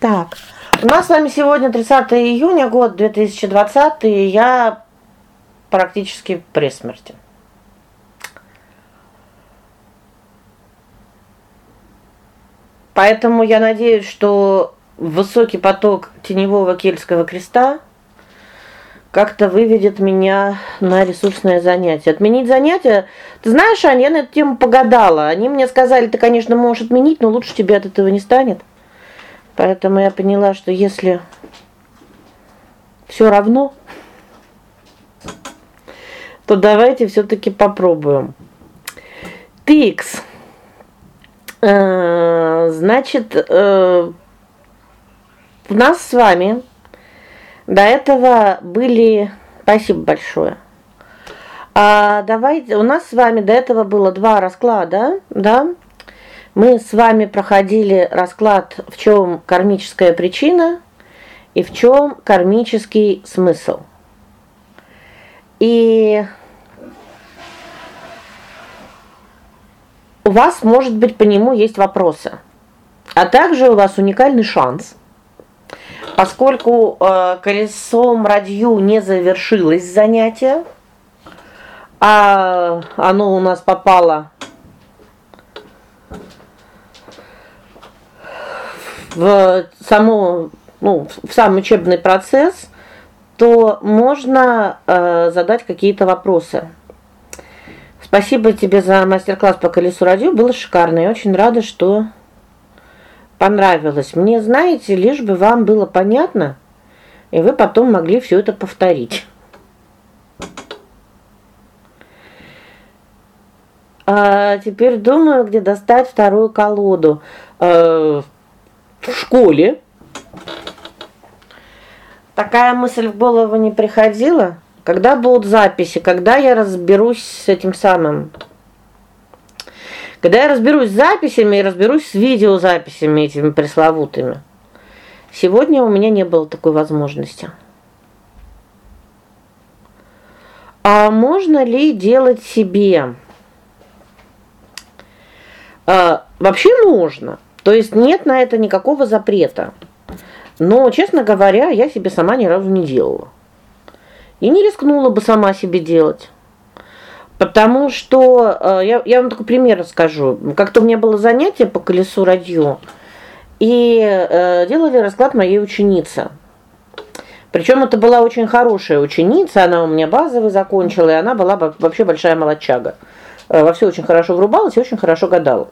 Так. У нас с вами сегодня 30 июня, год 2020, и я практически при смерти. Поэтому я надеюсь, что высокий поток теневого кельтского креста как-то выведет меня на ресурсное занятие. Отменить занятие? Ты знаешь, Аня, я на эту тему погадала. Они мне сказали: "Ты, конечно, можешь отменить, но лучше тебе от этого не станет". Поэтому я поняла, что если все равно, то давайте все таки попробуем. Тикс. Э, значит, э, у нас с вами до этого были Спасибо большое. А давайте, у нас с вами до этого было два расклада, да? Мы с вами проходили расклад, в чем кармическая причина и в чем кармический смысл. И у вас, может быть, по нему есть вопросы. А также у вас уникальный шанс Поскольку э, колесом радью не завершилось занятие, а оно у нас попало в само, ну, в сам учебный процесс, то можно э, задать какие-то вопросы. Спасибо тебе за мастер-класс по колесу радио, было шикарно. Я очень рада, что понравилось. Мне, знаете, лишь бы вам было понятно, и вы потом могли все это повторить. А теперь думаю, где достать вторую колоду. Э, в школе. Такая мысль в голову не приходила. Когда будут записи, когда я разберусь с этим самым когда я разберусь с записями и разберусь с видеозаписями этими пресловутыми. Сегодня у меня не было такой возможности. А можно ли делать себе? А, вообще можно. То есть нет на это никакого запрета. Но, честно говоря, я себе сама ни разу не делала. И не рискнула бы сама себе делать. Потому что э, я я вам такой пример расскажу. Как-то у меня было занятие по колесу радио, и э, делали расклад моей ученицы. Причем это была очень хорошая ученица, она у меня базовый закончила, и она была вообще большая молодчага. Э, во все очень хорошо врубалась и очень хорошо гадала.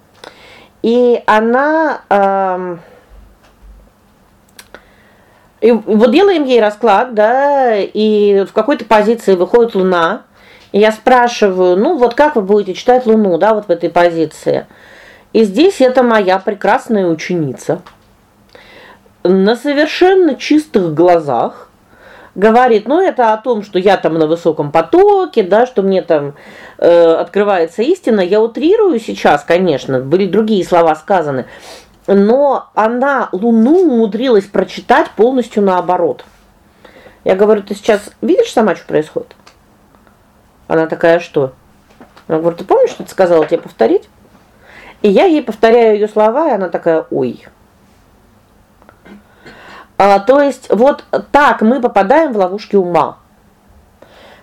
И она э, и вот делаем ей расклад, да, и в какой-то позиции выходит луна. И я спрашиваю: "Ну, вот как вы будете читать Луну, да, вот в этой позиции?" И здесь это моя прекрасная ученица на совершенно чистых глазах говорит: "Ну, это о том, что я там на высоком потоке, да, что мне там э, открывается истина". Я утрирую сейчас, конечно, были другие слова сказаны. Но она Луну умудрилась прочитать полностью наоборот. Я говорю: "Ты сейчас видишь сама, что происходит?" Она такая: "Что?" Она говорит: "Ты помнишь, что ты сказала тебе повторить?" И я ей повторяю ее слова, и она такая: "Ой". А то есть вот так мы попадаем в ловушки ума.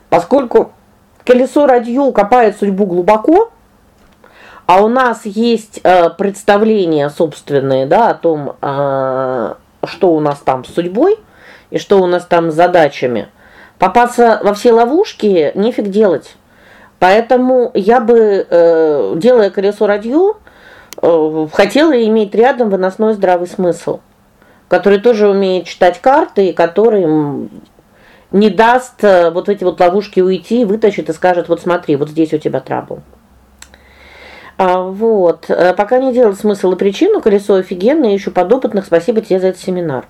Поскольку колесо радио копает судьбу глубоко, а у нас есть э, представления собственные, да, о том, э, что у нас там с судьбой и что у нас там с задачами. Попасться во все ловушки нефиг делать. Поэтому я бы, э, делая колесо радио, э, хотела иметь рядом выносной здравый смысл, который тоже умеет читать карты и который не даст э, вот эти вот ловушки уйти, вытащит и скажет: "Вот смотри, вот здесь у тебя трабл". А вот, э, пока не делал смысл и причину, колесо офигенное, ищу подопытных. Спасибо тебе за этот семинар.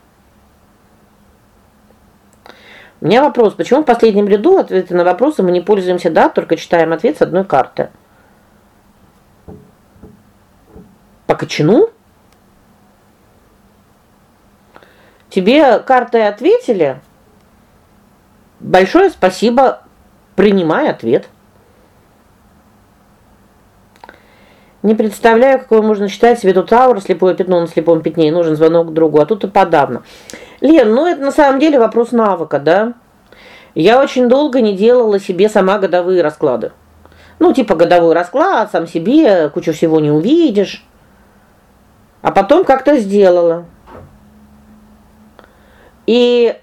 У меня вопрос: почему в последнем ряду ответы на вопросы мы не пользуемся да, только читаем ответ с одной карты? По кочану? Тебе карты ответили? Большое спасибо. Принимай ответ. Не представляю, какое можно считать себе тут аура, слепое пятно на слепом пятне, и нужен звонок другу, а тут и подавно. Лен, ну это на самом деле вопрос навыка, да? Я очень долго не делала себе сама годовые расклады. Ну, типа годовой расклад, сам себе кучу всего не увидишь. А потом как-то сделала. И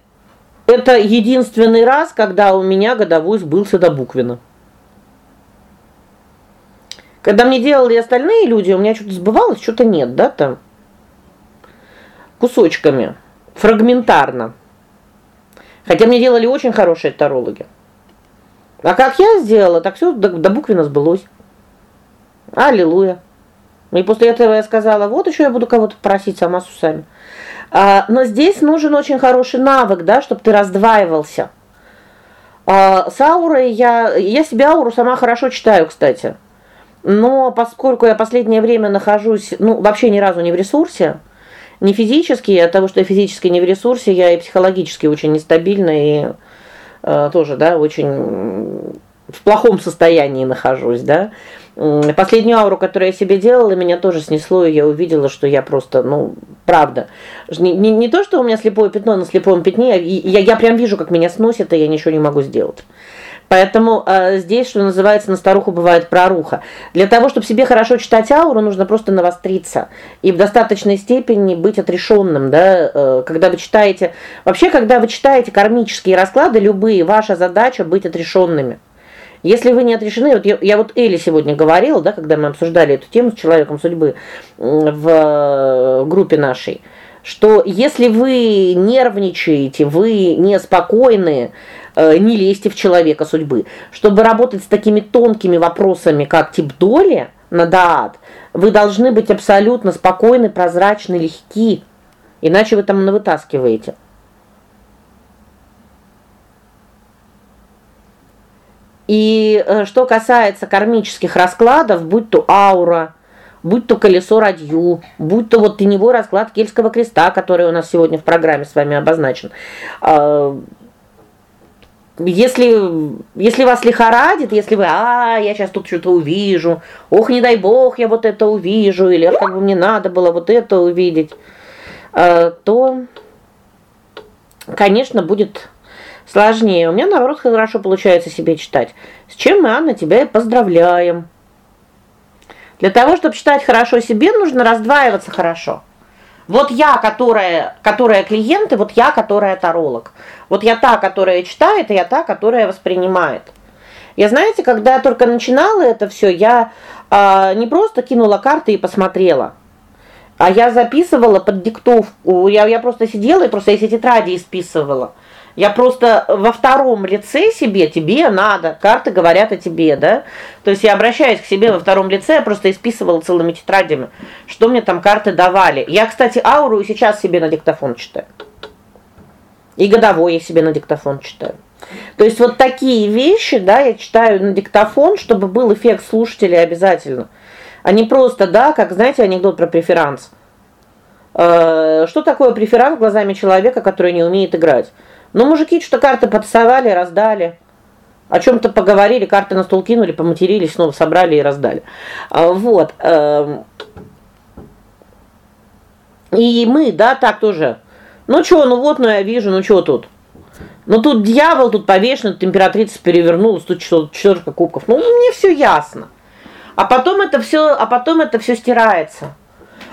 это единственный раз, когда у меня годовой сбылся до буквенно. Когда мне делали остальные люди, у меня что-то сбывалось, что-то нет, да, там. Кусочками, фрагментарно. Хотя мне делали очень хорошие тарологи. А как я сделала, так все до, до буквенно сбылось. Аллилуйя. И после этого я сказала: "Вот еще я буду кого-то просить сама с усами". А, но здесь нужен очень хороший навык, да, чтобы ты раздваивался. А, с аурой я я себя ауру сама хорошо читаю, кстати. Но поскольку я последнее время нахожусь, ну, вообще ни разу не в ресурсе, не физически, от того, что я физически не в ресурсе, я и психологически очень нестабильна и э, тоже, да, очень в плохом состоянии нахожусь, да. Последнюю ауру, которую я себе делала, меня тоже снесло, и я увидела, что я просто, ну, правда. Не, не, не то, что у меня слепое пятно на слепом пятне, я я прям вижу, как меня сносит, и я ничего не могу сделать. Поэтому э, здесь, что называется, на старуху бывает проруха. Для того, чтобы себе хорошо читать ауру, нужно просто навостриться и в достаточной степени быть отрешенным, да, э, когда вы читаете. Вообще, когда вы читаете кармические расклады любые, ваша задача быть отрешенными. Если вы не отрешены, вот я, я вот Эли сегодня говорила, да, когда мы обсуждали эту тему с человеком судьбы в э, группе нашей, что если вы нервничаете, вы неспокойны, Э, не лезьте в человека судьбы. Чтобы работать с такими тонкими вопросами, как тип доли на даат, вы должны быть абсолютно спокойны, прозрачны, легки. Иначе вы там навытаскиваете. И э, что касается кармических раскладов, будь то аура, будь то колесо радью, будь то вот теневой расклад Кельтского креста, который у нас сегодня в программе с вами обозначен. А, если если вас лихорадит, если вы: "А, я сейчас тут что-то увижу. Ох, не дай бог, я вот это увижу", или как бы мне надо было вот это увидеть, э, то конечно, будет сложнее. У меня наоборот хорошо получается себе читать. С чем мы, Анна, тебя и поздравляем. Для того, чтобы читать хорошо себе, нужно раздваиваться хорошо. Вот я, которая, которая клиент, и вот я, которая таролог. Вот я та, которая читает, и я та, которая воспринимает. Я знаете, когда я только начинала это все, я а, не просто кинула карты и посмотрела. А я записывала под диктовку. Я я просто сидела и просто эти тетради исписывала. Я просто во втором лице себе тебе надо. Карты говорят о тебе, да? То есть я обращаюсь к себе во втором лице, я просто исписывала целыми тетрадями, что мне там карты давали. Я, кстати, ауру сейчас себе на диктофон читаю. И годовой я себе на диктофон читаю. То есть вот такие вещи, да, я читаю на диктофон, чтобы был эффект слушателя обязательно. А не просто, да, как, знаете, анекдот про преферанс. Э, что такое преферанс глазами человека, который не умеет играть? Ну, мужики что-то карты подсовали, раздали. О чем то поговорили, карты на стол кинули, поматерились, снова собрали и раздали. А, вот. Эм. И мы, да, так тоже. Ну что, ну вот, ну я вижу, ну что тут? Ну тут дьявол, тут повешен, тут императрица перевернулась, тут четверка кубков. Ну, мне все ясно. А потом это все, а потом это все стирается.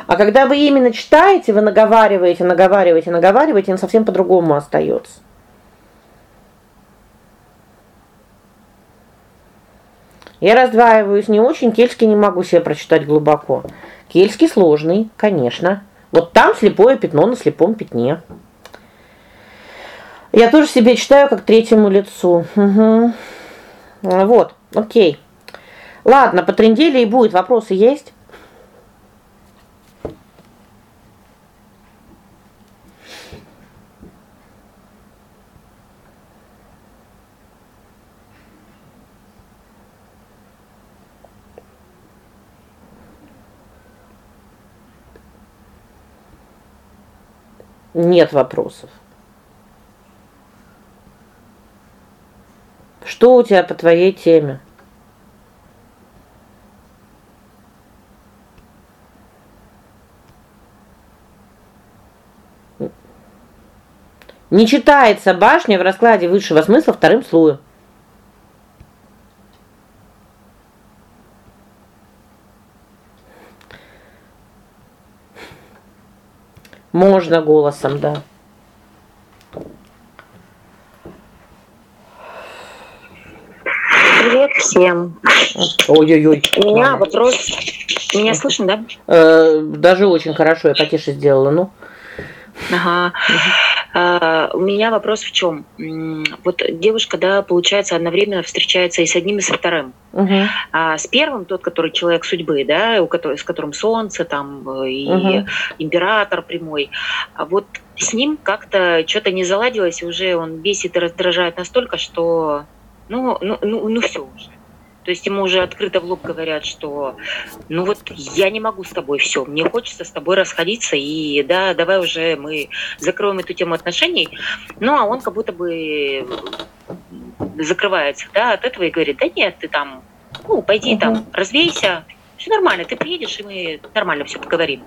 А когда вы именно читаете, вы наговариваете, наговариваете, наговариваете, он совсем по-другому остается. Я раздваиваюсь не очень, кельтский не могу себе прочитать глубоко. Кельтский сложный, конечно. Вот там слепое пятно на слепом пятне. Я тоже себе читаю как третьему лицу. Угу. Вот. О'кей. Ладно, по тренделе и будет. Вопросы есть? Нет вопросов. Что у тебя по твоей теме? Не читается башня в раскладе высшего смысла вторым слоем. Можно голосом, да. Привет всем. Ой-ой-ой. У меня вопрос. Меня слышно, да? Э, даже очень хорошо, я потише сделала, ну. Ага. У меня вопрос в чем? Вот девушка, да, получается, одновременно встречается и с одним, и со вторым. Угу. А с первым, тот, который человек судьбы, да, у которого, с которым солнце там э, и угу. император прямой, а вот с ним как-то что-то не заладилось, и уже он бесит и раздражает настолько, что ну, ну, ну, ну все уже. То есть ему уже открыто в лоб говорят, что ну вот я не могу с тобой, все, мне хочется с тобой расходиться, и да, давай уже мы закроем эту тему отношений. Ну, а он как будто бы закрывается, да, от этого и говорит, да нет, ты там, ну, пойди угу. там, развейся, все нормально, ты приедешь, и мы нормально все поговорим.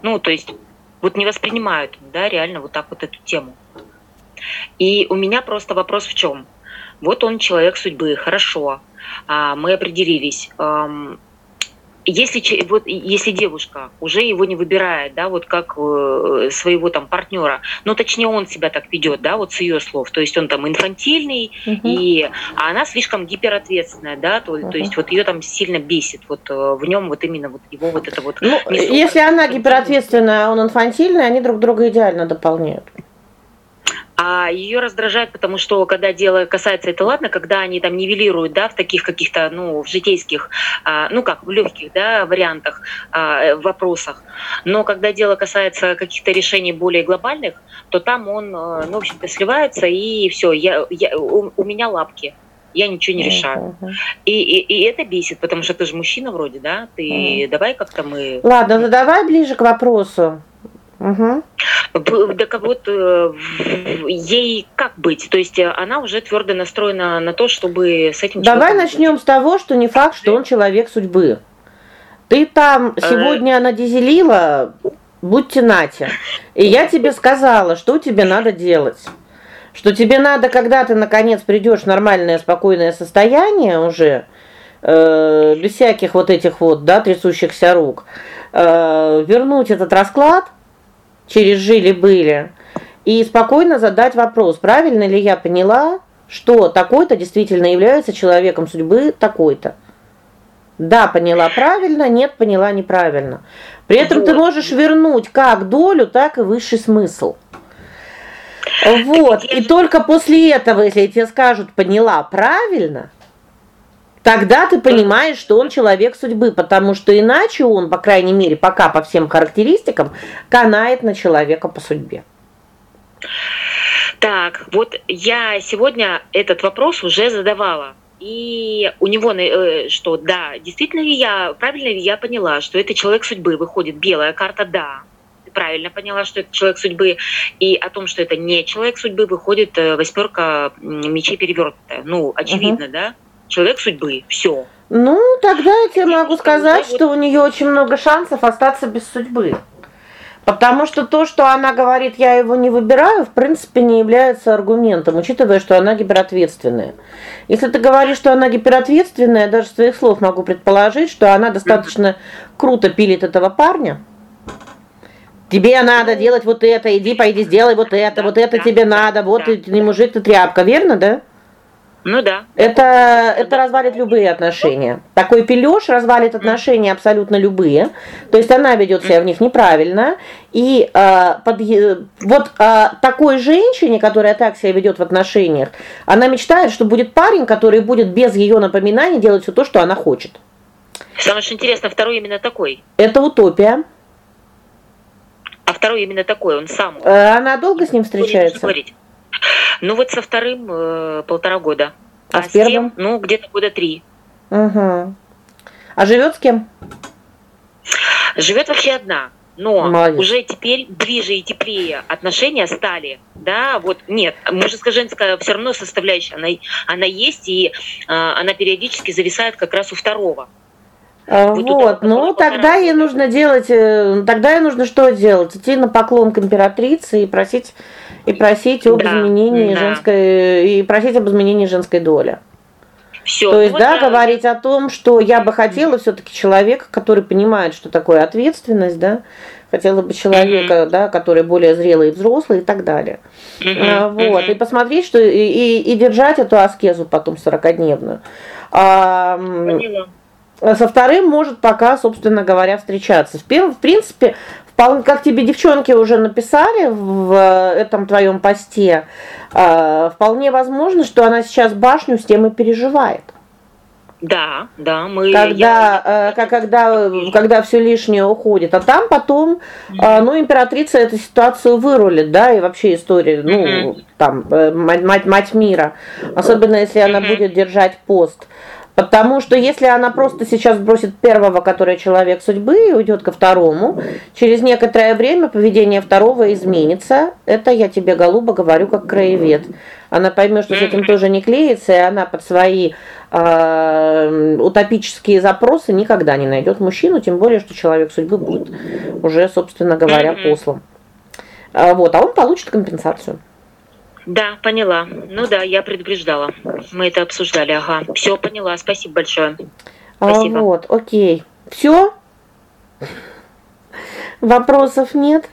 Ну, то есть вот не воспринимают, да, реально вот так вот эту тему. И у меня просто вопрос в чем? Вот он человек судьбы, хорошо, а, мы определились. Если, вот, если девушка уже его не выбирает, да, вот как э, своего там партнера, ну, точнее, он себя так ведет, да, вот с ее слов, то есть он там инфантильный, uh-huh. и, а она слишком гиперответственная, да, то, uh-huh. то есть вот ее там сильно бесит, вот э, в нем вот именно вот его вот это вот... Ну, если она гиперответственная, а он инфантильный, они друг друга идеально дополняют. А ее раздражает, потому что когда дело касается, это ладно, когда они там нивелируют, да, в таких каких-то, ну, в житейских, а, ну как, в легких, да, вариантах, а, вопросах. Но когда дело касается каких-то решений более глобальных, то там он, а, ну, в общем-то, сливается, и все, я, я, у, у меня лапки я ничего не решаю. Uh-huh. И, и, и это бесит, потому что ты же мужчина вроде, да? Ты uh-huh. давай как-то мы. Ладно, ну давай ближе к вопросу. Угу. Так вот, э, ей как быть? То есть э, она уже твердо настроена на то, чтобы с этим Давай начнем быть. с того, что не факт, что он человек судьбы. Ты там э. сегодня надизелила, будьте Натя. И я тебе сказала, что тебе надо делать. Что тебе надо, когда ты наконец придешь в нормальное спокойное состояние уже, э, без всяких вот этих вот, да, трясущихся рук, э, вернуть этот расклад через жили-были и спокойно задать вопрос: правильно ли я поняла, что такой-то действительно является человеком судьбы такой-то? Да, поняла правильно, нет, поняла неправильно. При этом ты можешь вернуть как долю, так и высший смысл. Вот. И только после этого, если тебе скажут: "Поняла правильно", Тогда ты понимаешь, что он человек судьбы, потому что иначе он, по крайней мере, пока по всем характеристикам, канает на человека по судьбе. Так, вот я сегодня этот вопрос уже задавала. И у него э, что, да, действительно ли я, правильно ли я поняла, что это человек судьбы, выходит белая карта, да, правильно поняла, что это человек судьбы, и о том, что это не человек судьбы, выходит э, восьмерка мечей перевернутая. Ну, очевидно, угу. да? Человек судьбы. Все. Ну, тогда я тебе могу сказать, что у нее очень много шансов остаться без судьбы. Потому что то, что она говорит, я его не выбираю, в принципе, не является аргументом, учитывая, что она гиперответственная. Если ты говоришь, что она гиперответственная, даже с твоих слов могу предположить, что она достаточно круто пилит этого парня. Тебе надо делать вот это, иди, пойди, сделай вот это, вот это тебе надо, вот ты не мужик, ты тряпка, верно, да? Ну да. Это это развалит любые отношения. Такой пилёж развалит отношения абсолютно любые. То есть она ведет себя в них неправильно, и э, под вот э, такой женщине, которая так себя ведет в отношениях, она мечтает, что будет парень, который будет без ее напоминаний делать все то, что она хочет. Самое что интересно, второй именно такой. Это утопия. А второй именно такой, он сам. Э, она долго с ним встречается? Ну вот со вторым э, полтора года. А, а с первым? Тем, ну, где-то года три. Угу. А живет с кем? Живет вообще одна. Но Молодец. уже теперь ближе и теплее отношения стали. Да, вот нет, мужско-женская все равно составляющая, она, она есть, и э, она периодически зависает как раз у второго. А, вот, вот ну тогда ей нужно делать, э, тогда ей нужно что делать? Идти на поклон к императрице и просить и просить об да, изменении да. женской и просить об изменении женской доли. Все. То есть, вот да, да, говорить о том, что я бы хотела все таки человека, который понимает, что такое ответственность, да, хотела бы человека, mm-hmm. да, который более зрелый и взрослый и так далее. Mm-hmm. Вот, mm-hmm. и посмотреть, что и, и, и держать эту аскезу потом 40-дневную. А, Со вторым может пока, собственно говоря, встречаться. В первом, в принципе, как тебе девчонки уже написали в этом твоем посте, а, вполне возможно, что она сейчас башню с тем и переживает. Да, да, мы когда я... Э, когда когда все лишнее уходит, а там потом mm-hmm. ну императрица эту ситуацию вырулит, да, и вообще история, ну, mm-hmm. там э, мать мать мира, особенно если mm-hmm. она будет держать пост. Потому что если она просто сейчас бросит первого, который человек судьбы, и уйдет ко второму, через некоторое время поведение второго изменится. Это я тебе голубо говорю как краевед. Она поймет, что с этим тоже не клеится, и она под свои э, утопические запросы никогда не найдет мужчину, тем более что человек судьбы будет уже, собственно говоря, послом. А, вот, а он получит компенсацию. Да, поняла. Ну да, я предупреждала. Мы это обсуждали. Ага. Все поняла. Спасибо большое. А, Спасибо. А, вот, окей. Все? Вопросов нет?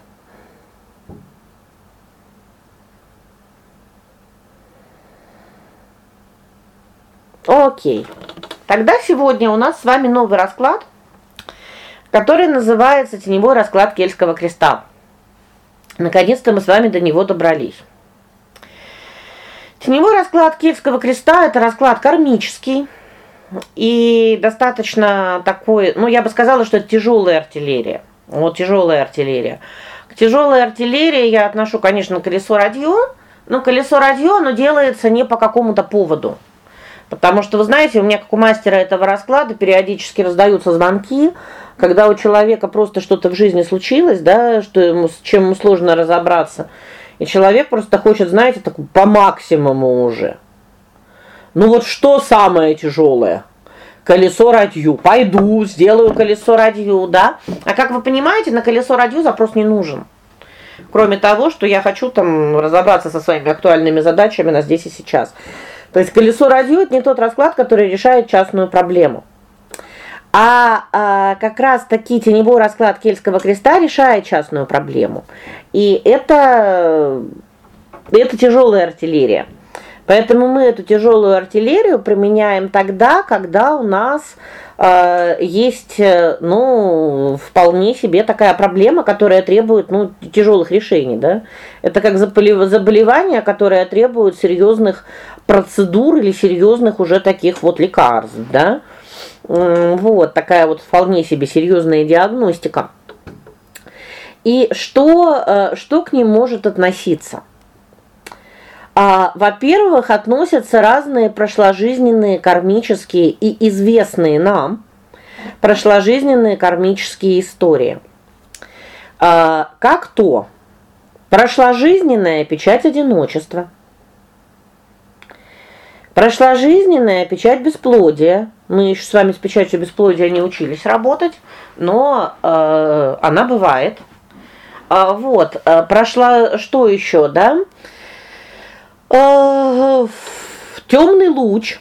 О'кей. Тогда сегодня у нас с вами новый расклад, который называется Теневой расклад Кельтского креста. Наконец-то мы с вами до него добрались. Теневой расклад Киевского креста это расклад кармический и достаточно такой, ну я бы сказала, что это тяжелая артиллерия. Вот тяжелая артиллерия. К тяжелой артиллерии я отношу, конечно, колесо радио, но колесо радио, оно делается не по какому-то поводу. Потому что вы знаете, у меня как у мастера этого расклада периодически раздаются звонки, когда у человека просто что-то в жизни случилось, да, что ему с чем ему сложно разобраться. И человек просто хочет, знаете, так по максимуму уже. Ну вот что самое тяжелое? Колесо радью. Пойду, сделаю колесо радью, да? А как вы понимаете, на колесо радью запрос не нужен. Кроме того, что я хочу там разобраться со своими актуальными задачами на здесь и сейчас. То есть колесо радью это не тот расклад, который решает частную проблему. А, а как раз таки теневой расклад Кельтского креста решает частную проблему. И это это тяжелая артиллерия. Поэтому мы эту тяжелую артиллерию применяем тогда, когда у нас э, есть, ну, вполне себе такая проблема, которая требует, ну, тяжелых решений, да? Это как заболевание, которое требует серьезных процедур или серьезных уже таких вот лекарств, да? Вот такая вот вполне себе серьезная диагностика. И что э, что к ним может относиться? А, во-первых, относятся разные прошложизненные кармические и известные нам прошложизненные кармические истории. А, как то прошложизненная печать одиночества, прошложизненная печать бесплодия, мы еще с вами с печатью бесплодия не учились работать, но э, она бывает. А, вот, э, прошла что еще, да? Э, темный луч.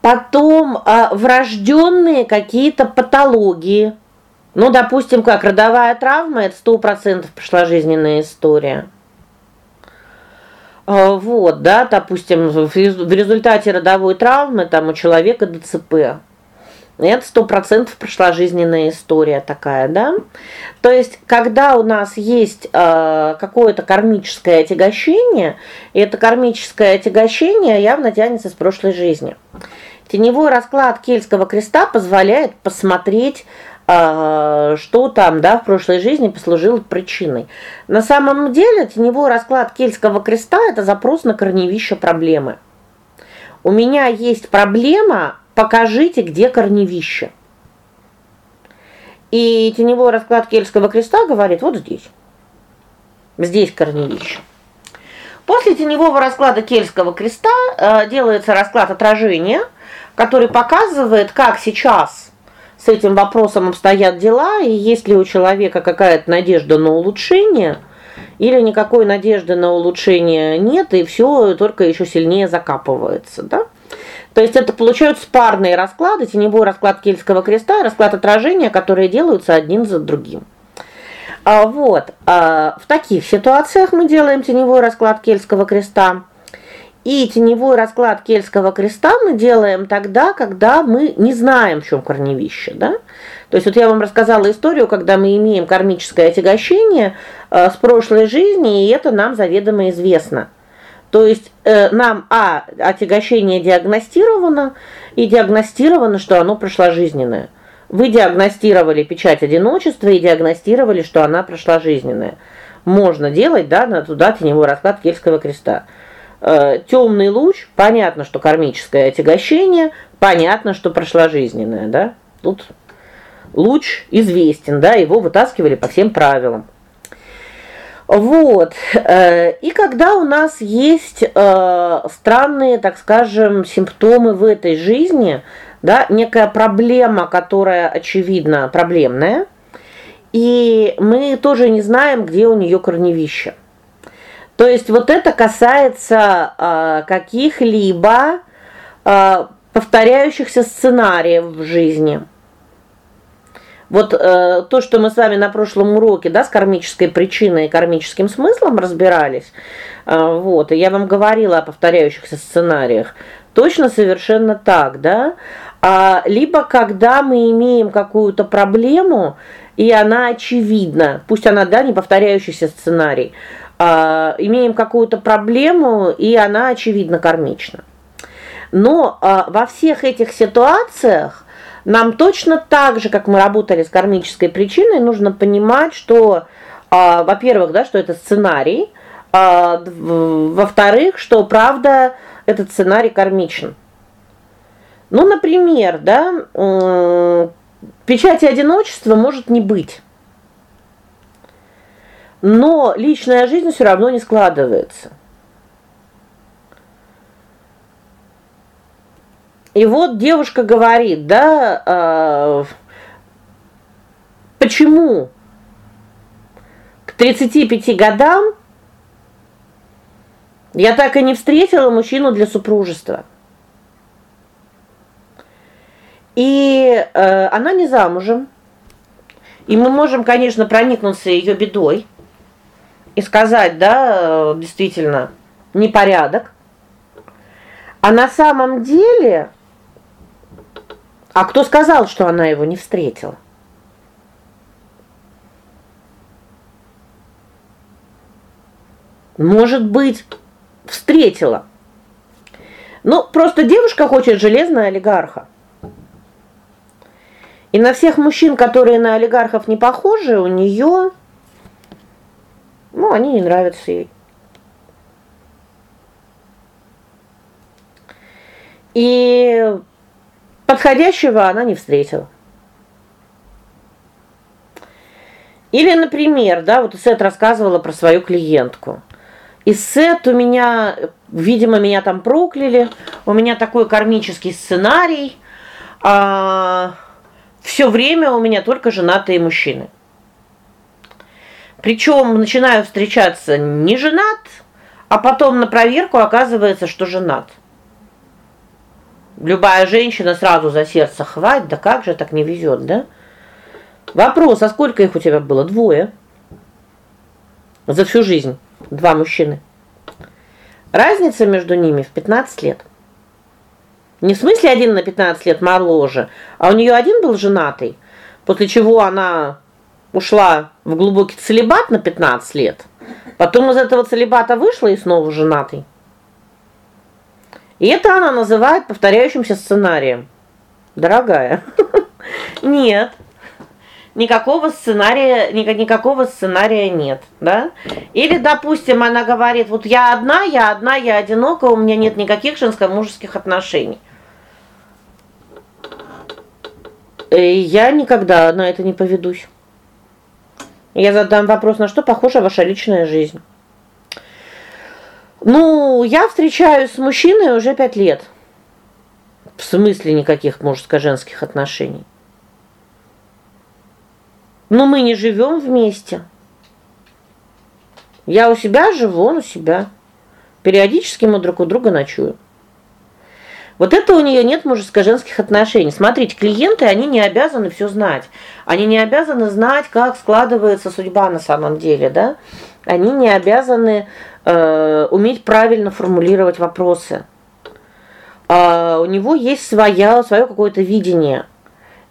Потом э, врожденные какие-то патологии. Ну, допустим, как родовая травма это 100% прошла жизненная история. А, вот, да, допустим, в результате родовой травмы там у человека ДЦП. Это сто процентов прошла жизненная история такая, да? То есть, когда у нас есть э, какое-то кармическое отягощение, и это кармическое отягощение явно тянется с прошлой жизни. Теневой расклад Кельтского креста позволяет посмотреть что там, да, в прошлой жизни послужило причиной. На самом деле, теневой расклад Кельтского креста это запрос на корневище проблемы. У меня есть проблема, покажите, где корневище. И теневой расклад Кельтского креста говорит: вот здесь. Здесь корневище. После теневого расклада Кельтского креста э, делается расклад отражения, который показывает, как сейчас с этим вопросом обстоят дела и есть ли у человека какая-то надежда на улучшение или никакой надежды на улучшение нет, и все только еще сильнее закапывается, да? То есть это получаются парные расклады, теневой расклад Кельтского креста и расклад отражения, которые делаются один за другим. А вот, а, в таких ситуациях мы делаем теневой расклад Кельтского креста. И теневой расклад Кельтского креста мы делаем тогда, когда мы не знаем, в чем корневище, да? То есть вот я вам рассказала историю, когда мы имеем кармическое отягощение э, с прошлой жизни, и это нам заведомо известно. То есть э, нам а отягощение диагностировано, и диагностировано, что оно прошложизненное. Вы диагностировали печать одиночества и диагностировали, что она прошложизненная. Можно делать, да, на туда теневой расклад Кельтского креста. Э, темный луч, понятно, что кармическое отягощение, понятно, что прошложизненное, да? Тут луч известен, да, его вытаскивали по всем правилам. Вот. Э, и когда у нас есть э, странные, так скажем, симптомы в этой жизни, да, некая проблема, которая очевидно проблемная, и мы тоже не знаем, где у нее корневище. То есть вот это касается э, каких-либо э, повторяющихся сценариев в жизни. Вот э, то, что мы с вами на прошлом уроке, да, с кармической причиной и кармическим смыслом разбирались. Э, вот, и я вам говорила о повторяющихся сценариях. Точно совершенно так, да? А либо когда мы имеем какую-то проблему, и она очевидна, пусть она, да, не повторяющийся сценарий. А имеем какую-то проблему, и она очевидно кармична. Но а, во всех этих ситуациях нам точно так же, как мы работали с кармической причиной, нужно понимать, что а, во-первых, да, что это сценарий, а во-вторых, что правда этот сценарий кармичен. Ну, например, да, печати одиночества может не быть. Но личная жизнь все равно не складывается. И вот девушка говорит, да, э, почему к 35 годам я так и не встретила мужчину для супружества. И э, она не замужем. И мы можем, конечно, проникнуться ее бедой и сказать, да, действительно, непорядок. А на самом деле а кто сказал, что она его не встретила? Может быть, встретила. Ну, просто девушка хочет железного олигарха. И на всех мужчин, которые на олигархов не похожи, у нее ну, они не нравятся ей. И подходящего она не встретила. Или, например, да, вот Сет рассказывала про свою клиентку. И Сет у меня, видимо, меня там прокляли. У меня такой кармический сценарий. А все время у меня только женатые мужчины. Причем начинаю встречаться не женат, а потом на проверку оказывается, что женат. Любая женщина сразу за сердце хватит, да как же так не везет, да? Вопрос: а сколько их у тебя было? Двое. За всю жизнь два мужчины. Разница между ними в 15 лет. Не в смысле один на 15 лет моложе, а у нее один был женатый, после чего она ушла в глубокий целибат на 15 лет. Потом из этого целибата вышла и снова женатый. И это она называет повторяющимся сценарием. Дорогая. Нет. Никакого сценария, никакого сценария нет, да? Или, допустим, она говорит: "Вот я одна, я одна, я одинока, у меня нет никаких женско-мужеских отношений". И я никогда на это не поведусь. Я задам вопрос, на что похожа ваша личная жизнь. Ну, я встречаюсь с мужчиной уже пять лет. В смысле никаких мужско-женских отношений. Но мы не живем вместе. Я у себя живу, он у себя. Периодически мы друг у друга ночуем. Вот это у нее нет мужско-женских отношений. Смотрите, клиенты, они не обязаны все знать. Они не обязаны знать, как складывается судьба на самом деле, да? Они не обязаны э, уметь правильно формулировать вопросы. А у него есть своя свое какое-то видение.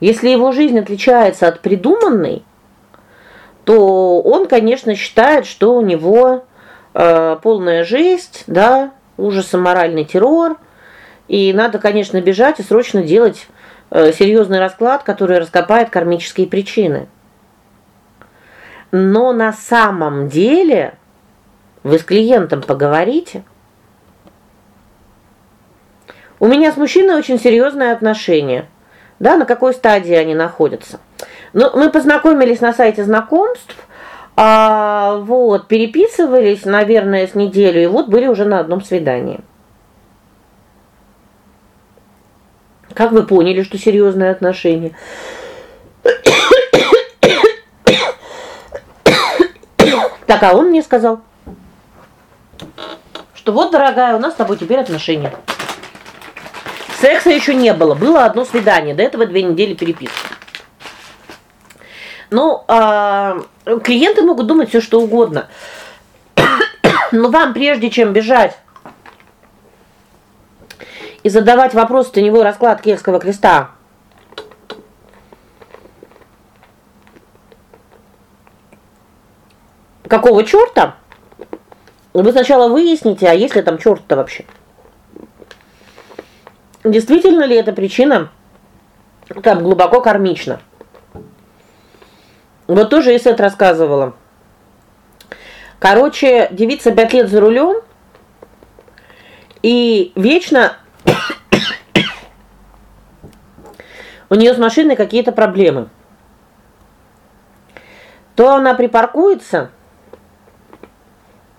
Если его жизнь отличается от придуманной, то он, конечно, считает, что у него э, полная жесть, да, ужас и моральный террор. И надо, конечно, бежать и срочно делать э, серьезный расклад, который раскопает кармические причины. Но на самом деле вы с клиентом поговорите. У меня с мужчиной очень серьезные отношения. Да, на какой стадии они находятся? Ну, мы познакомились на сайте знакомств. А вот, переписывались, наверное, с неделю, и вот были уже на одном свидании. Как вы поняли, что серьезные отношения? Так, а он мне сказал, что вот, дорогая, у нас с тобой теперь отношения. Секса еще не было, было одно свидание, до этого две недели переписки. Ну, а клиенты могут думать все что угодно. Но вам прежде чем бежать и задавать вопрос теневой расклад Кельтского креста, какого чёрта? Вы сначала выясните, а есть ли там чёрт-то вообще? Действительно ли эта причина там глубоко кармична? Вот тоже Исет рассказывала. Короче, девица пять лет за рулем и вечно у нее с машиной какие-то проблемы. То она припаркуется,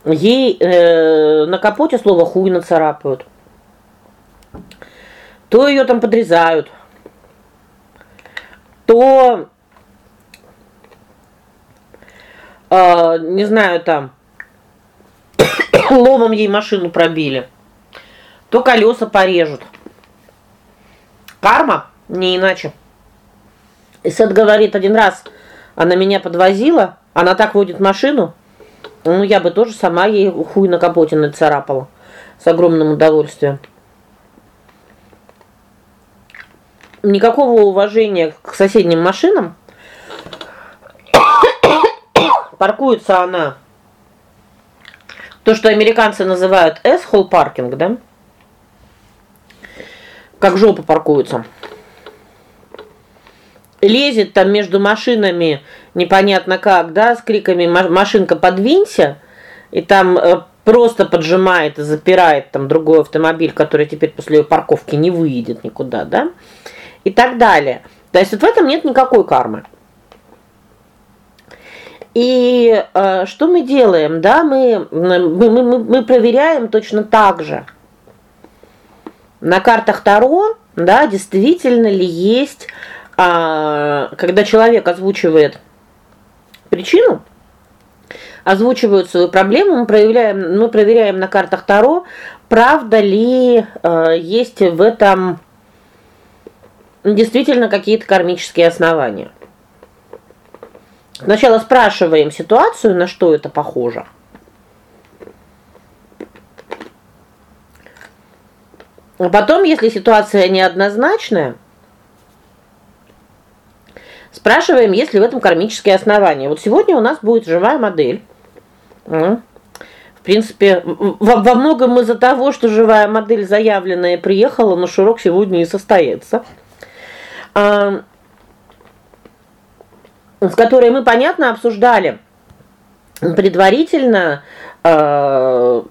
ей э, на капоте слово хуй нацарапают. То ее там подрезают. То э, не знаю, там ломом ей машину пробили. То колеса порежут. Карма, не иначе. И Сет говорит один раз она меня подвозила, она так водит машину, ну, я бы тоже сама ей хуй на капоте нацарапала с огромным удовольствием. Никакого уважения к соседним машинам. Паркуется она то, что американцы называют S-hole паркинг, да? Как жопа паркуется лезет там между машинами, непонятно как, да, с криками машинка подвинься, и там э, просто поджимает и запирает там другой автомобиль, который теперь после парковки не выедет никуда, да? И так далее. То есть вот в этом нет никакой кармы. И э, что мы делаем? Да, мы мы мы мы проверяем точно так же. На картах Таро, да, действительно ли есть а когда человек озвучивает причину, озвучивает свою проблему, мы проявляем, мы проверяем на картах Таро, правда ли э, есть в этом действительно какие-то кармические основания. Сначала спрашиваем ситуацию, на что это похоже. А потом, если ситуация неоднозначная, Спрашиваем, есть ли в этом кармические основания. Вот сегодня у нас будет живая модель. В принципе, во, многом из-за того, что живая модель заявленная приехала, но широк сегодня и состоится. А, с которой мы понятно обсуждали предварительно э,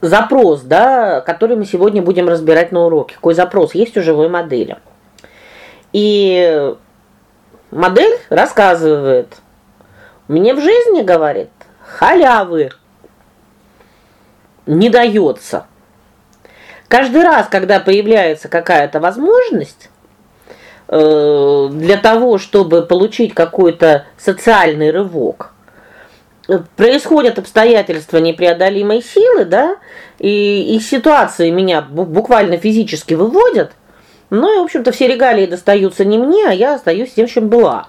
запрос, да, который мы сегодня будем разбирать на уроке. Какой запрос есть у живой модели? И Модель рассказывает: "Мне в жизни, говорит, халявы. не дается. Каждый раз, когда появляется какая-то возможность э, для того, чтобы получить какой-то социальный рывок, происходят обстоятельства непреодолимой силы, да? И и ситуации меня буквально физически выводят. Ну и, в общем-то, все регалии достаются не мне, а я остаюсь тем, чем была.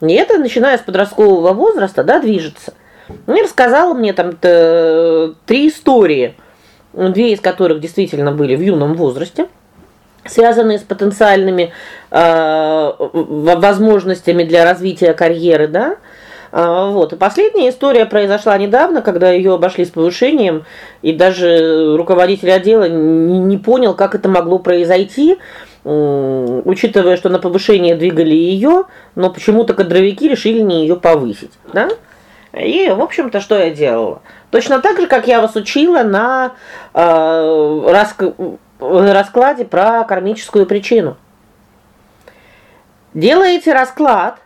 И это, начиная с подросткового возраста, да, движется. Ну и рассказала мне там три истории, две из которых действительно были в юном возрасте, связанные с потенциальными э, возможностями для развития карьеры, да? А, вот. И последняя история произошла недавно, когда ее обошли с повышением, и даже руководитель отдела не, понял, как это могло произойти, учитывая, что на повышение двигали ее, но почему-то кадровики решили не ее повысить, да? И, в общем-то, что я делала? Точно так же, как я вас учила на э, раск... раскладе про кармическую причину. Делаете расклад,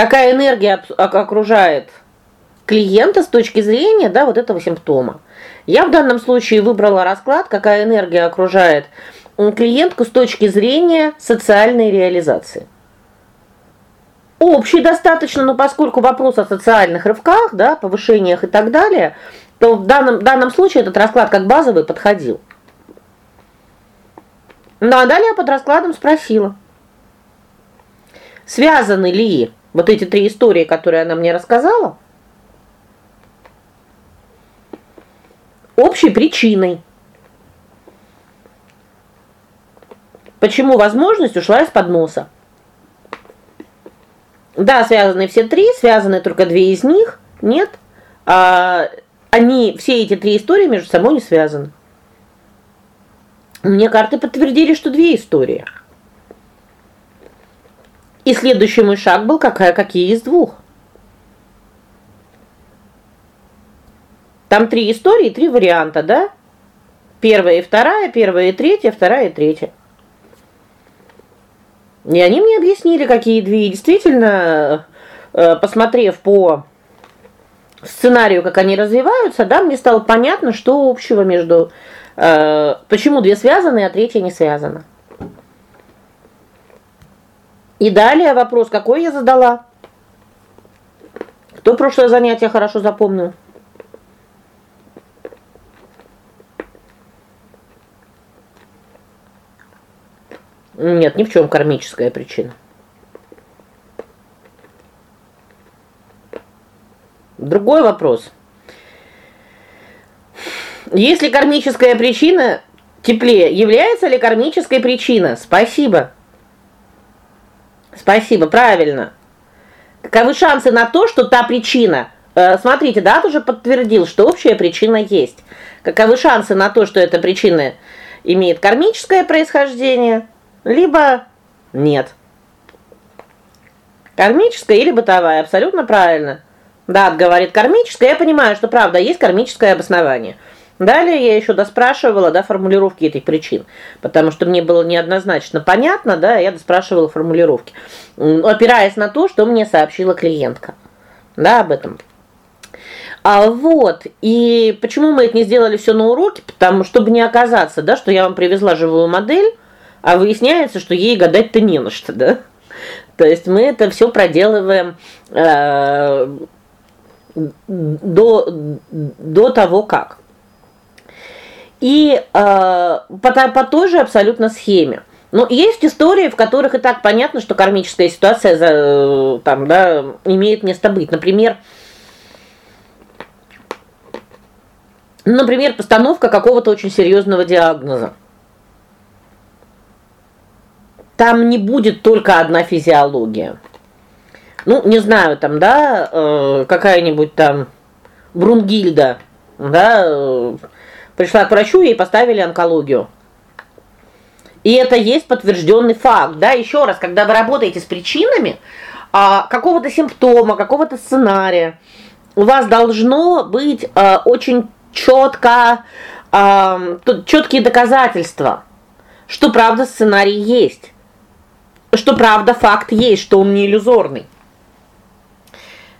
какая энергия окружает клиента с точки зрения, да, вот этого симптома. Я в данном случае выбрала расклад, какая энергия окружает клиентку с точки зрения социальной реализации. Общий достаточно, но поскольку вопрос о социальных рывках, да, повышениях и так далее, то в данном данном случае этот расклад как базовый подходил. Ну а далее под раскладом спросила: связаны ли вот эти три истории, которые она мне рассказала, общей причиной? Почему возможность ушла из-под носа? Да, связаны все три, связаны только две из них. Нет. А они все эти три истории между собой не связаны. Мне карты подтвердили, что две истории. И следующий мой шаг был какая какие из двух. Там три истории, три варианта, да? Первая и вторая, первая и третья, вторая и третья. И они мне объяснили, какие две. И действительно, э, посмотрев по сценарию, как они развиваются, да, мне стало понятно, что общего между э, почему две связаны, а третья не связана. И далее вопрос, какой я задала? Кто прошлое занятие хорошо запомнил? Нет, ни в чем кармическая причина. Другой вопрос. Если кармическая причина теплее, является ли кармической причина? Спасибо. Спасибо, правильно. Каковы шансы на то, что та причина э, Смотрите, да, уже подтвердил, что общая причина есть. Каковы шансы на то, что эта причина имеет кармическое происхождение? либо нет. Кармическая или бытовая, абсолютно правильно. Да, говорит кармическая. Я понимаю, что правда есть кармическое обоснование. Далее я еще доспрашивала, да, формулировки этих причин, потому что мне было неоднозначно понятно, да, я доспрашивала формулировки, опираясь на то, что мне сообщила клиентка. Да, об этом. А вот. И почему мы это не сделали все на уроке? Потому чтобы не оказаться, да, что я вам привезла живую модель, а выясняется, что ей гадать-то не на что, да? То есть мы это все проделываем э, до до того, как. И э, по по той же абсолютно схеме. Но есть истории, в которых и так понятно, что кармическая ситуация за там, да, имеет место быть. Например, например, постановка какого-то очень серьезного диагноза. там не будет только одна физиология. Ну, не знаю, там, да, э, какая-нибудь там Брунгильда, да, э, пришла к врачу, ей поставили онкологию. И это есть подтвержденный факт, да? Еще раз, когда вы работаете с причинами а, какого-то симптома, какого-то сценария, у вас должно быть а, очень четко а, четкие доказательства, что правда сценарий есть что правда факт есть, что он не иллюзорный.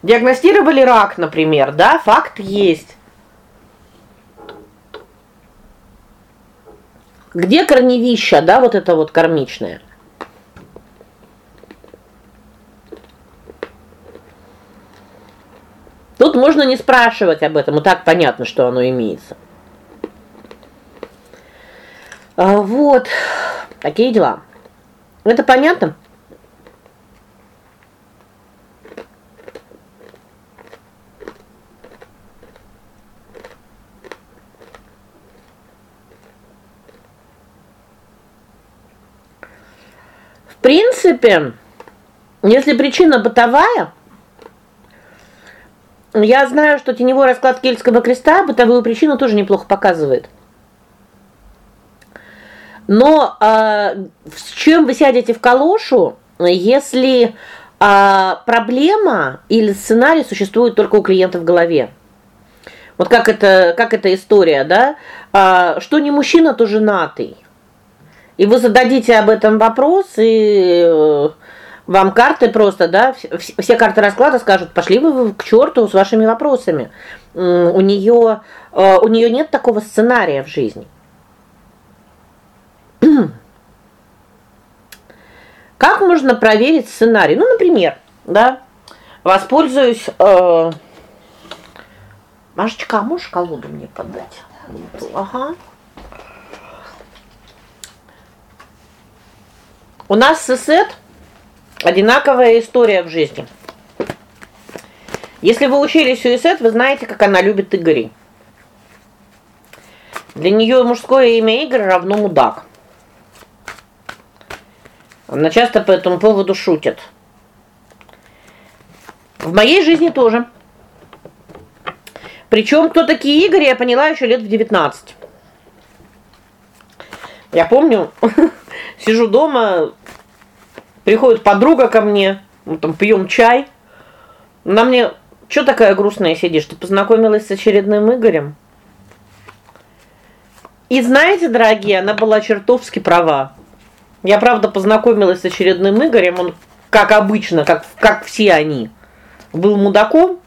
Диагностировали рак, например, да, факт есть. Где корневища, да, вот это вот кармичное? Тут можно не спрашивать об этом, и так понятно, что оно имеется. А, вот. Такие дела. Это понятно? Принципе, если причина бытовая, я знаю, что теневой расклад кельтского креста бытовую причину тоже неплохо показывает. Но а, с чем вы сядете в калошу, если а, проблема или сценарий существует только у клиента в голове? Вот как это, как эта история, да? А, что не мужчина, то женатый. И вы зададите об этом вопрос, и э, вам карты просто, да, все карты расклада скажут: "Пошли вы к черту с вашими вопросами". У нее э, у нее нет такого сценария в жизни. Как можно проверить сценарий? Ну, например, да, воспользуюсь э Машечка, а можешь колоду мне подать? Ага. У нас сосед одинаковая история в жизни. Если вы учились у Исет, вы знаете, как она любит Игорей. Для нее мужское имя Игорь равно мудак. Она часто по этому поводу шутит. В моей жизни тоже. Причем кто такие Игорь, я поняла еще лет в 19. Я помню, сижу дома, приходит подруга ко мне, мы там пьем чай. На мне: "Что такая грустная сидишь? Ты познакомилась с очередным Игорем?" И знаете, дорогие, она была чертовски права. Я правда познакомилась с очередным Игорем, он как обычно, как как все они, был мудаком.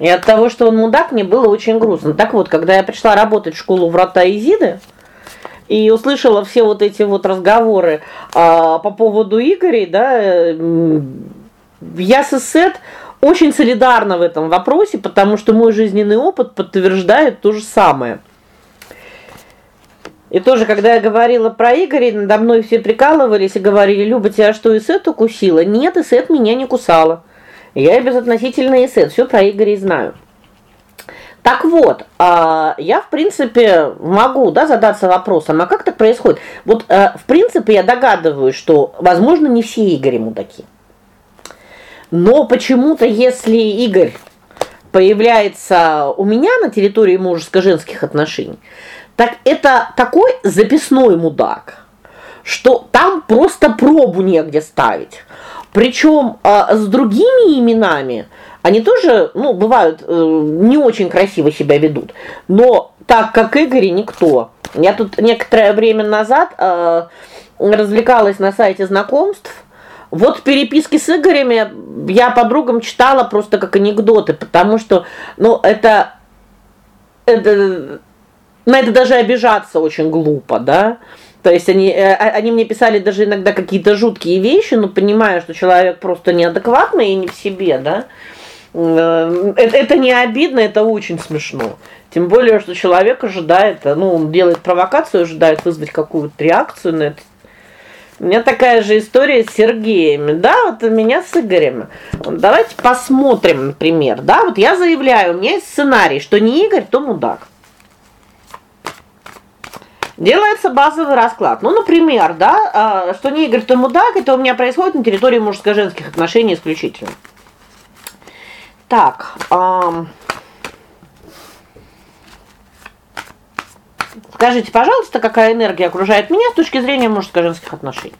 И от того, что он мудак, мне было очень грустно. Так вот, когда я пришла работать в школу Врата Изиды, и услышала все вот эти вот разговоры а, по поводу Игоря, да, я с Сет очень солидарна в этом вопросе, потому что мой жизненный опыт подтверждает то же самое. И тоже, когда я говорила про Игоря, надо мной все прикалывались и говорили: "Люба, тебя что, Исет укусила?" Нет, Исет меня не кусала. Я безотносительно Исет, все про Игоря знаю. Так вот, а, я, в принципе, могу, да, задаться вопросом, а как так происходит? Вот, э, в принципе, я догадываюсь, что, возможно, не все Игорь мудаки. Но почему-то, если Игорь появляется у меня на территории мужеско-женских отношений, так это такой записной мудак, что там просто пробу негде ставить. Причем э, с другими именами они тоже, ну, бывают э, не очень красиво себя ведут. Но так как Игорь никто. Я тут некоторое время назад э, развлекалась на сайте знакомств. Вот переписки с Игорями я подругам читала просто как анекдоты, потому что, ну, это это на это даже обижаться очень глупо, да? То есть они э, а, они мне писали даже иногда какие-то жуткие вещи, но понимая, что человек просто неадекватный и не в себе, да? Э, это, не обидно, это очень смешно. Тем более, что человек ожидает, ну, он делает провокацию, ожидает вызвать какую-то реакцию на это. У меня такая же история с Сергеем. Да, вот у меня с Игорем. Давайте посмотрим, например, да? Вот я заявляю, у меня есть сценарий, что не Игорь, то мудак. Делается базовый расклад. Ну, например, да, а, что не Игорь, то мудак, это у меня происходит на территории мужско-женских отношений исключительно. Так, ам... Скажите, пожалуйста, какая энергия окружает меня с точки зрения мужско-женских отношений?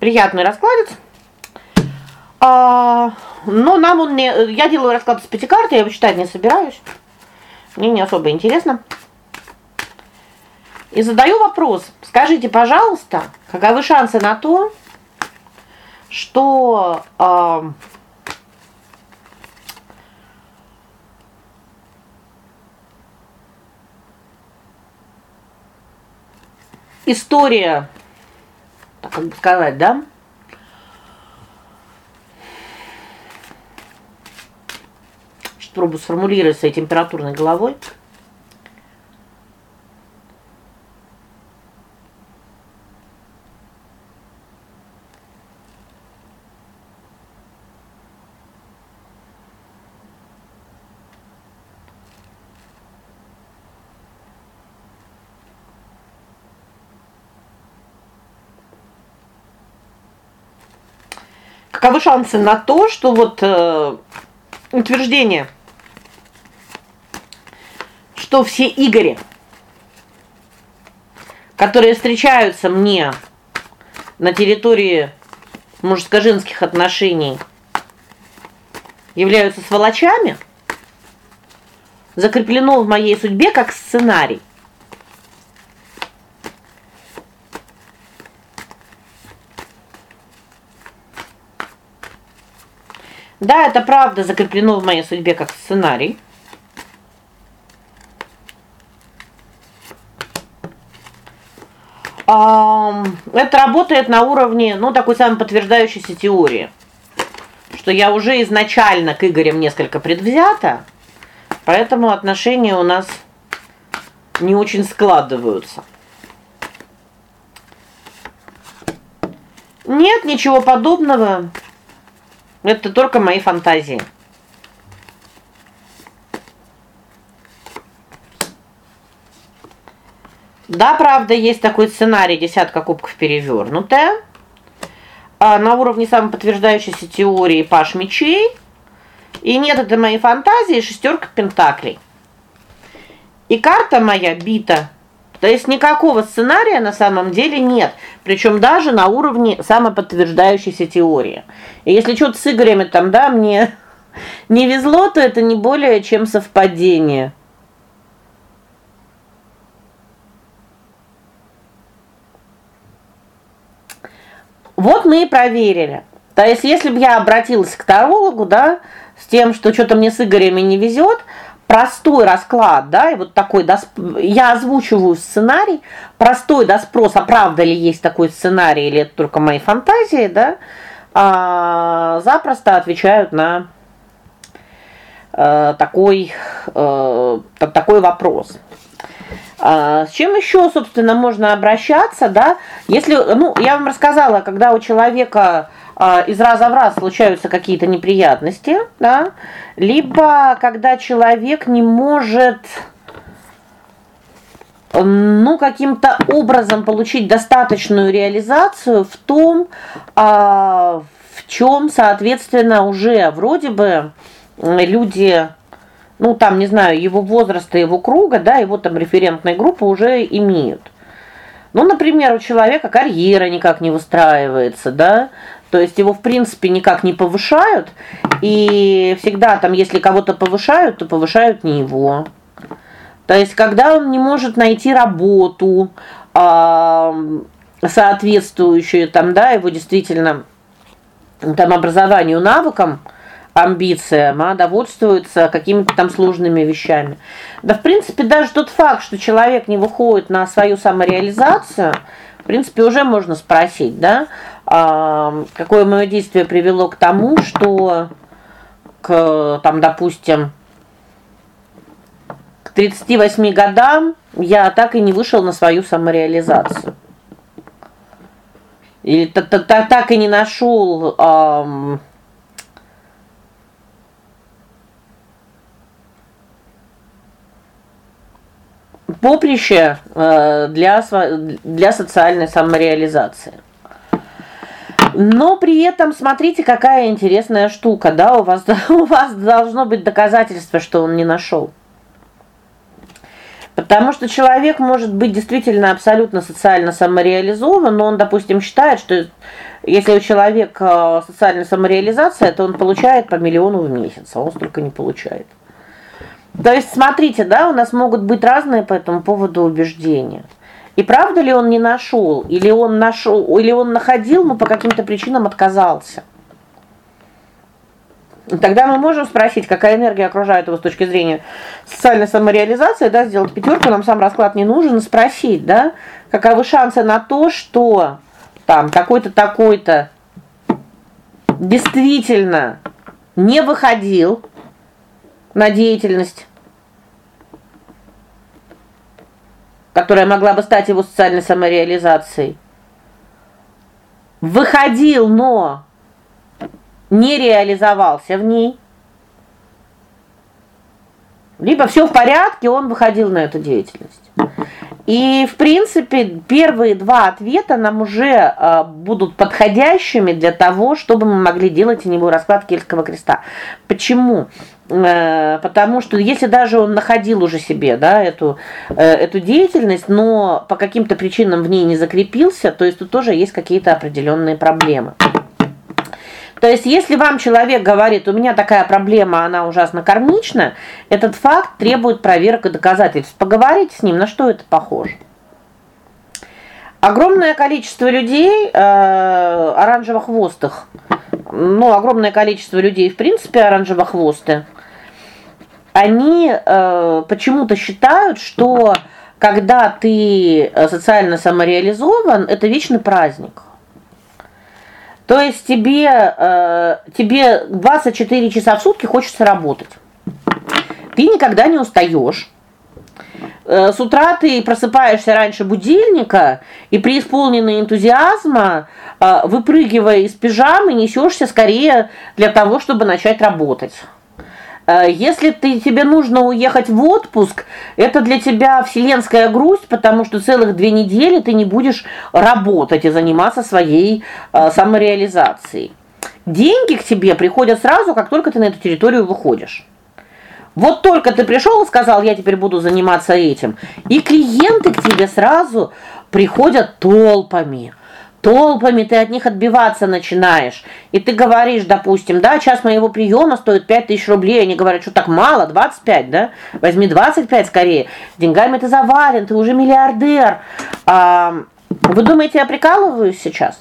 Приятный раскладец. А, но нам он не я делаю расклад с пяти карт, я его читать не собираюсь. Мне не особо интересно. И задаю вопрос. Скажите, пожалуйста, каковы шансы на то, что э, история, так как бы сказать, да? Пробую сформулировать своей температурной головой. каковы шансы на то, что вот э, утверждение, что все Игори, которые встречаются мне на территории мужско-женских отношений, являются сволочами, закреплено в моей судьбе как сценарий. Да, это правда закреплено в моей судьбе как сценарий. Это работает на уровне, ну, такой самой подтверждающейся теории. Что я уже изначально к Игорям несколько предвзята, поэтому отношения у нас не очень складываются. Нет ничего подобного. Это только мои фантазии. Да, правда, есть такой сценарий десятка кубков перевернутая. А на уровне самоподтверждающейся теории паш мечей. И нет, это мои фантазии, шестерка пентаклей. И карта моя бита то есть никакого сценария на самом деле нет, причем даже на уровне самоподтверждающейся теории. И если что-то с Игорем там, да, мне не везло, то это не более чем совпадение. Вот мы и проверили. То есть если бы я обратилась к тарологу, да, с тем, что что-то мне с Игорем не везет, простой расклад, да, и вот такой досп... я озвучиваю сценарий, простой доспрос, а правда ли есть такой сценарий или это только мои фантазии, да? А запросто отвечают на э, такой э, такой вопрос. А, с чем еще, собственно, можно обращаться, да? Если, ну, я вам рассказала, когда у человека а, из раза в раз случаются какие-то неприятности, да? Либо когда человек не может ну каким-то образом получить достаточную реализацию в том, а, в чем, соответственно, уже вроде бы люди ну там, не знаю, его возраста, его круга, да, его там референтной группы уже имеют. Ну, например, у человека карьера никак не выстраивается, да? То есть его, в принципе, никак не повышают, и всегда там, если кого-то повышают, то повышают не его. То есть когда он не может найти работу, соответствующую там, да, его действительно там образованию, навыкам, амбициям, а довольствуется какими-то там сложными вещами. Да, в принципе, даже тот факт, что человек не выходит на свою самореализацию, в принципе, уже можно спросить, да, а, какое моё действие привело к тому, что к там, допустим, к 38 годам я так и не вышел на свою самореализацию. Или так и не нашел поприще э, для для социальной самореализации. Но при этом смотрите, какая интересная штука, да, у вас у вас должно быть доказательство, что он не нашел. Потому что человек может быть действительно абсолютно социально самореализован, но он, допустим, считает, что если у человека э, социальная самореализация, то он получает по миллиону в месяц, а он столько не получает. То есть, смотрите, да, у нас могут быть разные по этому поводу убеждения. И правда ли он не нашел, или он нашел, или он находил, но по каким-то причинам отказался? Тогда мы можем спросить, какая энергия окружает его с точки зрения социальной самореализации, да, сделать пятерку, нам сам расклад не нужен, спросить, да, каковы шансы на то, что там такой-то такой-то действительно не выходил на деятельность, которая могла бы стать его социальной самореализацией. Выходил, но не реализовался в ней. Либо все в порядке, он выходил на эту деятельность. И, в принципе, первые два ответа нам уже э, будут подходящими для того, чтобы мы могли делать теневой расклад Кельтского креста. Почему? Э, потому что если даже он находил уже себе, да, эту э, эту деятельность, но по каким-то причинам в ней не закрепился, то есть тут тоже есть какие-то определенные проблемы. То есть, если вам человек говорит: "У меня такая проблема, она ужасно кармична", этот факт требует проверок и доказательств. Поговорите с ним, на что это похоже. Огромное количество людей э оранжево-хвостых. Ну, огромное количество людей, в принципе, оранжево-хвосты. Они э почему-то считают, что когда ты э, социально самореализован, это вечный праздник. То есть тебе э, тебе 24 часа в сутки хочется работать. Ты никогда не устаешь. Э, с утра ты просыпаешься раньше будильника и преисполненный энтузиазма, э, выпрыгивая из пижамы, несешься скорее для того, чтобы начать работать. Э, если ты тебе нужно уехать в отпуск, это для тебя вселенская грусть, потому что целых две недели ты не будешь работать и заниматься своей э, самореализацией. Деньги к тебе приходят сразу, как только ты на эту территорию выходишь. Вот только ты пришел и сказал: "Я теперь буду заниматься этим". И клиенты к тебе сразу приходят толпами толпами ты от них отбиваться начинаешь. И ты говоришь, допустим, да, час моего приема стоит 5000 рублей. Они говорят, что так мало, 25, да? Возьми 25 скорее. деньгами ты завален, ты уже миллиардер. А, вы думаете, я прикалываюсь сейчас?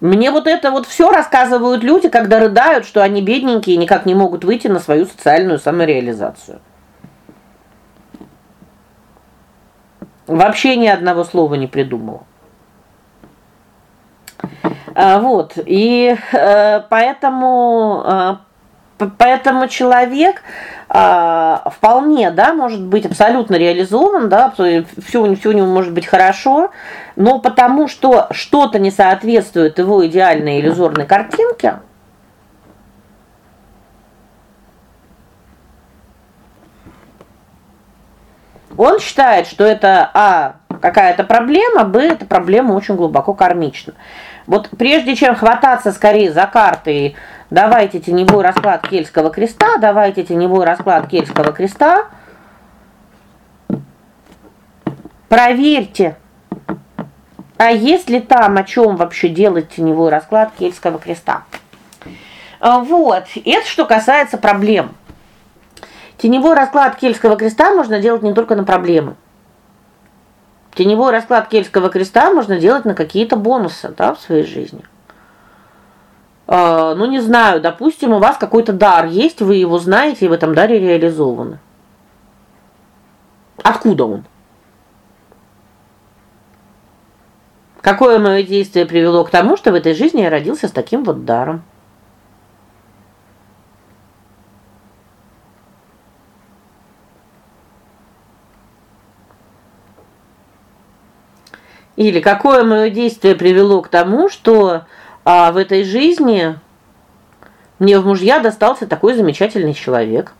Мне вот это вот все рассказывают люди, когда рыдают, что они бедненькие и никак не могут выйти на свою социальную самореализацию. Вообще ни одного слова не придумала. А, вот. И э, поэтому э, поэтому человек э, вполне, да, может быть абсолютно реализован, да, все все у него может быть хорошо, но потому что что-то не соответствует его идеальной иллюзорной картинке, Он считает, что это а какая-то проблема, б эта проблема очень глубоко кармична. Вот прежде чем хвататься скорее за карты, давайте теневой расклад Кельтского креста, давайте теневой расклад Кельтского креста. Проверьте. А есть ли там о чем вообще делать теневой расклад Кельтского креста? А, вот. Это что касается проблем. Теневой расклад Кельтского креста можно делать не только на проблемы. Теневой расклад Кельтского креста можно делать на какие-то бонусы, да, в своей жизни. Э, ну не знаю, допустим, у вас какой-то дар есть, вы его знаете и в этом даре реализованы. Откуда он? Какое мое действие привело к тому, что в этой жизни я родился с таким вот даром? Или какое мое действие привело к тому, что а, в этой жизни мне в мужья достался такой замечательный человек.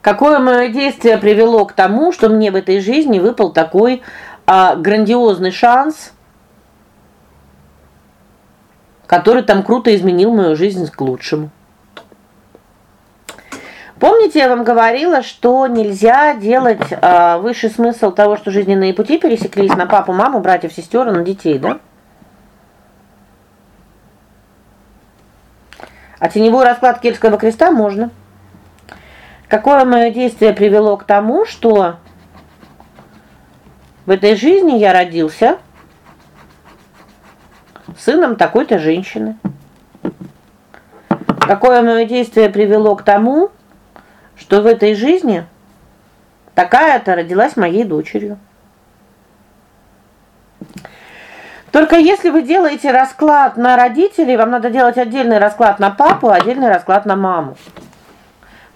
Какое мое действие привело к тому, что мне в этой жизни выпал такой а, грандиозный шанс, который там круто изменил мою жизнь к лучшему. Помните, я вам говорила, что нельзя делать э, высший смысл того, что жизненные пути пересеклись на папу, маму, братьев, сестер на детей, да? А теневой расклад Кельтского креста можно. Какое мое действие привело к тому, что в этой жизни я родился сыном такой-то женщины? Какое мое действие привело к тому, что в этой жизни такая-то родилась моей дочерью? Только если вы делаете расклад на родителей, вам надо делать отдельный расклад на папу, отдельный расклад на маму.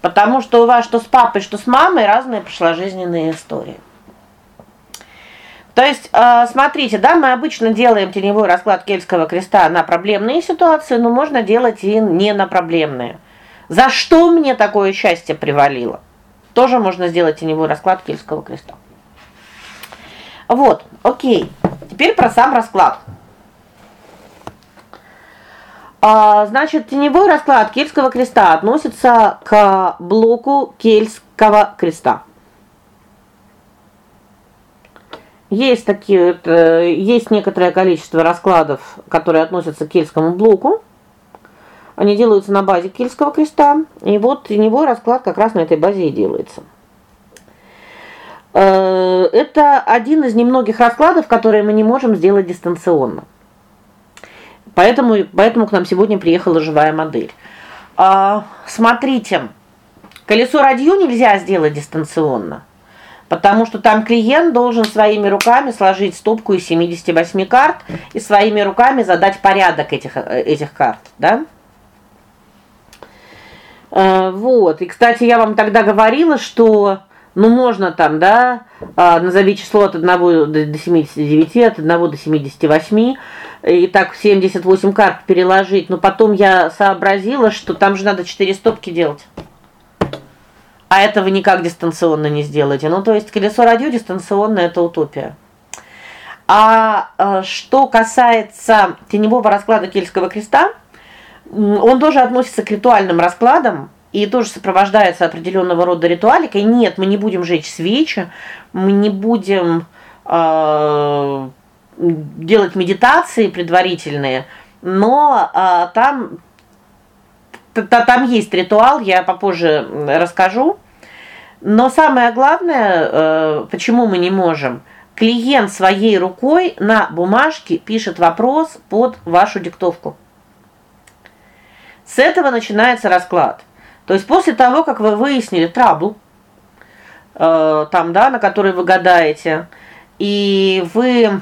Потому что у вас что с папой, что с мамой разные пошла жизненные истории. То есть, э, смотрите, да, мы обычно делаем теневой расклад Кельтского креста на проблемные ситуации, но можно делать и не на проблемные. За что мне такое счастье привалило? Тоже можно сделать теневой расклад Кельтского креста. Вот, о'кей. Теперь про сам расклад. А, значит, теневой расклад Кельтского креста относится к блоку Кельтского креста. Есть такие есть некоторое количество раскладов, которые относятся к кельтскому блоку. Они делаются на базе Кельтского креста, и вот теневой расклад как раз на этой базе и делается. Э, это один из немногих раскладов, которые мы не можем сделать дистанционно. Поэтому поэтому к нам сегодня приехала живая модель. А, смотрите. Колесо радио нельзя сделать дистанционно. Потому что там клиент должен своими руками сложить стопку из 78 карт и своими руками задать порядок этих этих карт, да? Э, вот. И, кстати, я вам тогда говорила, что ну можно там, да, а, назови число от 1 до 79, от 1 до 78, и так 78 карт переложить. Но потом я сообразила, что там же надо 4 стопки делать. А этого никак дистанционно не сделаете. Ну, то есть колесо радио дистанционно это утопия. А, а что касается теневого расклада Кельтского креста, он тоже относится к ритуальным раскладам и тоже сопровождается определенного рода ритуаликой. Нет, мы не будем жечь свечи, мы не будем э, делать медитации предварительные, но э, там там есть ритуал, я попозже расскажу. Но самое главное, э, почему мы не можем? Клиент своей рукой на бумажке пишет вопрос под вашу диктовку. С этого начинается расклад. То есть после того, как вы выяснили трабл, э, там, да, на который вы гадаете, и вы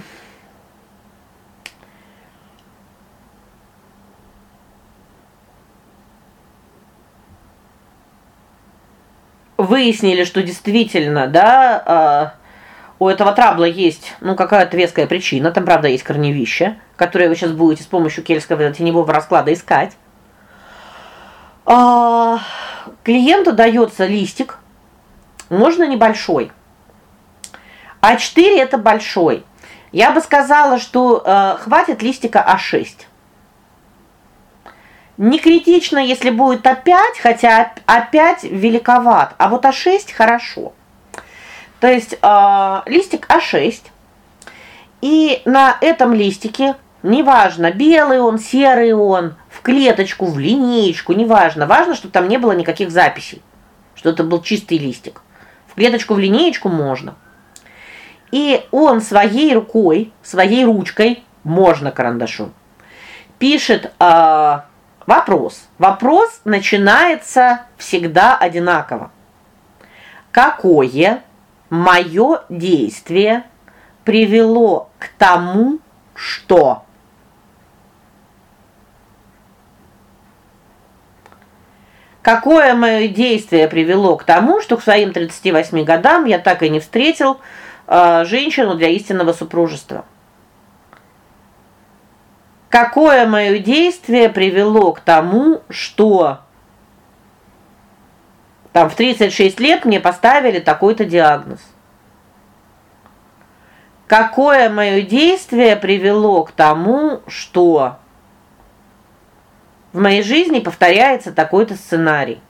выяснили, что действительно, да, э, у этого трабла есть, ну, какая-то веская причина, там правда есть корневище, которое вы сейчас будете с помощью кельтского теневого расклада искать. А, клиенту дается листик. Можно небольшой. А4 это большой. Я бы сказала, что э, хватит листика А6. Не критично, если будет А5, хотя А5 великоват, а вот А6 хорошо. То есть э, листик А6. И на этом листике Неважно, белый он, серый он, в клеточку, в линеечку, неважно. Важно, чтобы там не было никаких записей. Что это был чистый листик. В клеточку, в линеечку можно. И он своей рукой, своей ручкой, можно карандашом, пишет э, вопрос. Вопрос начинается всегда одинаково. Какое мое действие привело к тому, что Какое мое действие привело к тому, что к своим 38 годам я так и не встретил э, женщину для истинного супружества? Какое мое действие привело к тому, что там в 36 лет мне поставили такой-то диагноз? Какое мое действие привело к тому, что в моей жизни повторяется такой-то сценарий.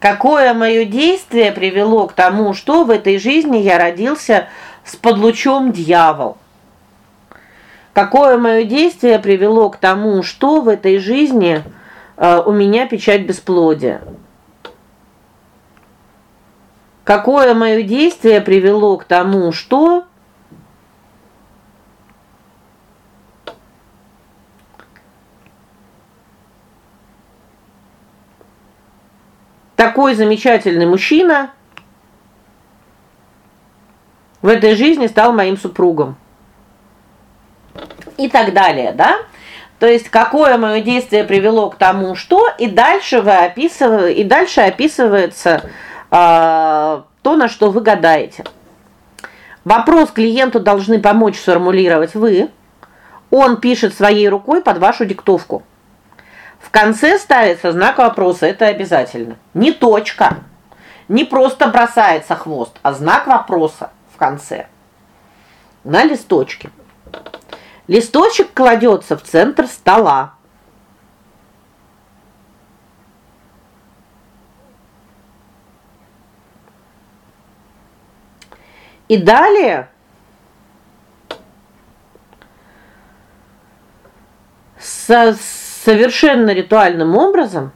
Какое мое действие привело к тому, что в этой жизни я родился с подлучом дьявол? Какое мое действие привело к тому, что в этой жизни э, у меня печать бесплодия? Какое мое действие привело к тому, что такой замечательный мужчина в этой жизни стал моим супругом. И так далее, да? То есть какое моё действие привело к тому, что и дальше вы описываете, и дальше описывается э, то, на что вы гадаете. Вопрос клиенту должны помочь сформулировать вы. Он пишет своей рукой под вашу диктовку. В конце ставится знак вопроса, это обязательно. Не точка. Не просто бросается хвост, а знак вопроса в конце. На листочке. Листочек кладется в центр стола. И далее со совершенно ритуальным образом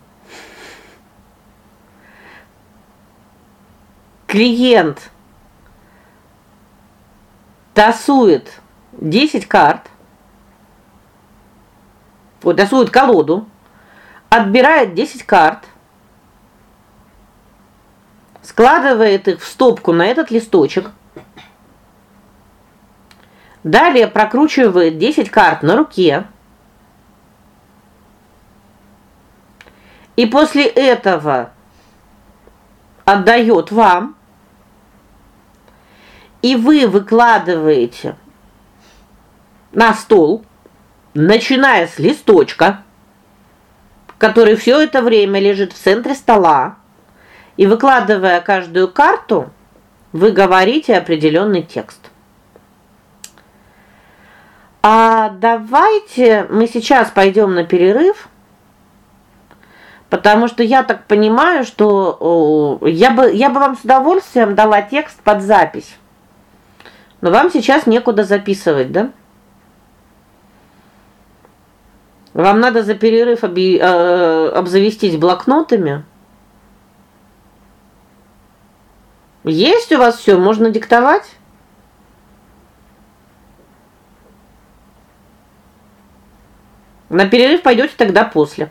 клиент тасует 10 карт. Вот тасует колоду, отбирает 10 карт, складывает их в стопку на этот листочек. Далее прокручивает 10 карт на руке. И после этого отдает вам. И вы выкладываете на стол, начиная с листочка, который все это время лежит в центре стола, и выкладывая каждую карту, вы говорите определенный текст. А давайте мы сейчас пойдем на перерыв. Потому что я так понимаю, что я бы я бы вам с удовольствием дала текст под запись. Но вам сейчас некуда записывать, да? Вам надо за перерыв оби, э, обзавестись блокнотами. Есть у вас все, можно диктовать? На перерыв пойдете тогда после.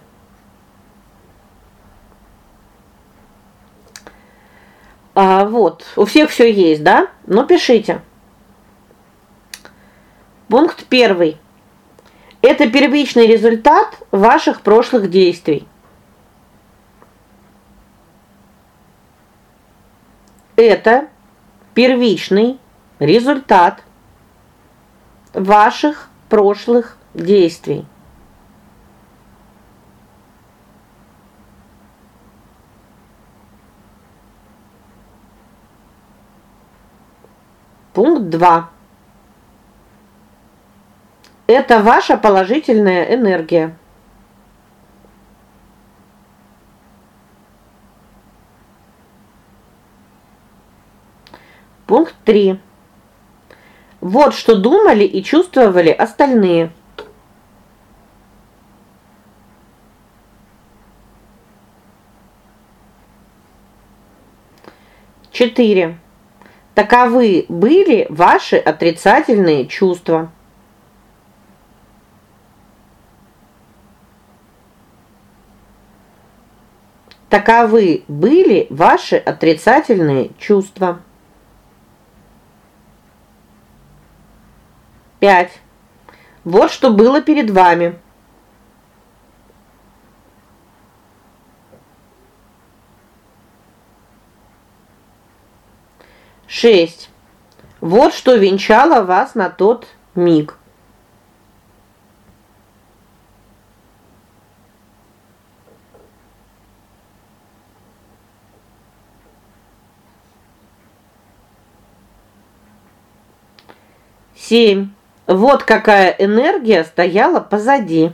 А вот, у всех все есть, да? Ну пишите. Пункт первый. Это первичный результат ваших прошлых действий. Это первичный результат ваших прошлых действий. Пункт 2. Это ваша положительная энергия. Пункт 3. Вот что думали и чувствовали остальные. Четыре. Таковы были ваши отрицательные чувства. Таковы были ваши отрицательные чувства. 5. Вот что было перед вами. Шесть. Вот что венчало вас на тот миг. Семь. Вот какая энергия стояла позади.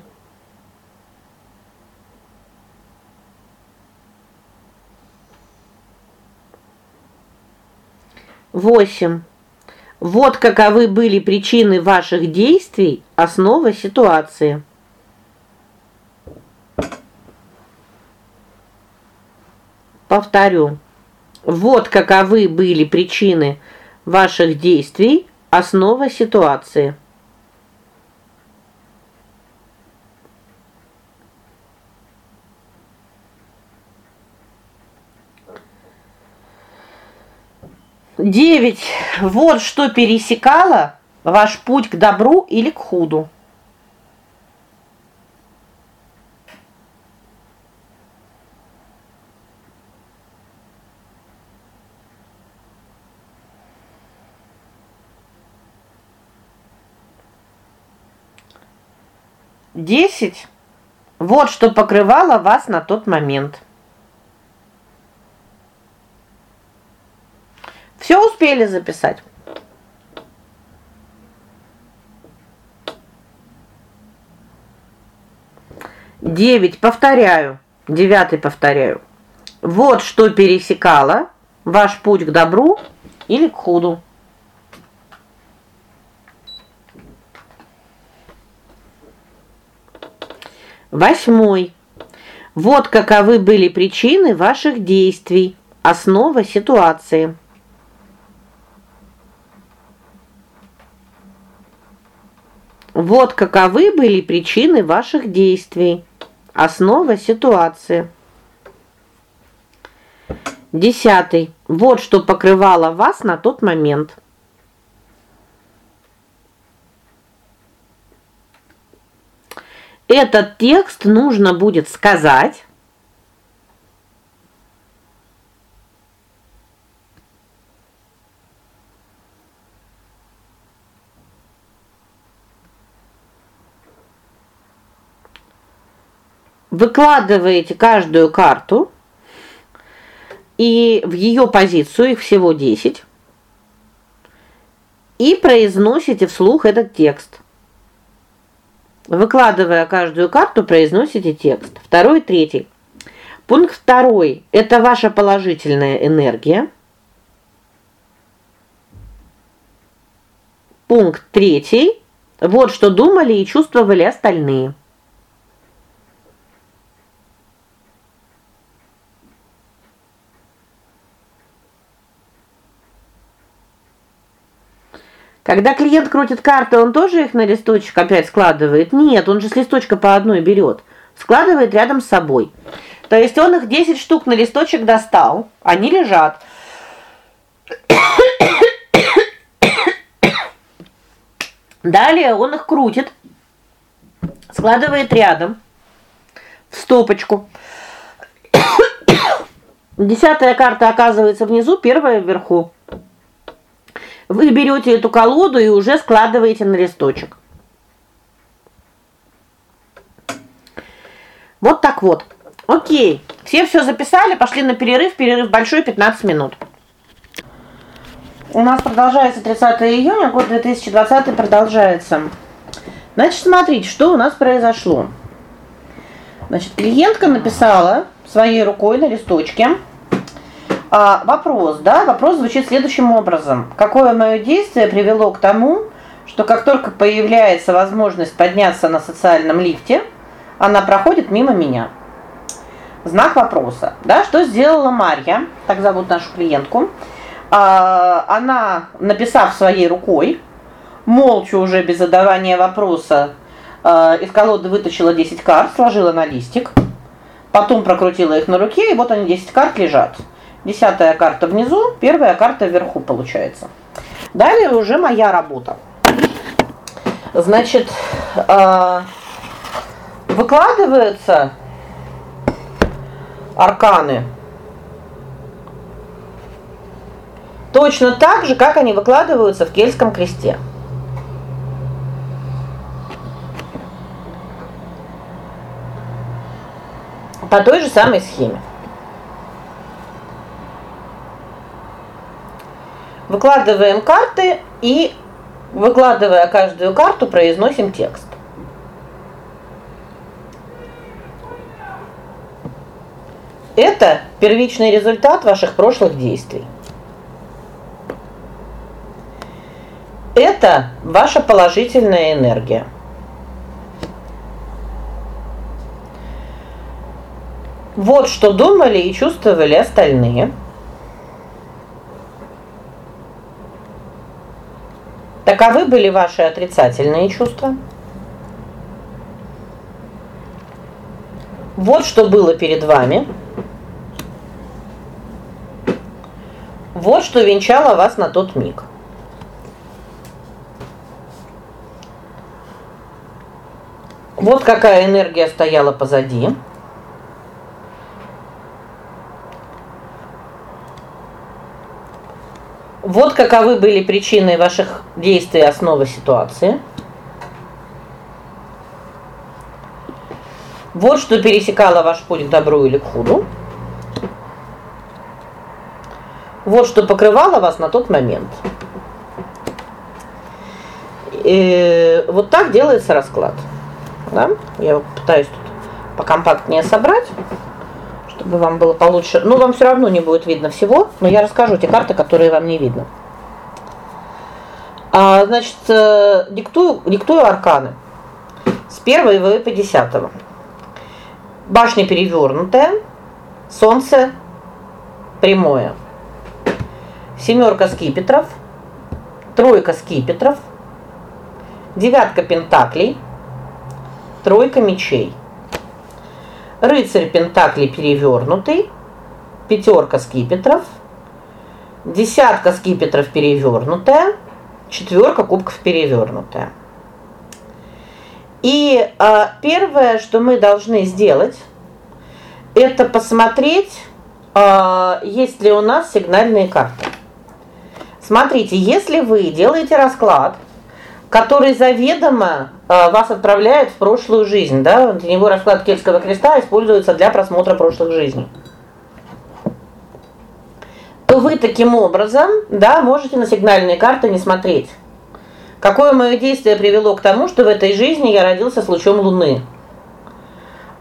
8. Вот каковы были причины ваших действий, основа ситуации. Повторю. Вот каковы были причины ваших действий, основа ситуации. Девять. Вот что пересекало ваш путь к добру или к худу. Десять. Вот что покрывало вас на тот момент. Все успели записать. Девять, повторяю. Девятый повторяю. Вот что пересекало ваш путь к добру или к худу. Восьмой. Вот каковы были причины ваших действий, основа ситуации. Вот каковы были причины ваших действий, основа ситуации. Десятый. Вот что покрывало вас на тот момент. Этот текст нужно будет сказать выкладываете каждую карту и в ее позицию, их всего 10, и произносите вслух этот текст. Выкладывая каждую карту, произносите текст. Второй, третий. Пункт второй это ваша положительная энергия. Пункт третий вот что думали и чувствовали остальные. Когда клиент крутит карты, он тоже их на листочек опять складывает? Нет, он же с листочка по одной берет, складывает рядом с собой. То есть он их 10 штук на листочек достал, они лежат. Далее он их крутит, складывает рядом в стопочку. Десятая карта оказывается внизу, первая вверху. Вы берете эту колоду и уже складываете на листочек. Вот так вот. О'кей. Все все записали, пошли на перерыв. Перерыв большой 15 минут. У нас продолжается 30 июня, год 2020 продолжается. Значит, смотрите, что у нас произошло. Значит, клиентка написала своей рукой на листочке а, вопрос, да? Вопрос звучит следующим образом: Какое мое действие привело к тому, что как только появляется возможность подняться на социальном лифте, она проходит мимо меня? Знак вопроса. Да, что сделала Марья? Так зовут нашу клиентку. А, она, написав своей рукой, молча уже без задавания вопроса, а, из колоды вытащила 10 карт, сложила на листик, потом прокрутила их на руке, и вот они 10 карт лежат. Десятая карта внизу, первая карта вверху получается. Далее уже моя работа. Значит, э выкладываются арканы точно так же, как они выкладываются в кельтском кресте. По той же самой схеме. Выкладываем карты и выкладывая каждую карту, произносим текст. Это первичный результат ваших прошлых действий. это ваша положительная энергия. Вот что думали и чувствовали остальные. Таковы были ваши отрицательные чувства. Вот что было перед вами. Вот что венчало вас на тот миг. Вот какая энергия стояла позади. Вот каковы были причины ваших действий, основа ситуации. Вот что пересекало ваш путь к добру или к худу. Вот что покрывало вас на тот момент. И вот так делается расклад. Да? Я пытаюсь тут покомпактнее собрать чтобы вам было получше. Ну, вам все равно не будет видно всего, но я расскажу те карты, которые вам не видно. А, значит, э, диктую диктую арканы. С 1 по 10. Башня перевернутая, солнце прямое. Семерка скипетров, тройка скипетров, девятка пентаклей, тройка мечей рыцарь пентаклей перевернутый, пятерка скипетров, десятка скипетров перевернутая, четверка кубков перевернутая. И а, первое, что мы должны сделать, это посмотреть, а, есть ли у нас сигнальные карты. Смотрите, если вы делаете расклад, который заведомо э, вас отправляет в прошлую жизнь, да? Теневой расклад Кельтского креста используется для просмотра прошлых жизней. То вы таким образом, да, можете на сигнальные карты не смотреть. Какое мое действие привело к тому, что в этой жизни я родился с лучом луны?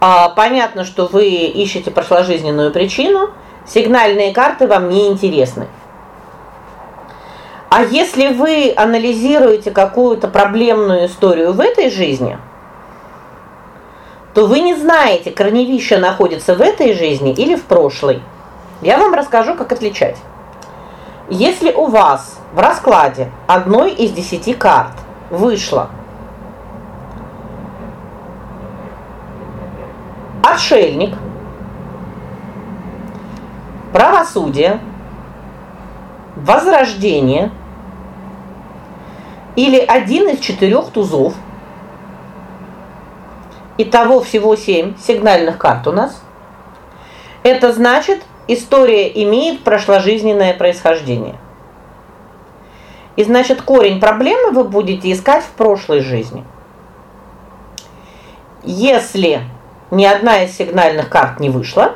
А понятно, что вы ищете прошложизненную причину, сигнальные карты вам не интересны. А если вы анализируете какую-то проблемную историю в этой жизни, то вы не знаете, корневище находится в этой жизни или в прошлой. Я вам расскажу, как отличать. Если у вас в раскладе одной из десяти карт вышло отшельник, правосудие, возрождение или один из четырех тузов. Итого всего семь сигнальных карт у нас. Это значит, история имеет прошложизненное происхождение. И значит, корень проблемы вы будете искать в прошлой жизни. Если ни одна из сигнальных карт не вышла,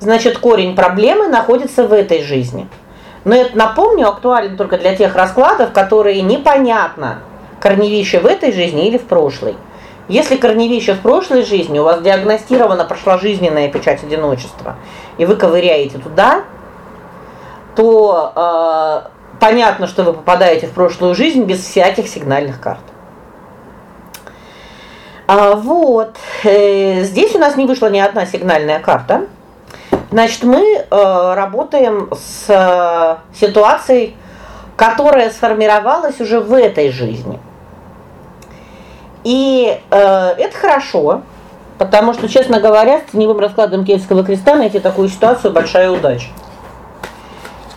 значит, корень проблемы находится в этой жизни. Но это, напомню, актуален только для тех раскладов, которые непонятно, корневище в этой жизни или в прошлой. Если корневище в прошлой жизни, у вас диагностирована прошложизненная печать одиночества, и вы ковыряете туда, то э, понятно, что вы попадаете в прошлую жизнь без всяких сигнальных карт. А вот. Э, здесь у нас не вышла ни одна сигнальная карта. Значит, мы э, работаем с э, ситуацией, которая сформировалась уже в этой жизни. И э, это хорошо, потому что, честно говоря, с теневым раскладом Кельтского креста найти такую ситуацию большая удача.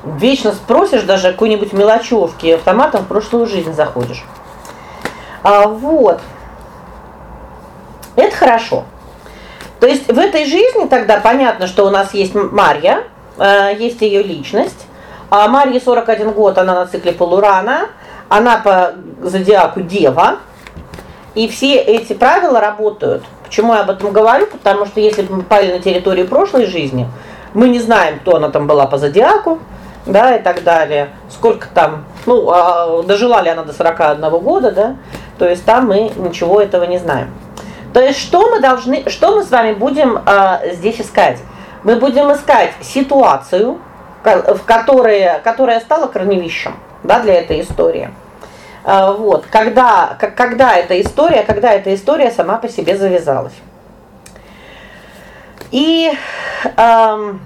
Вечно спросишь даже какой-нибудь мелочевки, автоматом в прошлую жизнь заходишь. А вот. Это хорошо. То есть в этой жизни тогда понятно, что у нас есть Марья, э, есть ее личность. А Марье 41 год, она на цикле полурана, она по зодиаку Дева. И все эти правила работают. Почему я об этом говорю? Потому что если мы попали на территорию прошлой жизни, мы не знаем, кто она там была по зодиаку, да, и так далее. Сколько там, ну, а дожила ли она до 41 года, да? То есть там мы ничего этого не знаем. То есть что мы должны, что мы с вами будем э, здесь искать? Мы будем искать ситуацию, в которой, которая стала корневищем, да, для этой истории. А, вот, когда как, когда эта история, когда эта история сама по себе завязалась. И эм,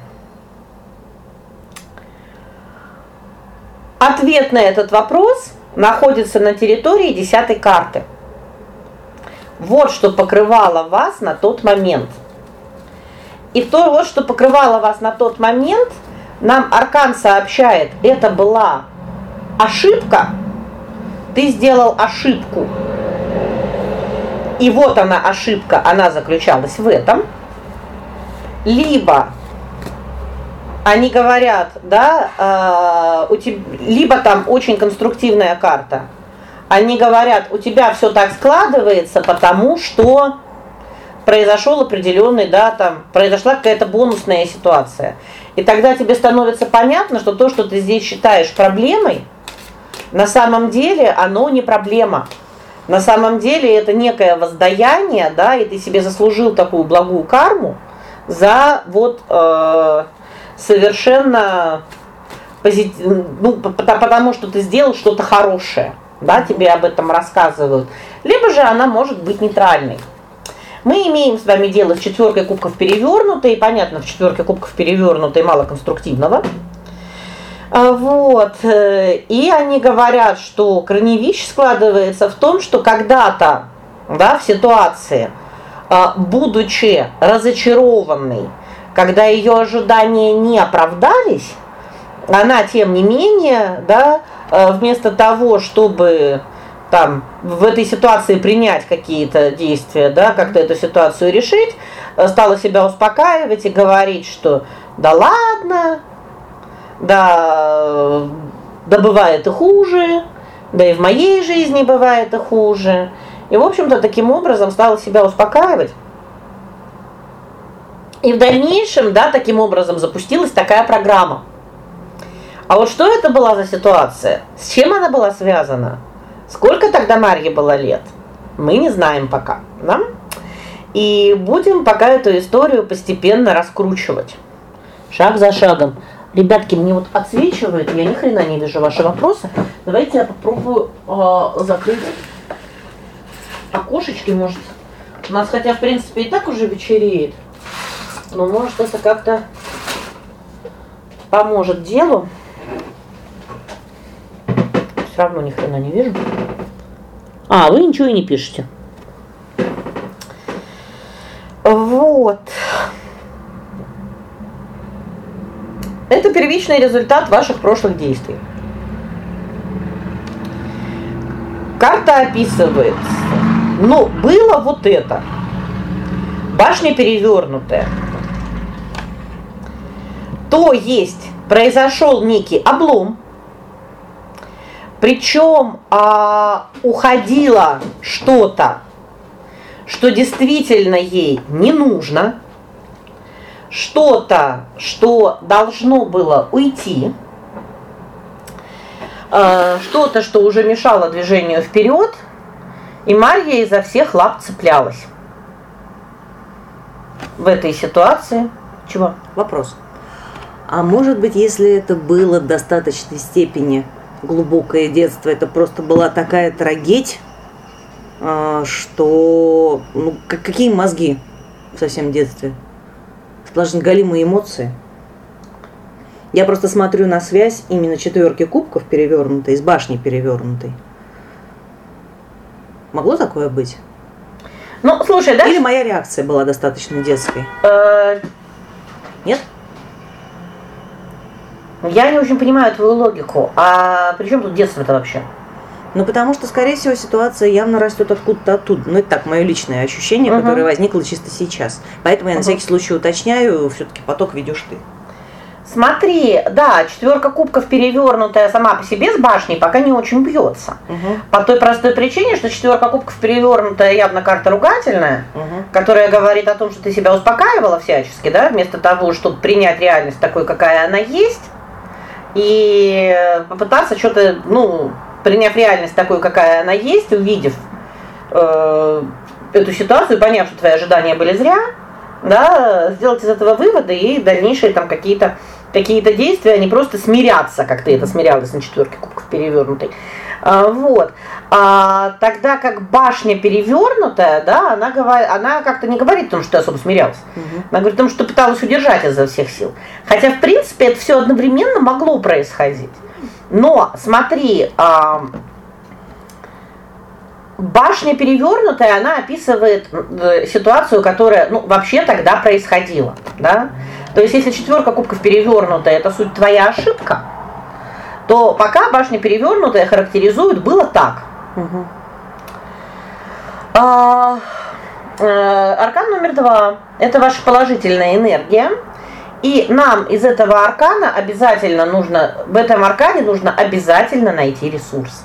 ответ на этот вопрос находится на территории десятой карты. Вот что покрывало вас на тот момент. И то вот что покрывало вас на тот момент, нам аркан сообщает, это была ошибка. Ты сделал ошибку. И вот она ошибка, она заключалась в этом. Либо они говорят, да, э, у тебя либо там очень конструктивная карта. Они говорят, у тебя все так складывается, потому что произошел определенный, да, там произошла какая-то бонусная ситуация. И тогда тебе становится понятно, что то, что ты здесь считаешь проблемой, на самом деле оно не проблема. На самом деле это некое воздаяние, да, и ты себе заслужил такую благую карму за вот э совершенно позитив, ну, потому что ты сделал что-то хорошее, да, тебе об этом рассказывают. Либо же она может быть нейтральной. Мы имеем с вами дело с четверкой кубков перевернутой, и понятно, в четверке кубков перевернутой мало конструктивного. А, вот. Э, и они говорят, что корневищ складывается в том, что когда-то, да, в ситуации, а, будучи разочарованной когда ее ожидания не оправдались, она тем не менее, да, вместо того, чтобы там в этой ситуации принять какие-то действия, да, как-то эту ситуацию решить, э, стала себя успокаивать и говорить, что да ладно, да, да бывает и хуже, да и в моей жизни бывает и хуже. И, в общем-то, таким образом стала себя успокаивать. И в дальнейшем, да, таким образом запустилась такая программа. А вот что это была за ситуация? С чем она была связана? Сколько тогда Марье было лет? Мы не знаем пока, да? И будем пока эту историю постепенно раскручивать. Шаг за шагом. Ребятки, мне вот отсвечивает, я ни хрена не вижу ваши вопросы. Давайте я попробую э, закрыть окошечки, может. У нас хотя, в принципе, и так уже вечереет. Но может это как-то поможет делу. Все равно ни хрена не вижу. А, вы ничего и не пишете. Вот. Это первичный результат ваших прошлых действий. Карта описывает. Ну, было вот это. Башня перевернутая то есть произошел некий облом. Причем а, уходило что-то, что действительно ей не нужно, что-то, что должно было уйти, э, что-то, что уже мешало движению вперед, и Марья изо всех лап цеплялась. В этой ситуации чего? Вопрос. А может быть, если это было в достаточной степени глубокое детство, это просто была такая трагедия, а, что ну какие мозги в совсем детстве? Сплошные галимые эмоции. Я просто смотрю на связь именно четверки кубков перевернутой с башней перевернутой. Могло такое быть? Ну, слушай, да? Или моя реакция была достаточно детской? Э, Нет? Я не очень понимаю твою логику. А при чем тут детство-то вообще? Ну, потому что, скорее всего, ситуация явно растет откуда-то оттуда. Ну, это так, мое личное ощущение, угу. которое возникло чисто сейчас. Поэтому я угу. на всякий случай уточняю, все таки поток ведешь ты. Смотри, да, четверка кубков перевернутая сама по себе с башней пока не очень бьется. Угу. По той простой причине, что четверка кубков перевернутая явно карта ругательная, угу. которая говорит о том, что ты себя успокаивала всячески, да, вместо того, чтобы принять реальность такой, какая она есть и попытаться что-то, ну, приняв реальность такой, какая она есть, увидев э, эту ситуацию, поняв, что твои ожидания были зря, да, сделать из этого выводы и дальнейшие там какие-то какие-то действия, а не просто смиряться, как ты это смирялась на четверке кубков перевернутой. А, вот. А тогда как башня перевернутая, да, она говорит, она как-то не говорит о том, что ты особо смирялся. Угу. Она говорит о том, что пыталась удержать изо всех сил. Хотя, в принципе, это все одновременно могло происходить. Но смотри, а, башня перевернутая, она описывает э, ситуацию, которая, ну, вообще тогда происходила, да? То есть если четверка кубков перевернутая это суть твоя ошибка, то пока башня перевернутая характеризует было так. Угу. А, э, аркан номер два это ваша положительная энергия. И нам из этого аркана обязательно нужно в этом аркане нужно обязательно найти ресурс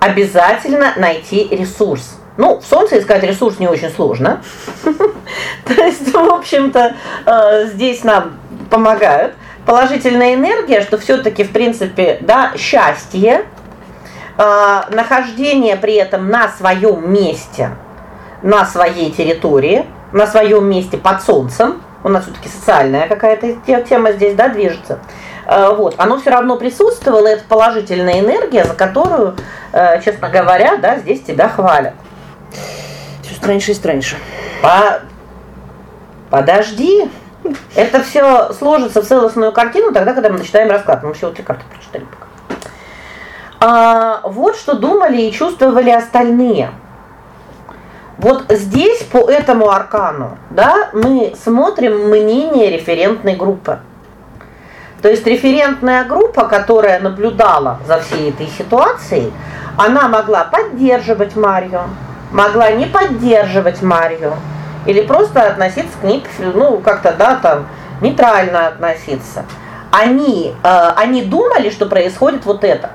обязательно найти ресурс. Ну, в солнце искать ресурс не очень сложно. То есть, в общем-то, э, здесь нам помогают положительная энергия, что все таки в принципе, да, счастье, э, нахождение при этом на своем месте, на своей территории, на своем месте под солнцем. У нас все таки социальная какая-то тема здесь, да, движется. Э, вот, оно все равно присутствовало, это положительная энергия, за которую, э, честно говоря, да, здесь тебя хвалят. Все страньше и страньше. По Подожди. Это все сложится в целостную картину тогда, когда мы начинаем расклад. Мы всего три карты прочитали пока. А, вот что думали и чувствовали остальные. Вот здесь по этому аркану, да, мы смотрим мнение референтной группы. То есть референтная группа, которая наблюдала за всей этой ситуацией, она могла поддерживать Марию, могла не поддерживать Марию или просто относиться к ней, ну, как-то да, там нейтрально относиться. Они э, они думали, что происходит вот это.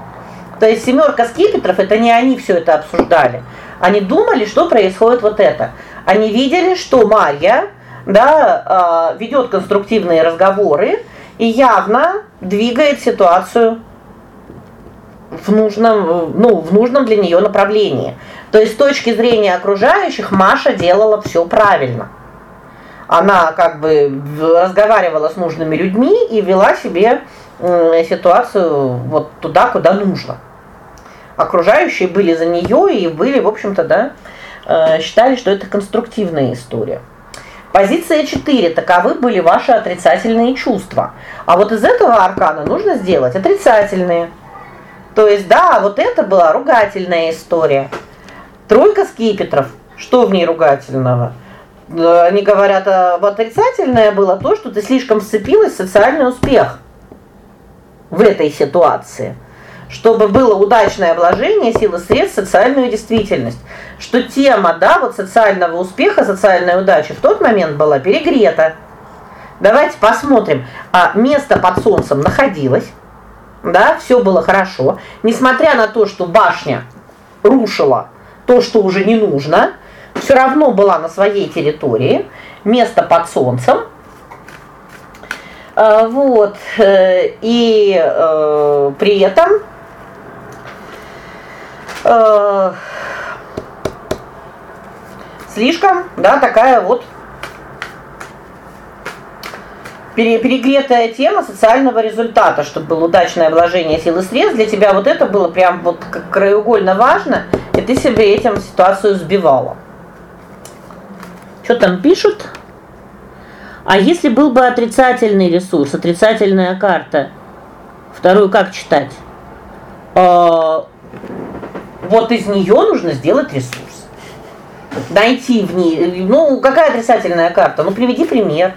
То есть семерка скипетров это не они все это обсуждали. Они думали, что происходит вот это. Они видели, что Марья, да, э, ведет конструктивные разговоры, и явно двигает ситуацию в нужном, ну, в нужном для нее направлении. То есть с точки зрения окружающих Маша делала все правильно. Она как бы разговаривала с нужными людьми и вела себе ситуацию вот туда, куда нужно. Окружающие были за нее и были, в общем-то, да, э, считали, что это конструктивная история. Позиция 4 таковы были ваши отрицательные чувства. А вот из этого аркана нужно сделать отрицательные. То есть, да, вот это была ругательная история. Тройка скипетров. Что в ней ругательного? Они говорят, а в отрицательное было то, что ты слишком вцепилась в социальный успех в этой ситуации чтобы было удачное вложение силы средств в социальную действительность. Что тема, да, вот социального успеха, социальной удачи в тот момент была перегрета. Давайте посмотрим. А место под солнцем находилось. Да, все было хорошо, несмотря на то, что башня рушила то, что уже не нужно, все равно была на своей территории, место под солнцем. А, вот. Э, и э, при этом э, слишком, да, такая вот перегретая тема социального результата, чтобы было удачное вложение сил и средств. Для тебя вот это было прям вот как краеугольно важно, и ты себе этим ситуацию сбивала. Что там пишут? А если был бы отрицательный ресурс, отрицательная карта, вторую как читать? А, вот из нее нужно сделать ресурс. Найти в ней, ну, какая отрицательная карта? Ну, приведи пример.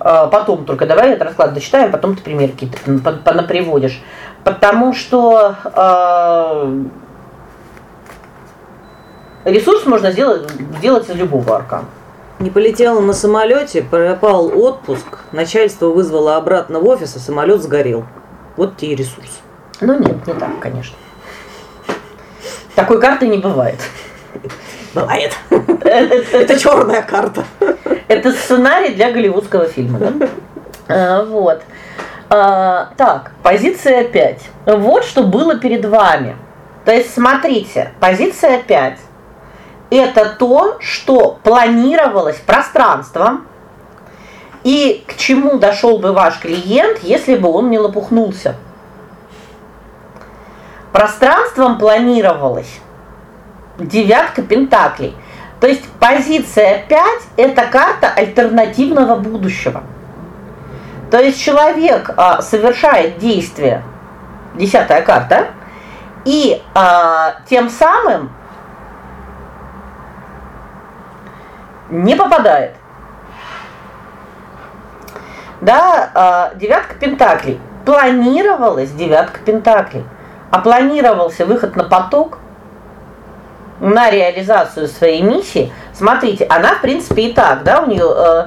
А, потом только давай этот расклад дочитаем, потом ты примеры какие-то приводишь. Потому что э, ресурс можно сделать сделать из любого аркана. Не полетела на самолете, пропал отпуск, начальство вызвало обратно в офис, а самолет сгорел. Вот тебе и ресурс. Ну нет, не так, конечно. Такой карты не бывает. Бывает. Это черная карта. Это сценарий для голливудского фильма, да? А, вот. А, так, позиция 5. Вот что было перед вами. То есть смотрите, позиция 5 это то, что планировалось пространством и к чему дошел бы ваш клиент, если бы он не лопухнулся. пространством планировалось девятка пентаклей. То есть позиция 5 это карта альтернативного будущего. То есть человек а, совершает действие десятая карта и а, тем самым не попадает. Да, а, девятка пентаклей. Планировалась девятка пентаклей, а планировался выход на поток на реализацию своей миссии. Смотрите, она, в принципе, и так, да, у нее э,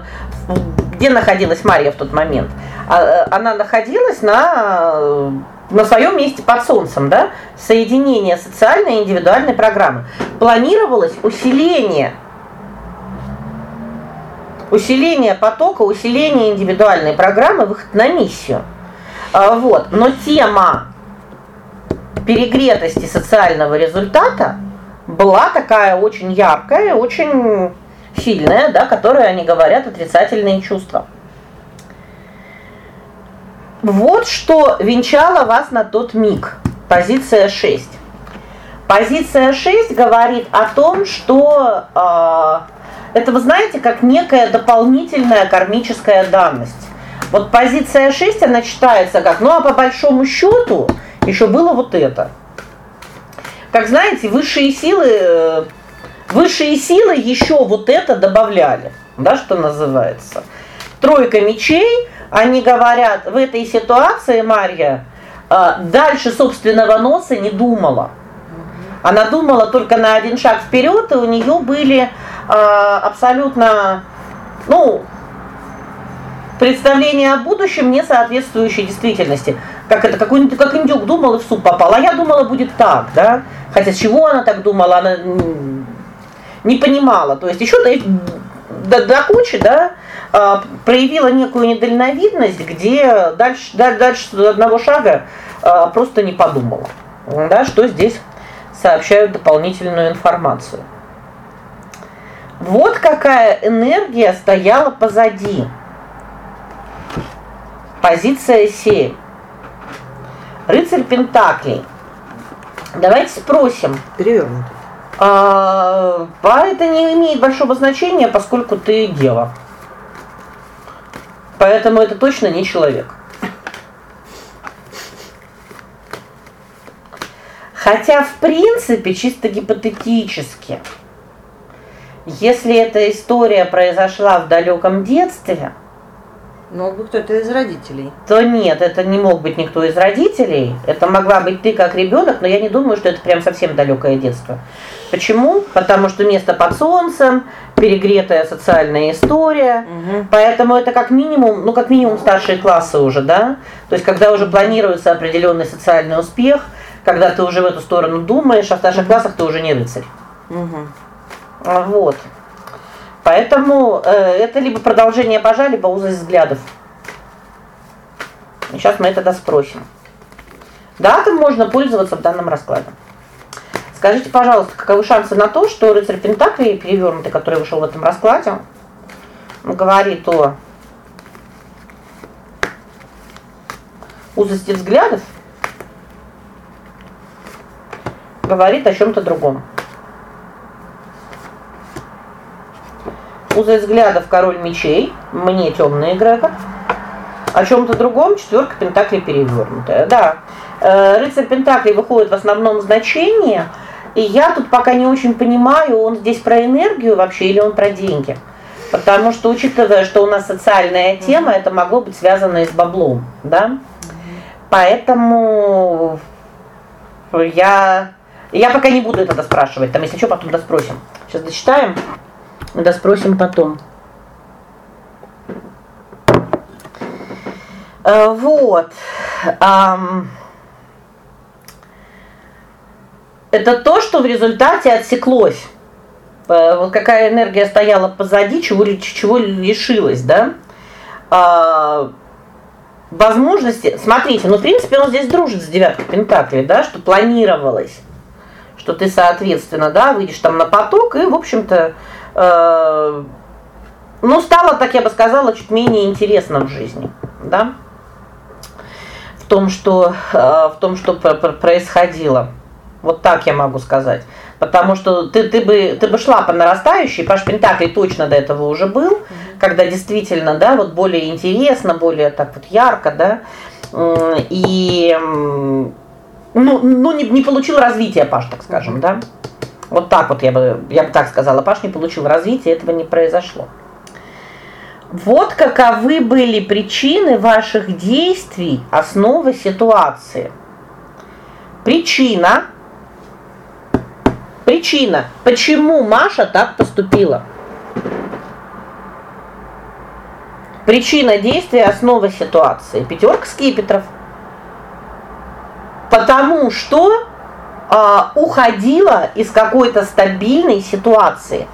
где находилась Мария в тот момент? А, э, она находилась на на своем месте под солнцем, да? Соединение социальной и индивидуальной программы. Планировалось усиление усиление потока, усиление индивидуальной программы, выход на миссию. А, вот. Но тема перегретости социального результата была такая очень яркая, очень сильная, да, которая они говорят отрицательные чувства. Вот что венчало вас на тот миг. Позиция 6. Позиция 6 говорит о том, что э, это вы знаете, как некая дополнительная кармическая данность. Вот позиция 6 она читается как: "Ну а по большому счету еще было вот это". Как знаете, высшие силы высшие силы еще вот это добавляли, да, что называется. Тройка мечей, они говорят: "В этой ситуации Марья э, дальше собственного носа не думала". Она думала только на один шаг вперед, и у нее были э, абсолютно ну, представления о будущем, не соответствующие действительности. Как это какой-нибудь как индюк думал и в суп попал. А я думала, будет так, да? Хотя с чего она так думала, она не понимала. То есть еще до, до кучи, да, а, проявила некую недальновидность, где дальше дальше одного шага а, просто не подумала. Да, что здесь сообщают дополнительную информацию. Вот какая энергия стояла позади. Позиция 7. Рыцарь пентаклей. Давайте спросим. Перевернут. А, а это не имеет большого значения, поскольку ты дева. Поэтому это точно не человек. Хотя, в принципе, чисто гипотетически, если эта история произошла в далеком детстве, Мог бы кто-то из родителей. То нет, это не мог быть никто из родителей. Это могла быть ты как ребенок, но я не думаю, что это прям совсем далекое детство. Почему? Потому что место под солнцем, перегретая социальная история. Угу. Поэтому это как минимум, ну как минимум старшие классы уже, да? То есть когда уже планируется определенный социальный успех, когда ты уже в эту сторону думаешь, а в старших угу. классах ты уже не рыцарь. Угу. Вот. Поэтому э, это либо продолжение божа, либо узость взглядов. сейчас мы это доспросим. Да, там можно пользоваться в данном раскладе. Скажите, пожалуйста, каковы шансы на то, что рыцарь пентаклей перевернутый, который вышел в этом раскладе, говорит о узости взглядов, говорит о чем то другом. Узы взглядов король мечей, мне темная игрока. О чем то другом четверка пентаклей перевернутая. Да. Э, рыцарь пентаклей выходит в основном значении, и я тут пока не очень понимаю, он здесь про энергию вообще или он про деньги. Потому что учитывая, что у нас социальная тема, это могло быть связано и с баблом, да? Поэтому я я пока не буду это спрашивать, там если что, потом доспросим. Сейчас дочитаем. Да спросим потом. Э, вот. Это то, что в результате отсеклось. Э, вот какая энергия стояла позади, чего чего лишилась, да? А, возможности. Смотрите, ну, в принципе, он здесь дружит с девяткой пентаклей, да, что планировалось, что ты, соответственно, да, выйдешь там на поток и, в общем-то, э, ну, стало, так я бы сказала, чуть менее интересно в жизни, да? в том, что э, в том, что происходило. Вот так я могу сказать. Потому что ты ты бы ты бы шла по нарастающей, Паш Пентакли точно до этого уже был, когда действительно, да, вот более интересно, более так вот ярко, да. И ну, ну не, не получил развития Паш, так скажем, да. Вот так вот я бы я бы так сказала. Паш не получил развития, этого не произошло. Вот каковы были причины ваших действий, основы ситуации. Причина Причина, почему Маша так поступила. Причина действия, основа ситуации. Пятерка скипетров. Потому что а, уходила из какой-то стабильной ситуации.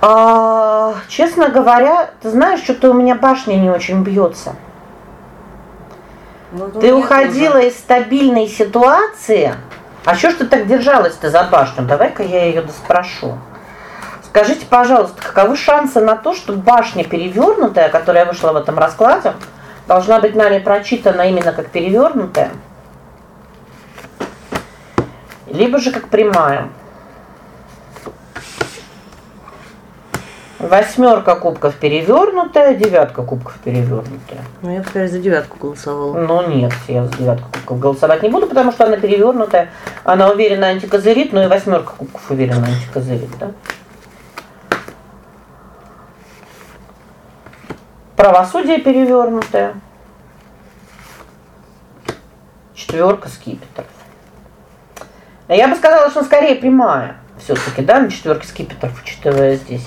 А, честно говоря, ты знаешь, что-то у меня башня не очень бьется. Ну, ты уходила тоже. из стабильной ситуации, а что ж ты так держалась-то за башню? Давай-ка я ее доспрошу. Скажите, пожалуйста, каковы шансы на то, что башня перевернутая, которая вышла в этом раскладе, должна быть нами прочитана именно как перевернутая? Либо же как прямая? Восьмерка кубков перевернутая, девятка кубков перевернутая. Ну я теперь за девятку голосовала. Ну нет, я за девятку кубков голосовать не буду, потому что она перевернутая. Она уверенно антикозырит, но и восьмерка кубков уверенно антикозырит, да? Правосудие перевернутое. Четверка скипетров. Я бы сказала, что скорее прямая все таки да, на четверке скипетров, учитывая здесь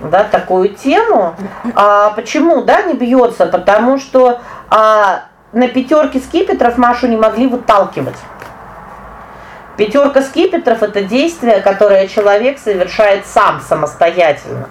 да, такую тему. А почему, да, не бьется? Потому что а на пятерке скипетров Машу не могли выталкивать. Пятерка скипетров это действие, которое человек совершает сам самостоятельно.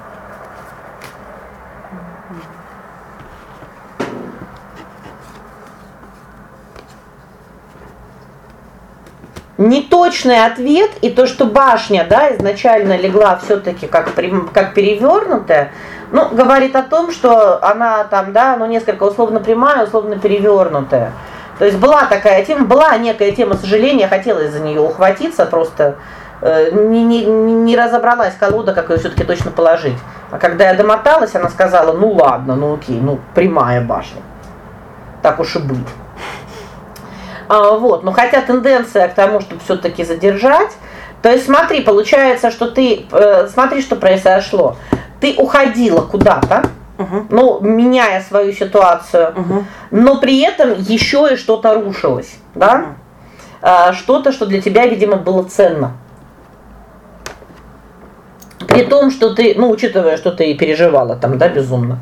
Неточный ответ и то, что башня, да, изначально легла все таки как как перевернутая, ну, говорит о том, что она там, да, ну несколько условно прямая, условно перевернутая. То есть была такая тема, была некая тема сожаления, хотелось за нее ухватиться, просто э, не не не разобралась колода, как ее все таки точно положить. А когда я домоталась, она сказала: "Ну ладно, ну о'кей, ну прямая башня". Так уж и быть. А, вот, но хотя тенденция к тому, чтобы все таки задержать, то есть смотри, получается, что ты э, смотри, что произошло. Ты уходила куда-то, угу. ну, меняя свою ситуацию, угу. но при этом еще и что-то рушилось, да? Угу. А, что-то, что для тебя, видимо, было ценно. При том, что ты, ну, учитывая, что ты переживала там, да, безумно.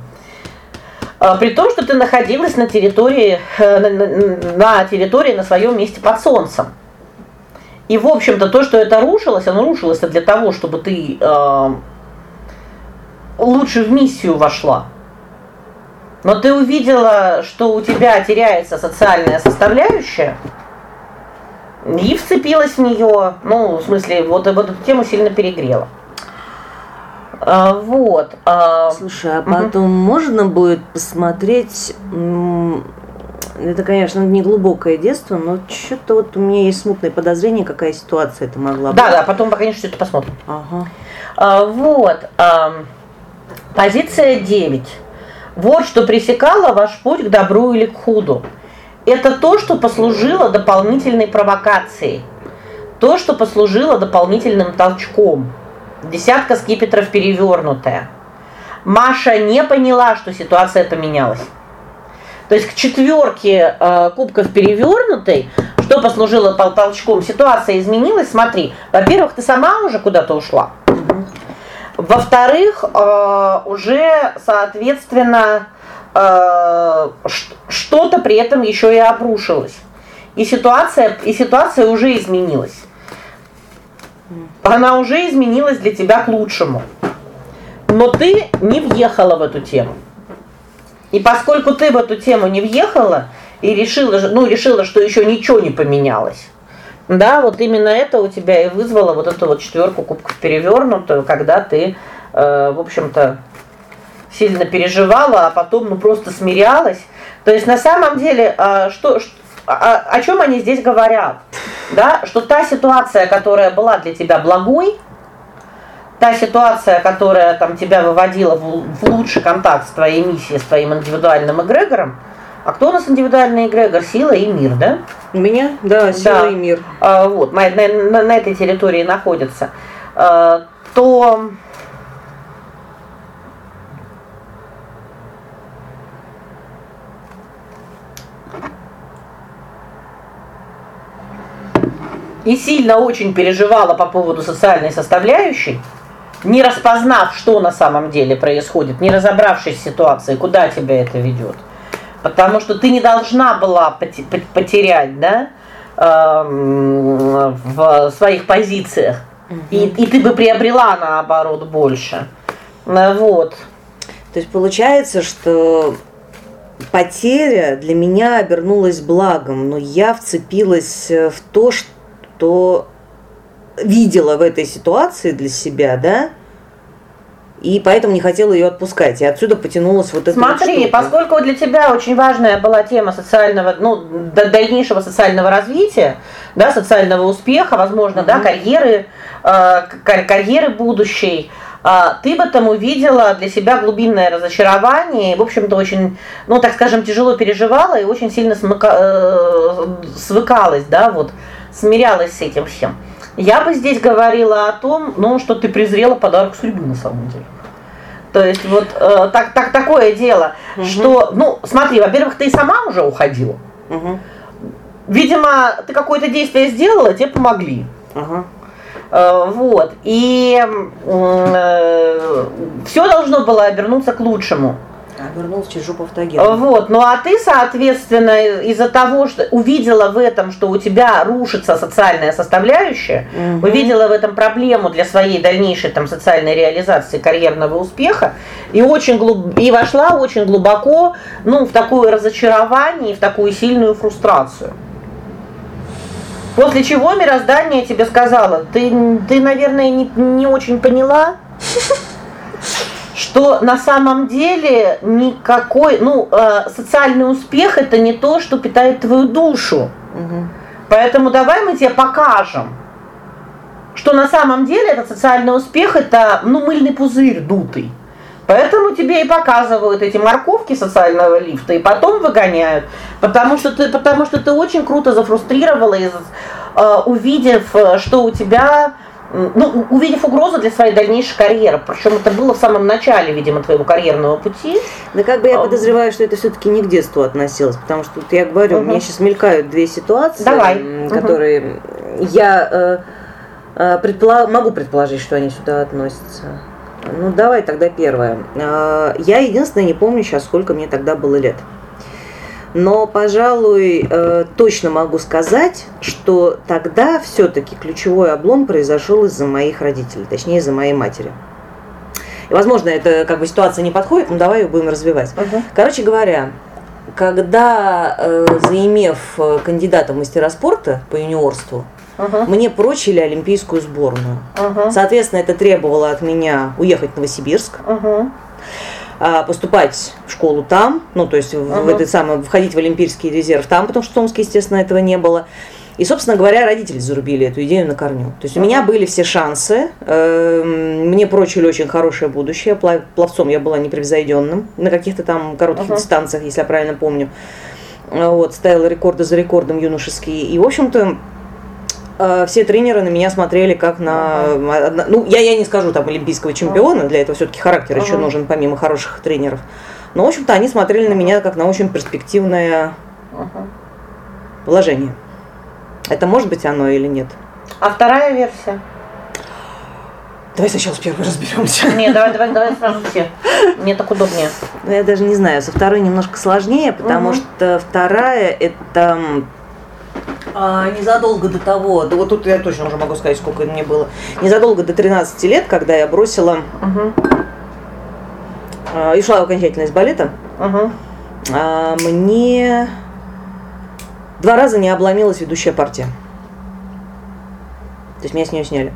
А, при том, что ты находилась на территории э, на, территории на своем месте под солнцем. И в общем-то то, что это рушилось, оно рушилось для того, чтобы ты э, лучше в миссию вошла. Но ты увидела, что у тебя теряется социальная составляющая, и вцепилась в нее, ну, в смысле, вот эту тему сильно перегрела. А, вот. А... Слушай, а потом угу. можно будет посмотреть это, конечно, не глубокое детство, но что-то вот у меня есть смутное подозрение, какая ситуация это могла быть. Да, да, потом, конечно, это посмотрим. Ага. А, вот. А, позиция 9. Вот что пресекало ваш путь к добру или к худу. Это то, что послужило дополнительной провокацией. То, что послужило дополнительным толчком. Десятка скипетров перевернутая. Маша не поняла, что ситуация поменялась. То есть к четверке э, кубков перевернутой, что послужило толчком, ситуация изменилась. Смотри, во-первых, ты сама уже куда-то ушла. Во-вторых, э, уже, соответственно, э, что-то при этом еще и обрушилось. И ситуация, и ситуация уже изменилась она уже изменилась для тебя к лучшему. Но ты не въехала в эту тему. И поскольку ты в эту тему не въехала и решила, ну, решила, что еще ничего не поменялось. Да, вот именно это у тебя и вызвало вот эту вот четверку кубков перевернутую, когда ты, э, в общем-то, сильно переживала, а потом ну просто смирялась, То есть на самом деле, а, что, о, о чем они здесь говорят? Да, что та ситуация, которая была для тебя благой, та ситуация, которая там тебя выводила в, в лучший контакт с твоей миссией, с твоим индивидуальным эгрегором, а кто у нас индивидуальный эгрегор? Сила и мир, да? У меня? Да, сила да. и мир. А, вот, на, на, на этой территории находится. А, то и сильно очень переживала по поводу социальной составляющей, не распознав, что на самом деле происходит, не разобравшись в ситуации, куда тебя это ведет. Потому что ты не должна была потерять, да, эм, в своих позициях. И и ты бы приобрела наоборот больше. Ну вот. То есть получается, что потеря для меня обернулась благом, но я вцепилась в то, что что видела в этой ситуации для себя, да? И поэтому не хотела ее отпускать. И отсюда потянулась вот эта Смотри, вот поскольку для тебя очень важная была тема социального, ну, дальнейшего социального развития, да, социального успеха, возможно, угу. да, карьеры, э, карьеры будущей, э, ты бы там увидела для себя глубинное разочарование, и, в общем-то, очень, ну, так скажем, тяжело переживала и очень сильно смыка, э, свыкалась, да, вот смирялась с этим всем. Я бы здесь говорила о том, ну, что ты презрела подарок судьбы на самом деле. То есть вот э, так так такое дело, угу. что, ну, смотри, во-первых, ты сама уже уходила. Угу. Видимо, ты какое-то действие сделала, тебе помогли. Угу. Э, вот. И э, все должно было обернуться к лучшему. А вернулся через жопу автогена. Вот. Ну а ты, соответственно, из-за того, что увидела в этом, что у тебя рушится социальная составляющая, угу. увидела в этом проблему для своей дальнейшей там социальной реализации, карьерного успеха, и очень глуб... и вошла очень глубоко, ну, в такое разочарование, в такую сильную фрустрацию. После чего мироздание тебе сказало: "Ты ты, наверное, не не очень поняла, что на самом деле никакой, ну, э, социальный успех это не то, что питает твою душу. Угу. Поэтому давай мы тебе покажем, что на самом деле этот социальный успех это, ну, мыльный пузырь дутый. Поэтому тебе и показывают эти морковки социального лифта и потом выгоняют, потому что ты потому что ты очень круто зафрустрировала из э, увидев, э, что у тебя ну, увидев угрозу для своей дальнейшей карьеры, причем это было в самом начале, видимо, твоего карьерного пути. Да как бы я а, подозреваю, что это все таки не к детству относилось, потому что вот я говорю, угу. у меня сейчас мелькают две ситуации, Давай. которые угу. я э, э, предполаг... могу предположить, что они сюда относятся. Ну, давай тогда первое. Э, я единственное не помню сейчас, сколько мне тогда было лет. Но, пожалуй, э, точно могу сказать, что тогда все таки ключевой облом произошел из-за моих родителей, точнее, из-за моей матери. И, возможно, это как бы ситуация не подходит, но давай ее будем развивать. Угу. Короче говоря, когда э, заимев э, кандидата в мастера спорта по юниорству, Uh-huh. Мне прочили олимпийскую сборную. Uh-huh. Соответственно, это требовало от меня уехать в Новосибирск. Uh-huh. А, поступать в школу там, ну, то есть uh-huh. в этот самый входить в олимпийский резерв там, потому что в Томске, естественно, этого не было. И, собственно говоря, родители зарубили эту идею на корню. То есть у меня были все шансы. Эм, мне прочили очень хорошее будущее. Пловцом я была непревзойденным на каких-то там коротких uh-huh. дистанциях, если я правильно помню. Вот, ставила рекорды за рекордом юношеские. И, в общем-то, все тренеры на меня смотрели как на ну я я не скажу там олимпийского чемпиона, для этого все таки характер еще нужен помимо хороших тренеров. Но в общем-то они смотрели на меня как на очень перспективное ага. положение. Это может быть оно или нет? А вторая версия? Давай сначала с первой разберемся. Нет, давай, давай, давай сразу все. Мне так удобнее. Ну, я даже не знаю, со второй немножко сложнее, потому угу. что вторая это а, незадолго до того, да вот тут я точно уже могу сказать, сколько мне было, незадолго до 13 лет, когда я бросила угу. а, и шла окончательно из балета, угу. а, мне два раза не обломилась ведущая партия. То есть меня с нее сняли.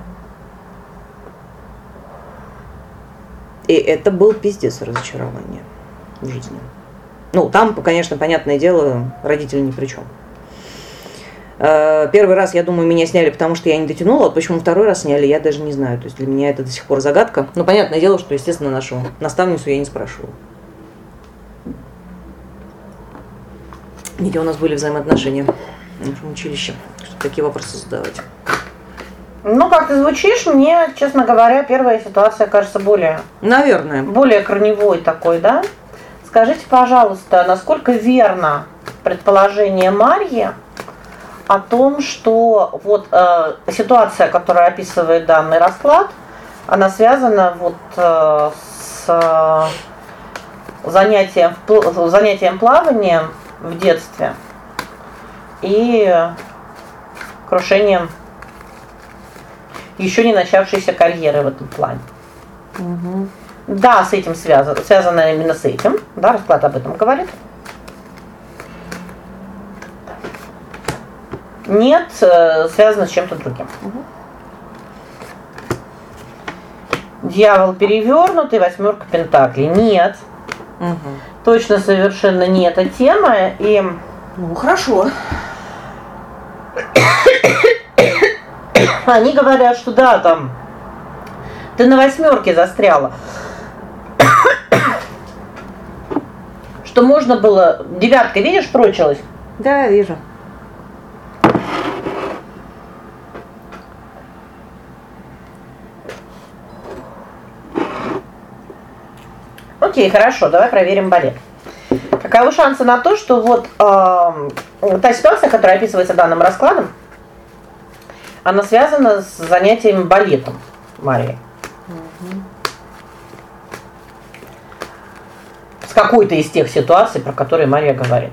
И это был пиздец разочарование в жизни. Ну, там, конечно, понятное дело, родители ни при чем. Э, первый раз, я думаю, меня сняли, потому что я не дотянула, а почему второй раз сняли, я даже не знаю. То есть для меня это до сих пор загадка. Но понятное дело, что, естественно, нашу наставницу я не спрашивала. Где у нас были взаимоотношения в нашем училище, чтобы такие вопросы задавать. Ну, как ты звучишь, мне, честно говоря, первая ситуация кажется более... Наверное. Более корневой такой, да? Скажите, пожалуйста, насколько верно предположение Марьи о том, что вот э, ситуация, которая описывает данный расклад, она связана вот э, с э, занятием занятием плаванием в детстве и крушением еще не начавшейся карьеры в этом плане. Угу. Да, с этим связано, связано именно с этим, да, расклад об этом говорит. Нет, э, связано с чем-то другим. Угу. Дьявол перевернутый, восьмерка пентаклей. Нет. Угу. Точно совершенно не эта тема и ну хорошо. Они говорят, что да, там ты на восьмерке застряла. Что можно было девятка, видишь, прочилась? Да, вижу. Окей, хорошо, давай проверим балет. Каковы шансы на то, что вот э, та ситуация, которая описывается данным раскладом, она связана с занятием балетом Марии. Угу. С какой-то из тех ситуаций, про которые Мария говорит.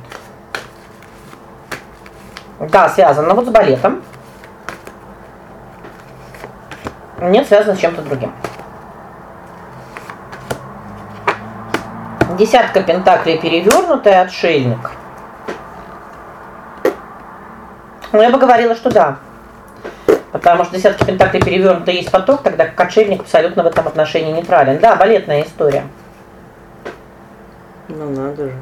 Да, связано вот с балетом. Нет, связано с чем-то другим. Десятка пентаклей перевернутая, отшельник. Ну, я бы говорила, что да. Потому что десятки пентаклей перевернутый есть поток, тогда как отшельник абсолютно в этом отношении нейтрален. Да, балетная история. Ну надо же.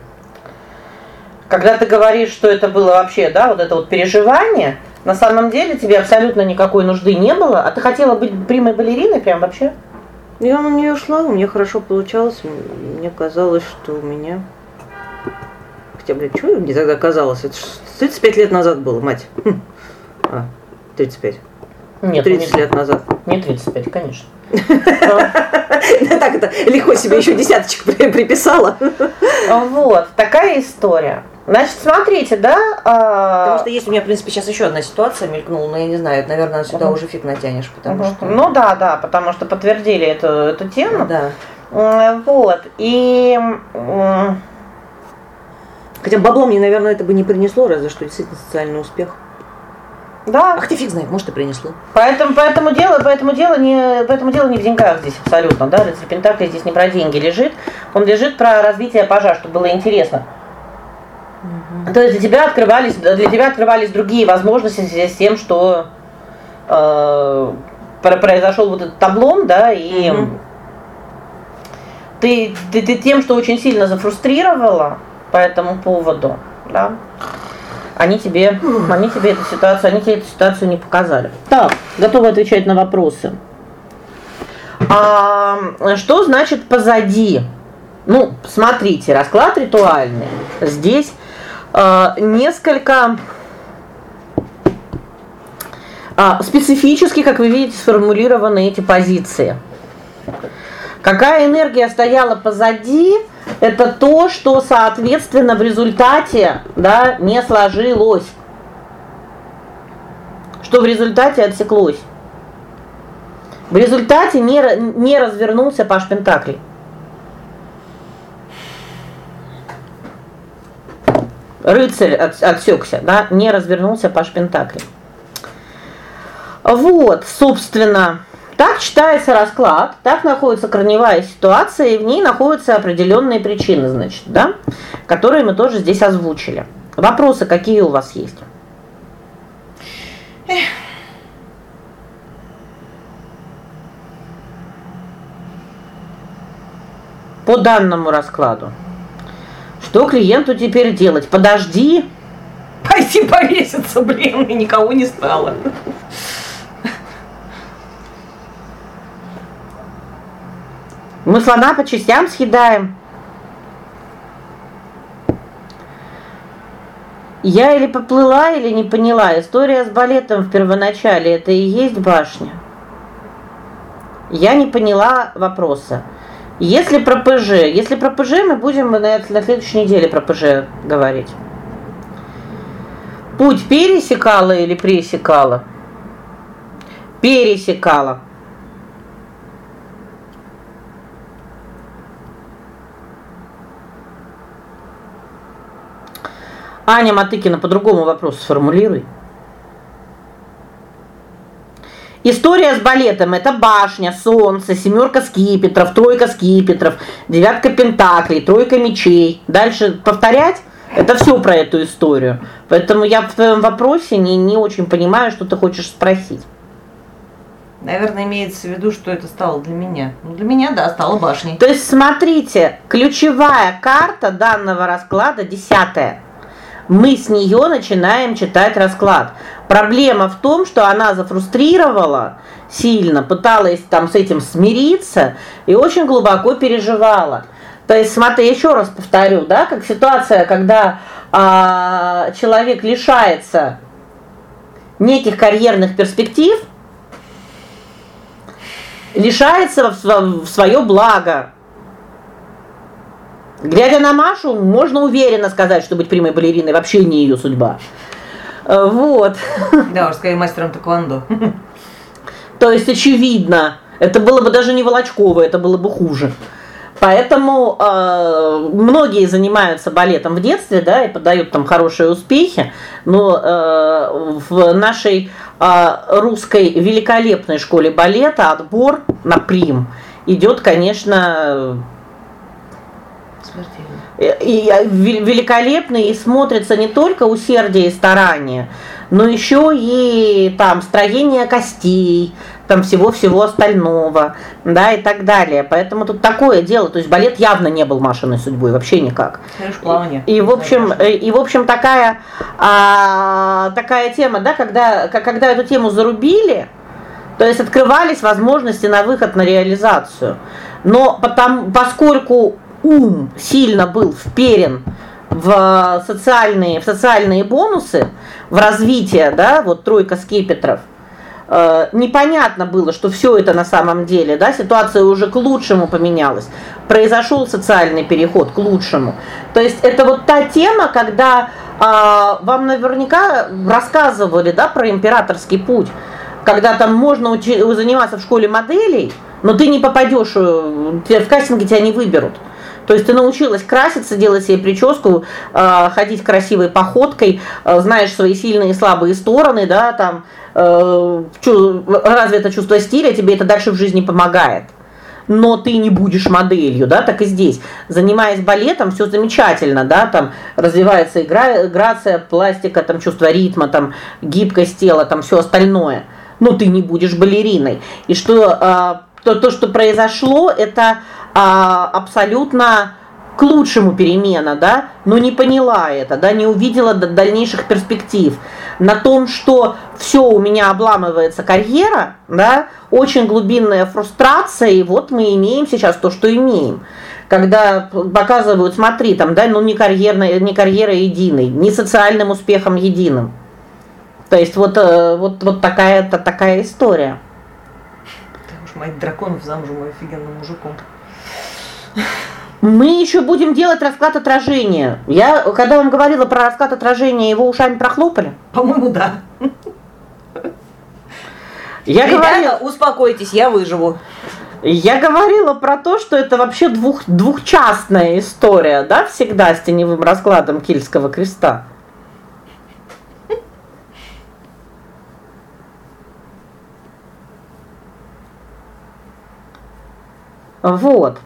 Когда ты говоришь, что это было вообще, да, вот это вот переживание, на самом деле тебе абсолютно никакой нужды не было, а ты хотела быть прямой балериной прям вообще? Я на нее шла, у меня хорошо получалось. Мне казалось, что у меня Хотя, блядь, что мне тогда казалось? Это 35 лет назад было, мать. Хм. А, 35. Нет, 30 лет назад. Не 35, конечно. Так это легко себе еще десяточек приписала. Вот, такая история. Значит, смотрите, да? А, потому что есть у меня, в принципе, сейчас еще одна ситуация мелькнула, но я не знаю, наверное, сюда уже фиг натянешь, потому что Ну да, да, потому что подтвердили эту эту тему. Да. Вот. И Хотя бабло мне, наверное, это бы не принесло, разве что действительно социальный успех. Да. Ах ты фиг знает, может и принесло. Поэтому поэтому дело, поэтому дело не поэтому дело не в деньгах здесь абсолютно, да? Рыцарь Пентаклей здесь не про деньги лежит, он лежит про развитие пажа, чтобы было интересно. Угу. То есть для тебя открывались для тебя открывались другие возможности в связи с тем, что э, произошел вот этот таблон, да, и угу. ты, ты ты тем, что очень сильно зафрустрировала по этому поводу, да? Они тебе, они тебе эту ситуацию, они тебе эту ситуацию не показали. Так, готовы отвечать на вопросы. А что значит позади? Ну, смотрите, расклад ритуальный. Здесь несколько э, специфически, как вы видите, сформулированы эти позиции. Какая энергия стояла позади? Это то, что, соответственно, в результате, да, не сложилось. Что в результате отсеклось. В результате не не развернулся Паш Пентаклей. Рыцарь от, отсекся, да, не развернулся Паш Пентаклей. Вот, собственно, так читается расклад, так находится корневая ситуация, и в ней находятся определенные причины, значит, да, которые мы тоже здесь озвучили. Вопросы какие у вас есть? По данному раскладу. Что клиенту теперь делать? Подожди. Пойти повеситься, блин, и никого не стало. Мы слона по частям съедаем. Я или поплыла, или не поняла. История с балетом в первоначале это и есть башня. Я не поняла вопроса. Если про ПЖ, если про ПЖ мы будем на, на следующей неделе про ПЖ говорить. Путь пересекала или пресекала? Пересекала. Аня Матыкина по-другому вопрос сформулируй. История с балетом это башня, солнце, семерка скипетров, тройка скипетров, девятка пентаклей, тройка мечей. Дальше повторять это все про эту историю. Поэтому я в твоем вопросе не не очень понимаю, что ты хочешь спросить. Наверное, имеется в виду, что это стало для меня. Ну, для меня, да, стало башней. То есть смотрите, ключевая карта данного расклада десятая мы с нее начинаем читать расклад. Проблема в том, что она зафрустрировала сильно, пыталась там с этим смириться и очень глубоко переживала. То есть, смотри, еще раз повторю, да, как ситуация, когда а, человек лишается неких карьерных перспектив, лишается в, свое благо. Глядя на Машу, можно уверенно сказать, что быть прямой балериной вообще не ее судьба. Э, вот. Да, уж скорее мастером тэквондо. То есть очевидно, это было бы даже не Волочково, это было бы хуже. Поэтому э, многие занимаются балетом в детстве, да, и подают там хорошие успехи, но э, в нашей э, русской великолепной школе балета отбор на прим идет, конечно, и великолепный и смотрится не только усердие и старание, но еще и там строение костей, там всего-всего остального, да, и так далее. Поэтому тут такое дело, то есть балет явно не был Машиной судьбой вообще никак. Плавание. И, и в общем, и, в общем такая а, такая тема, да, когда когда эту тему зарубили, то есть открывались возможности на выход на реализацию. Но потом поскольку ум сильно был вперен в социальные в социальные бонусы, в развитие, да, вот тройка скипетров. Э, непонятно было, что все это на самом деле, да, ситуация уже к лучшему поменялась. Произошел социальный переход к лучшему. То есть это вот та тема, когда э, вам наверняка рассказывали, да, про императорский путь, когда там можно заниматься в школе моделей, но ты не попадешь, э, в кастинге тебя не выберут. То есть ты научилась краситься, делать себе прическу, э, ходить красивой походкой, э, знаешь свои сильные и слабые стороны, да, там э, разве это чувство стиля тебе это дальше в жизни помогает. Но ты не будешь моделью, да, так и здесь. Занимаясь балетом, все замечательно, да, там развивается игра, грация, пластика, там чувство ритма, там гибкость тела, там все остальное. Но ты не будешь балериной. И что то, то, что произошло, это а, абсолютно к лучшему перемена, да, но не поняла это, да, не увидела дальнейших перспектив. На том, что все у меня обламывается карьера, да, очень глубинная фрустрация, и вот мы имеем сейчас то, что имеем. Когда показывают, смотри, там, да, ну не карьерная, не карьера единой, не социальным успехом единым. То есть вот э, вот вот такая то такая история. Ты уж мать драконов замужем офигенным мужиком. Мы еще будем делать расклад отражения. Я когда вам говорила про расклад отражения, его ушами прохлопали? По-моему, да. Я Ребята, говорила, успокойтесь, я выживу. Я говорила про то, что это вообще двух двухчастная история, да, всегда с теневым раскладом Кильского креста. Вот.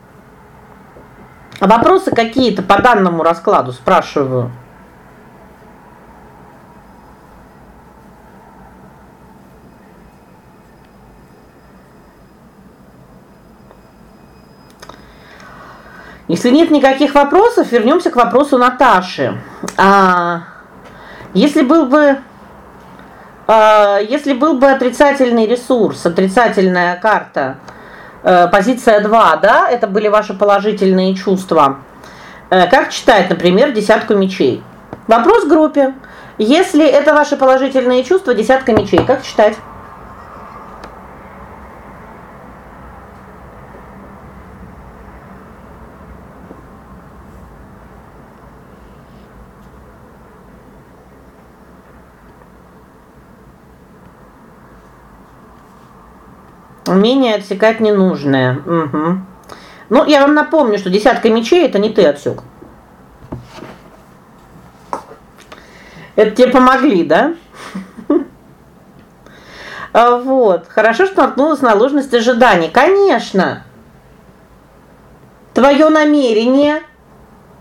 Вопросы какие-то по данному раскладу спрашиваю. Если нет никаких вопросов, вернемся к вопросу Наташи. А если был бы а если был бы отрицательный ресурс, отрицательная карта, позиция 2, да, это были ваши положительные чувства. Э, как читать, например, десятку мечей? Вопрос группе. Если это ваши положительные чувства, десятка мечей, как читать? Умение отсекать ненужное. Угу. Ну, я вам напомню, что десятка мечей это не ты отсек. Это тебе помогли, да? А вот. Хорошо, что наткнулась на ложность ожиданий. Конечно. Твое намерение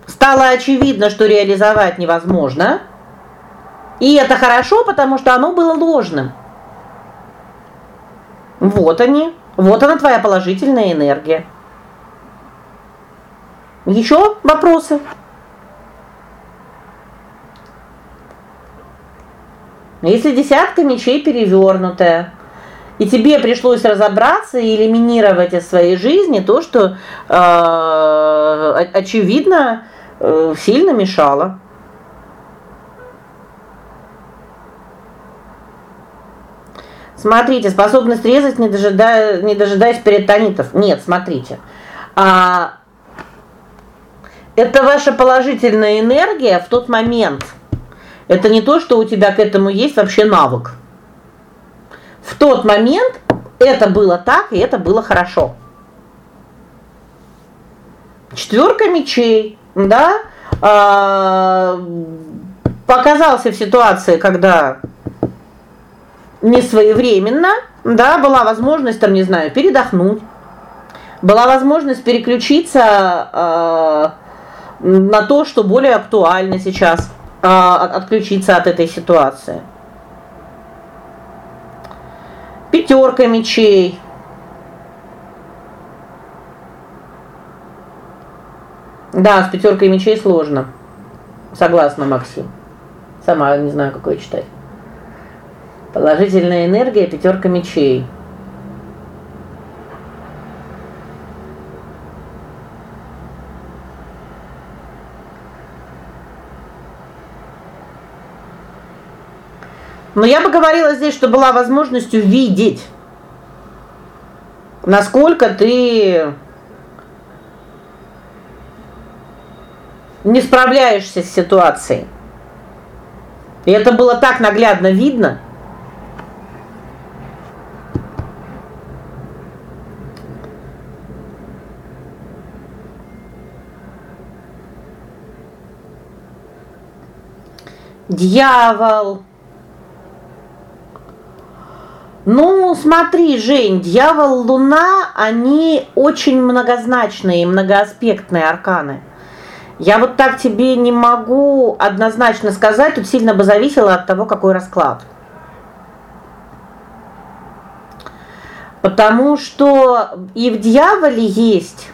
стало очевидно, что реализовать невозможно. И это хорошо, потому что оно было ложным. Вот они. Вот она твоя положительная энергия. Еще вопросы? Если десятка мечей перевернутая, и тебе пришлось разобраться и элиминировать из своей жизни то, что э, очевидно э, сильно мешало. Смотрите, способность резать, не дожидая, не дожидаясь перитонитов. Нет, смотрите. А это ваша положительная энергия в тот момент. Это не то, что у тебя к этому есть вообще навык. В тот момент это было так, и это было хорошо. Четверка мечей, да? А, показался в ситуации, когда не своевременно, да, была возможность там, не знаю, передохнуть. Была возможность переключиться э, на то, что более актуально сейчас, э, отключиться от этой ситуации. Пятерка мечей. Да, с пятеркой мечей сложно. Согласна, Максим. Сама не знаю, какое читать. Положительная энергия пятерка мечей. Но я бы говорила здесь, что была возможность увидеть насколько ты не справляешься с ситуацией. И это было так наглядно видно. Дьявол. Ну, смотри, Жень, дьявол, луна, они очень многозначные многоаспектные арканы. Я вот так тебе не могу однозначно сказать, тут сильно бы зависело от того, какой расклад. Потому что и в дьяволе есть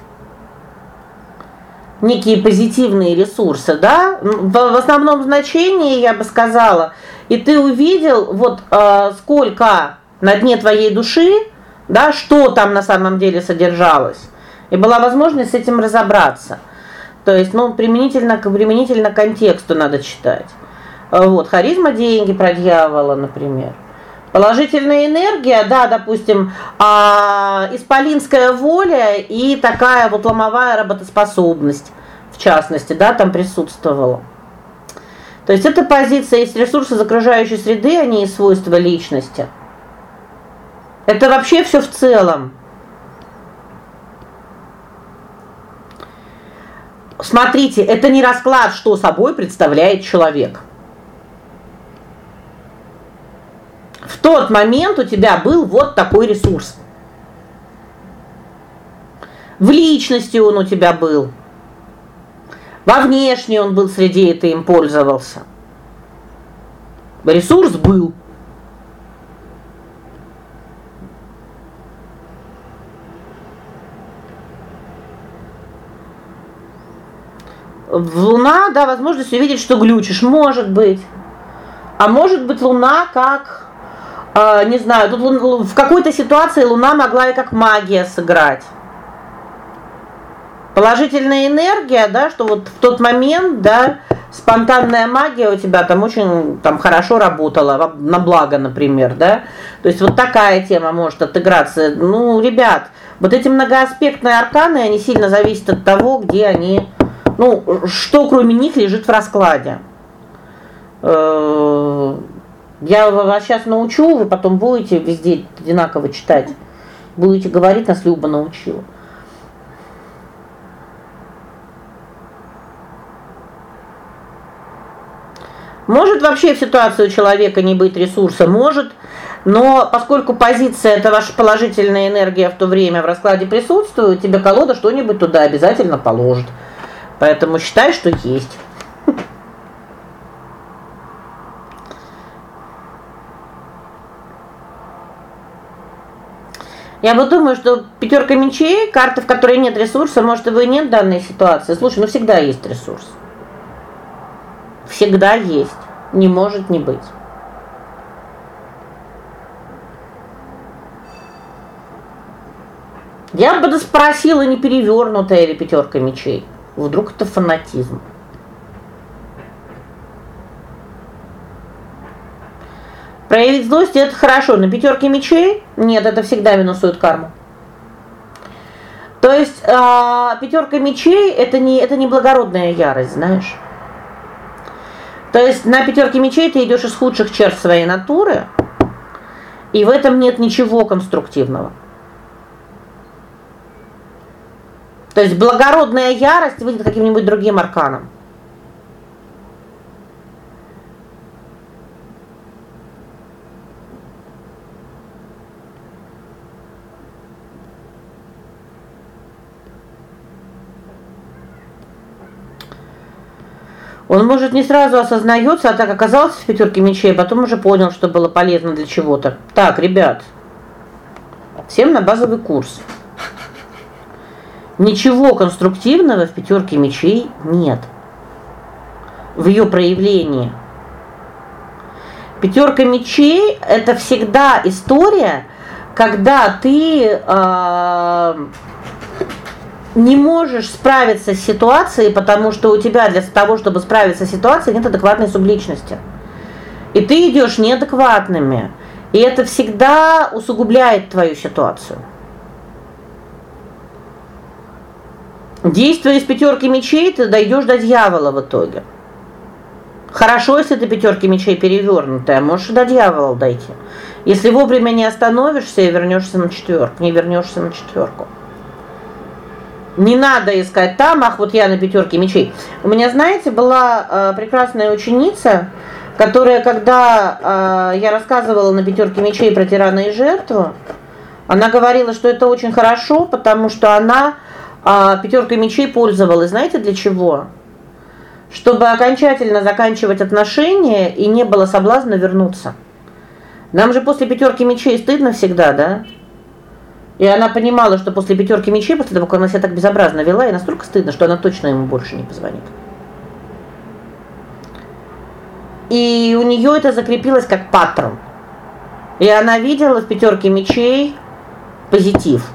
некие позитивные ресурсы, да? В, основном значении, я бы сказала, и ты увидел вот э, сколько на дне твоей души, да, что там на самом деле содержалось. И была возможность с этим разобраться. То есть, ну, применительно к применительно контексту надо читать. Вот, харизма деньги про дьявола, например. Положительная энергия, да, допустим, а исполинская воля и такая вот ломовая работоспособность, в частности, да, там присутствовала. То есть эта позиция есть ресурсы из окружающей среды, а не свойства личности. Это вообще все в целом. Смотрите, это не расклад, что собой представляет человек. В тот момент у тебя был вот такой ресурс. В личности он у тебя был. Во внешней он был среди ты им пользовался. Ресурс был. Луна, да, возможность увидеть, что глючишь, может быть. А может быть, Луна как не знаю, тут в какой-то ситуации Луна могла и как магия сыграть. Положительная энергия, да, что вот в тот момент, да, спонтанная магия у тебя там очень там хорошо работала, на благо, например, да? То есть вот такая тема может отыграться. Ну, ребят, вот эти многоаспектные арканы, они сильно зависят от того, где они, ну, что кроме них лежит в раскладе. Э, я вас сейчас научу, вы потом будете везде одинаково читать. Будете говорить, нас Люба научила. Может вообще в ситуации у человека не быть ресурса, может, но поскольку позиция это ваша положительная энергия в то время в раскладе присутствует, тебе колода что-нибудь туда обязательно положит. Поэтому считай, что есть. Я вот думаю, что пятерка мечей, карта, в которой нет ресурса, может, его и нет в данной ситуации. Слушай, ну всегда есть ресурс. Всегда есть. Не может не быть. Я бы спросила, не перевернутая или пятерка мечей. Вдруг это фанатизм. Проявить злость это хорошо, на пятерке мечей нет, это всегда минусует карму. То есть, а пятерка мечей это не это не благородная ярость, знаешь? То есть на пятерке мечей ты идешь из худших черт своей натуры, и в этом нет ничего конструктивного. То есть благородная ярость выйдет каким-нибудь другим арканом. Он, может, не сразу осознается, а так оказался в пятерке мечей, а потом уже понял, что было полезно для чего-то. Так, ребят. Всем на базовый курс. Ничего конструктивного в пятерке мечей нет. В ее проявлении. Пятерка мечей это всегда история, когда ты э, не можешь справиться с ситуацией, потому что у тебя для того, чтобы справиться с ситуацией, нет адекватной субличности. И ты идешь неадекватными. И это всегда усугубляет твою ситуацию. Действуя из пятерки мечей, ты дойдешь до дьявола в итоге. Хорошо, если ты пятерки мечей перевернутая, можешь до дьявола дойти. Если вовремя не остановишься и вернешься на четверку, не вернешься на четверку. Не надо искать там, ах, вот я на пятерке мечей. У меня, знаете, была э, прекрасная ученица, которая когда э, я рассказывала на пятерке мечей про тирана и жертву, она говорила, что это очень хорошо, потому что она э, пятеркой мечей пользовалась, знаете, для чего? Чтобы окончательно заканчивать отношения и не было соблазна вернуться. Нам же после пятерки мечей стыдно всегда, да? И она понимала, что после пятерки мечей, после того, как она себя так безобразно вела, и настолько стыдно, что она точно ему больше не позвонит. И у нее это закрепилось как паттерн. И она видела в пятерке мечей позитив,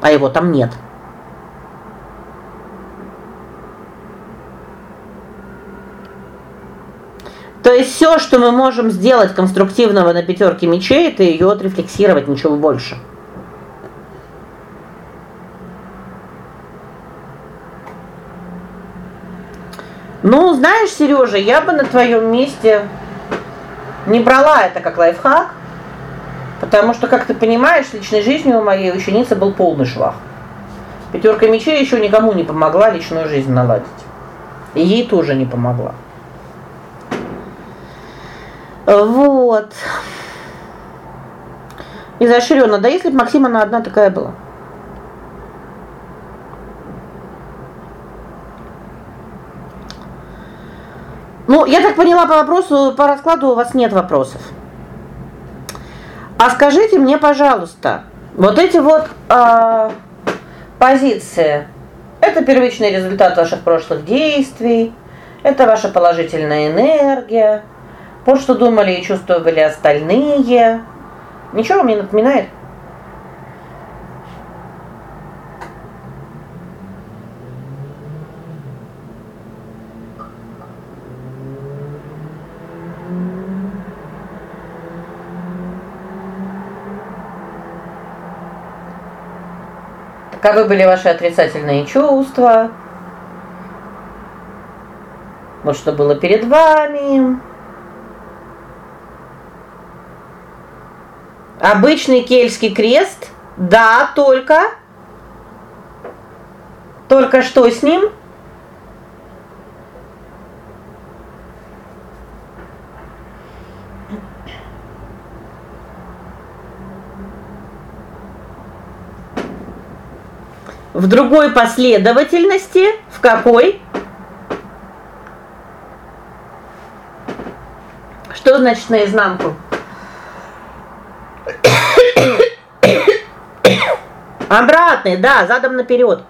а его там нет. То есть все, что мы можем сделать конструктивного на пятерке мечей, это ее отрефлексировать, ничего больше. Ну, знаешь, Сережа, я бы на твоем месте не брала это как лайфхак, потому что, как ты понимаешь, личной жизнью у моей ученицы был полный швах. Пятерка мечей еще никому не помогла личную жизнь наладить. И ей тоже не помогла. Вот. Изощренно. Да если бы Максима она одна такая была. Ну, я так поняла по вопросу, по раскладу у вас нет вопросов. А скажите мне, пожалуйста, вот эти вот э, позиции Это первичный результат ваших прошлых действий. Это ваша положительная энергия. Вот что думали и чувствовали остальные. Ничего вам не напоминает? Каковы были ваши отрицательные чувства? Вот что было перед вами? Обычный кельтский крест? Да, только Только что с ним? В другой последовательности, в какой? Что значит наизнанку? Обратный, да, задом наперед.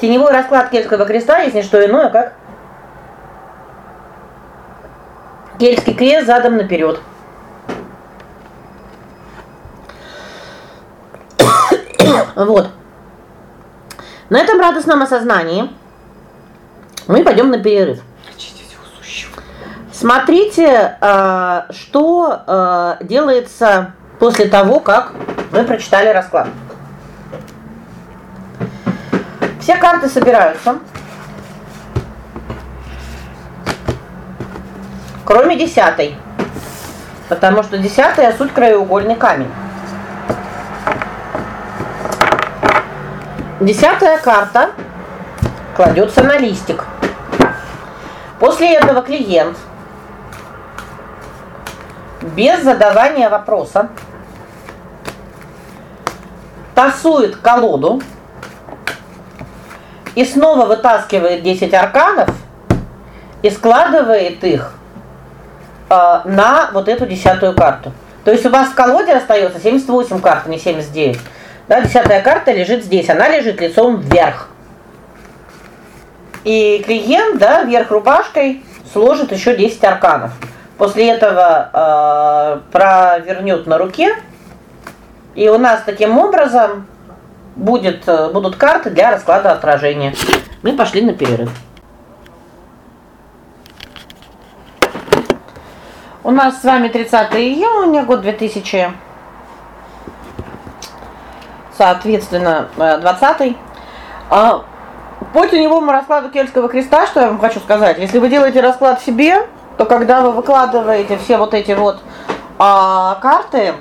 Теневой расклад кельтского креста есть не что иное, как кельтский крест задом наперед. Вот. На этом радостном осознании мы пойдем на перерыв. Смотрите, э, что э, делается после того, как мы прочитали расклад. Все карты собираются. Кроме десятой. Потому что десятая суть краеугольный камень. Десятая карта кладется на листик. После этого клиент без задавания вопроса тасует колоду и снова вытаскивает 10 арканов и складывает их э, на вот эту десятую карту. То есть у вас в колоде остается 78 карт, а не 79. Да, десятая карта лежит здесь, она лежит лицом вверх. И клиент, да, вверх рубашкой сложит еще 10 арканов. После этого э, провернет на руке. И у нас таким образом будет э, будут карты для расклада отражения. Мы пошли на перерыв. У нас с вами 30 июня, год 2000 соответственно, 20 э, а по теневому раскладу кельтского креста, что я вам хочу сказать, если вы делаете расклад себе, то когда вы выкладываете все вот эти вот а, карты,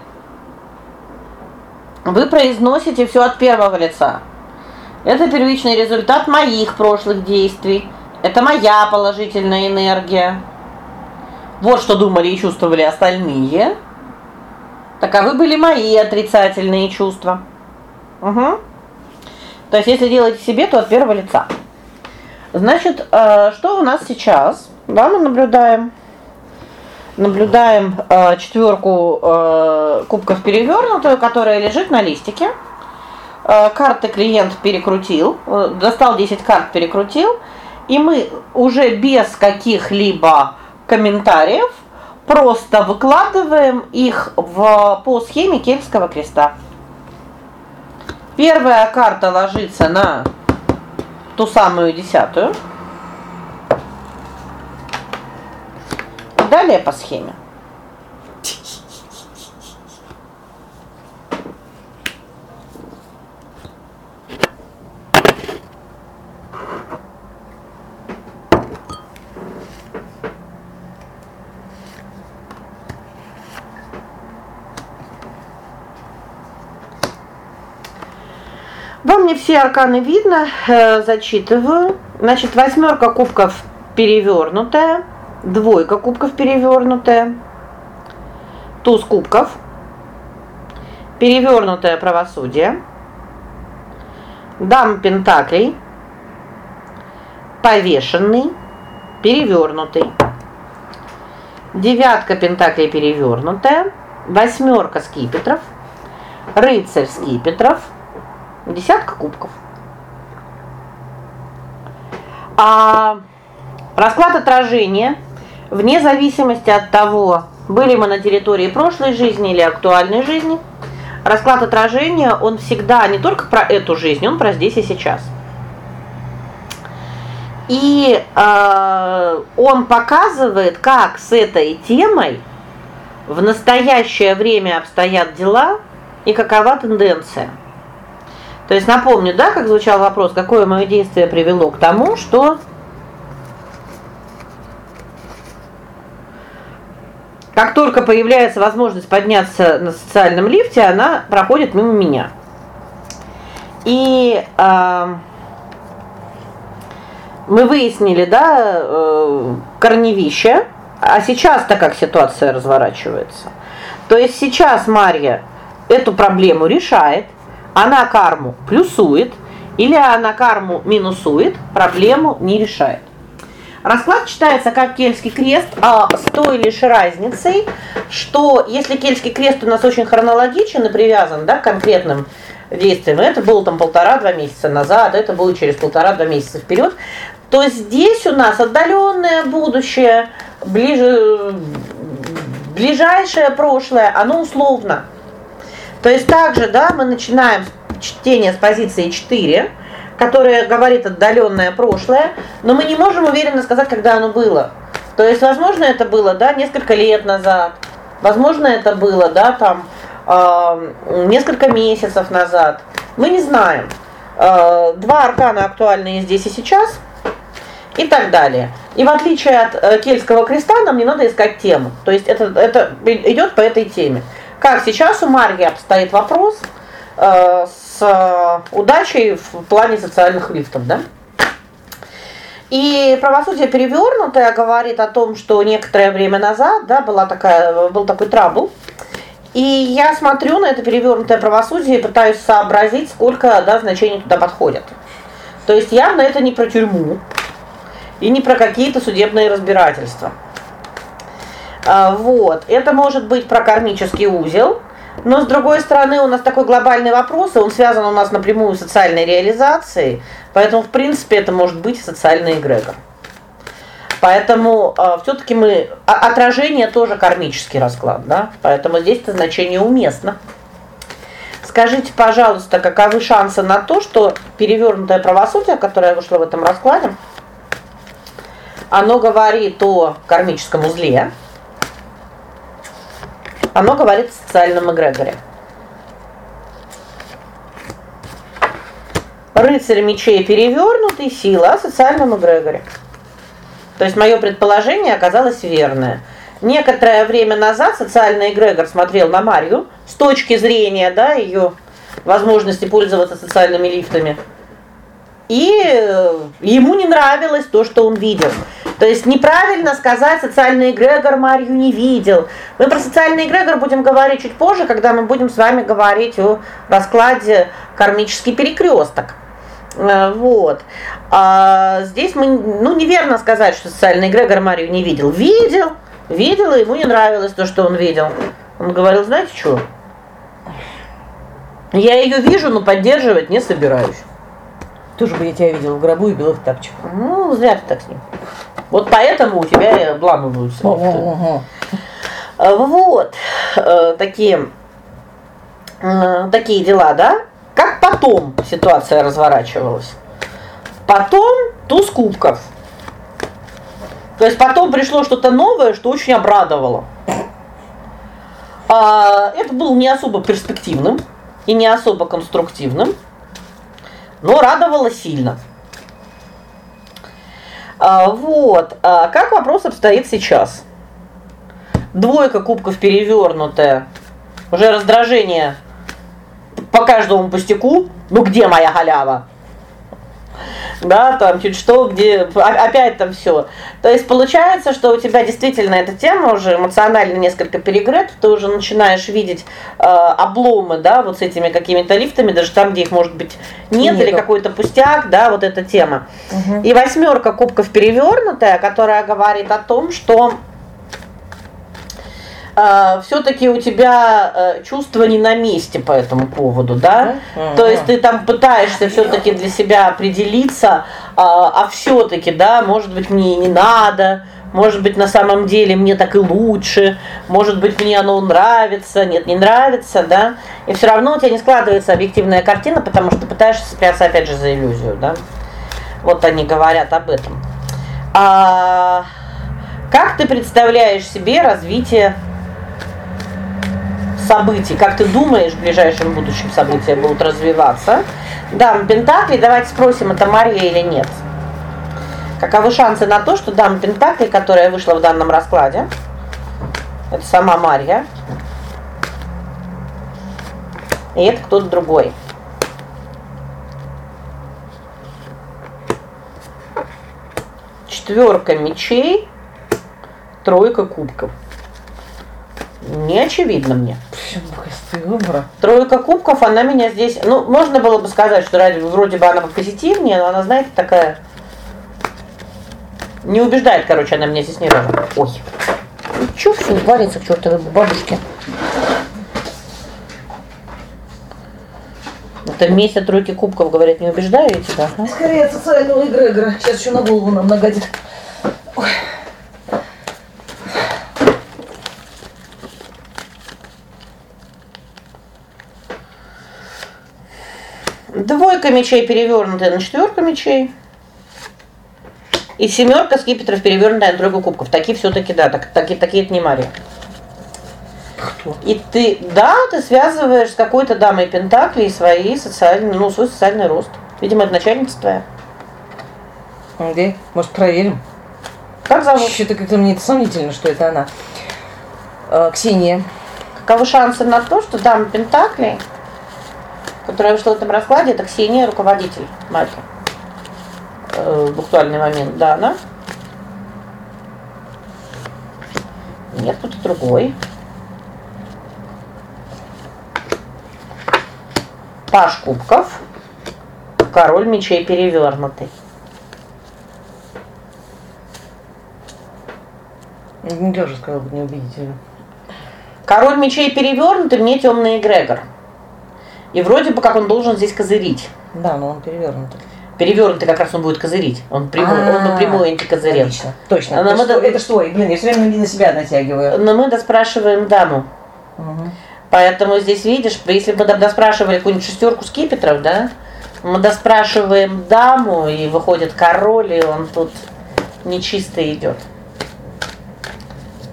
вы произносите все от первого лица. Это первичный результат моих прошлых действий. Это моя положительная энергия. Вот что думали и чувствовали остальные. Таковы были мои отрицательные чувства. Угу. То есть если делаете себе, то от первого лица. Значит, э, что у нас сейчас? Да, мы наблюдаем наблюдаем э, четверку э, кубков перевернутую, которая лежит на листике. Карты клиент перекрутил, достал 10 карт, перекрутил, и мы уже без каких-либо комментариев просто выкладываем их в по схеме кельтского креста. Первая карта ложится на ту самую десятую. Далее по схеме. Вам не все арканы видно, э, зачитываю. Значит, восьмерка кубков перевернутая, двойка кубков перевернутая, туз кубков, перевернутое правосудие, дам пентаклей, повешенный, перевернутый. Девятка пентаклей перевернутая, восьмерка скипетров, рыцарь скипетров, Десятка кубков. А расклад отражения вне зависимости от того, были мы на территории прошлой жизни или актуальной жизни, расклад отражения, он всегда не только про эту жизнь, он про здесь и сейчас. И э, он показывает, как с этой темой в настоящее время обстоят дела и какова тенденция. То есть напомню, да, как звучал вопрос, какое мое действие привело к тому, что Как только появляется возможность подняться на социальном лифте, она проходит мимо меня. И э, мы выяснили, да, э, корневище, а сейчас-то как ситуация разворачивается. То есть сейчас Марья эту проблему решает, она карму плюсует или она карму минусует, проблему не решает. Расклад читается как Кельтский крест, а с той лишь разницей, что если Кельтский крест у нас очень хронологичен и привязан, да, к конкретным действиям, это было там полтора-два месяца назад, это было через полтора-два месяца вперед, то здесь у нас отдаленное будущее, ближе ближайшее прошлое, оно условно. То есть также, да, мы начинаем чтение с позиции 4 которое говорит отдаленное прошлое, но мы не можем уверенно сказать, когда оно было. То есть, возможно, это было, да, несколько лет назад. Возможно, это было, да, там э, несколько месяцев назад. Мы не знаем. Э, два аркана актуальны здесь и сейчас. И так далее. И в отличие от э, кельтского креста, нам не надо искать тему. То есть это это идет по этой теме. Как сейчас у Марьи обстоит вопрос э, с удачей в плане социальных лифтов, да? И правосудие перевернутое говорит о том, что некоторое время назад, да, была такая был такой трабл. И я смотрю на это перевернутое правосудие и пытаюсь сообразить, сколько, да, значений туда подходит. То есть явно это не про тюрьму и не про какие-то судебные разбирательства. А, вот. Это может быть про кармический узел, но с другой стороны, у нас такой глобальный вопрос, и он связан у нас напрямую с социальной реализацией, поэтому в принципе это может быть социальный эгрегор. Поэтому э, все таки мы а, отражение тоже кармический расклад, да? Поэтому здесь это значение уместно. Скажите, пожалуйста, каковы шансы на то, что перевернутое правосудие, которое вышло в этом раскладе, оно говорит о кармическом узле, оно говорит о социальном эгрегоре. Рыцарь мечей перевернутый, сила о социальном эгрегоре. То есть мое предположение оказалось верное. Некоторое время назад социальный эгрегор смотрел на Марию с точки зрения, да, ее возможности пользоваться социальными лифтами. И э, ему не нравилось то, что он видел. То есть неправильно сказать социальный эгрегор Марью не видел. Мы про социальный эгрегор будем говорить чуть позже, когда мы будем с вами говорить о раскладе кармический перекресток. Э, вот. А здесь мы ну неверно сказать, что социальный эгрегор Марию не видел. Видел, видел, и ему не нравилось то, что он видел. Он говорил: "Знаете что? Я ее вижу, но поддерживать не собираюсь". Тоже бы я тебя видел в гробу и белых тапочках. Ну, зря ты так с ним. Вот поэтому у тебя обламываются. Э, вот. Э, такие э, такие дела, да? Как потом ситуация разворачивалась? Потом туз кубков. То есть потом пришло что-то новое, что очень обрадовало. А это было не особо перспективным и не особо конструктивным, но радовало сильно. А, вот. А как вопрос обстоит сейчас? Двойка кубков перевернутая. Уже раздражение по каждому пустяку. Ну где моя халява? Да, там чуть что, где опять там все. То есть получается, что у тебя действительно эта тема уже эмоционально несколько перегрета, ты уже начинаешь видеть э, обломы, да, вот с этими какими-то лифтами, даже там, где их может быть нет Нету. или какой-то пустяк, да, вот эта тема. Угу. И восьмерка кубков перевернутая, которая говорит о том, что э, все таки у тебя э, чувство не на месте по этому поводу, да? Mm-hmm. То есть ты там пытаешься все таки для себя определиться, а, а все таки да, может быть, мне не надо, может быть, на самом деле мне так и лучше, может быть, мне оно нравится, нет, не нравится, да? И все равно у тебя не складывается объективная картина, потому что пытаешься спрятаться опять же за иллюзию, да? Вот они говорят об этом. А как ты представляешь себе развитие событий? Как ты думаешь, в ближайшем будущем события будут развиваться? Да, Пентакли, давайте спросим, это Мария или нет. Каковы шансы на то, что дама Пентакли, которая вышла в данном раскладе, это сама Марья, и это кто-то другой. Четверка мечей, тройка кубков. Не очевидно мне. Тройка кубков, она меня здесь, ну, можно было бы сказать, что ради вроде бы она позитивнее, но она, знаете, такая не убеждает, короче, она меня здесь ни разу. Ой. Ну что все варится к чертовой бабушке? Это месяц тройки кубков, говорят, не убеждаете, да? Скорее от социального эгрегора. Сейчас еще на голову нам нагадит. Ой. Двойка мечей перевернутая на четверку мечей. И семерка скипетров перевернутая на тройку кубков. Такие все таки да, так, такие такие это не Мария. Кто? И ты, да, ты связываешь с какой-то дамой пентаклей свои социальные, ну, свой социальный рост. Видимо, это начальница твоя. Да, может, проверим. Как зовут? Что-то как-то мне это сомнительно, что это она. А, Ксения. Каковы шансы на то, что дама пентаклей, которая вышла в этом раскладе, это Ксения, руководитель Майка э, в актуальный момент, да, она? Нет, кто-то другой. Паш кубков. Король мечей перевернутый. Не тоже сказал бы неубедительно. Король мечей перевернутый, мне темный эгрегор. И вроде бы как он должен здесь козырить. Да, но он перевернутый. Перевернутый как раз он будет козырить. Он прямой, он напрямую антикозырен. Отлично. Точно. Но это, что, это что? Блин, я все время не на себя натягиваю. Но мы доспрашиваем даму. Угу. Поэтому здесь видишь, если бы тогда спрашивали какую-нибудь шестерку скипетров, да? Мы доспрашиваем даму, и выходит король, и он тут нечисто идет.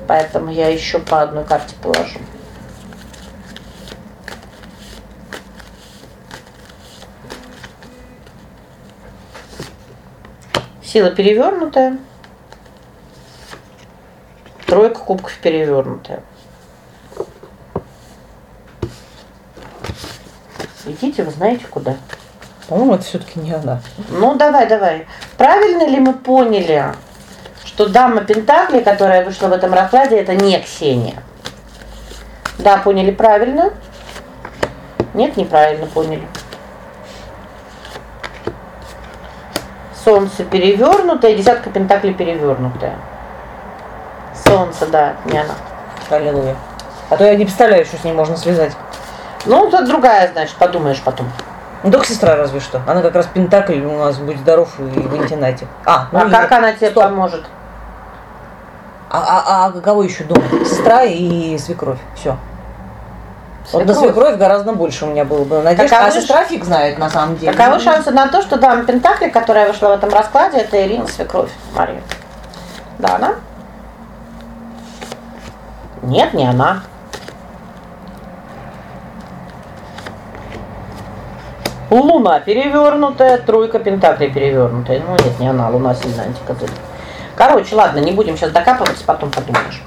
Поэтому я еще по одной карте положу. Сила перевернутая. Тройка кубков перевернутая. Идите, вы знаете куда. По-моему, это все таки не она. Ну, давай, давай. Правильно ли мы поняли, что дама Пентакли, которая вышла в этом раскладе, это не Ксения? Да, поняли правильно? Нет, неправильно поняли. Солнце перевернутое, десятка пентаклей перевернутая. Солнце, да, не она. Аллилуйя. А то я не представляю, что с ней можно связать. Ну, это другая, значит, подумаешь потом. Ну, только сестра разве что. Она как раз пентакль у нас будь здоров и в интернете. А, ну, а как она тебе Стоп. поможет? А, а, а кого еще думать? Сестра и свекровь. Все. Вот на свекровь гораздо больше у меня было бы надежда, Каковы... а сестра фиг знает на самом деле. Каковы шансы на то, что дама Пентакли, которая вышла в этом раскладе, это Ирина свекровь Мария? Да, она? Нет, не она. Луна перевернутая, тройка пентаклей перевернутая. Ну нет, не она, Луна сильно антикозырь. Короче, ладно, не будем сейчас докапываться, потом подумаешь.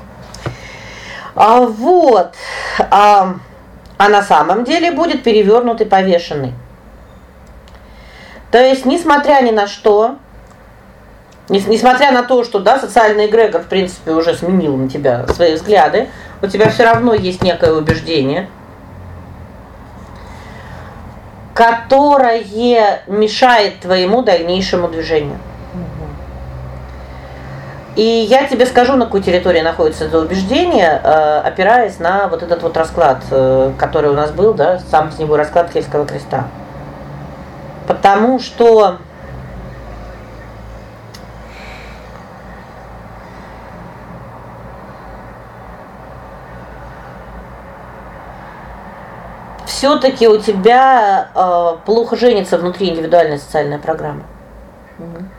А вот. А а на самом деле будет перевернутый повешенный. То есть, несмотря ни на что, несмотря на то, что да, социальный эгрегор, в принципе, уже сменил на тебя свои взгляды, у тебя все равно есть некое убеждение, которое мешает твоему дальнейшему движению. И я тебе скажу, на какой территории находится это убеждение, э, опираясь на вот этот вот расклад, э, который у нас был, да, сам с него расклад Киевского креста. Потому что все таки у тебя э, плохо женится внутри индивидуальной социальной программы. Угу.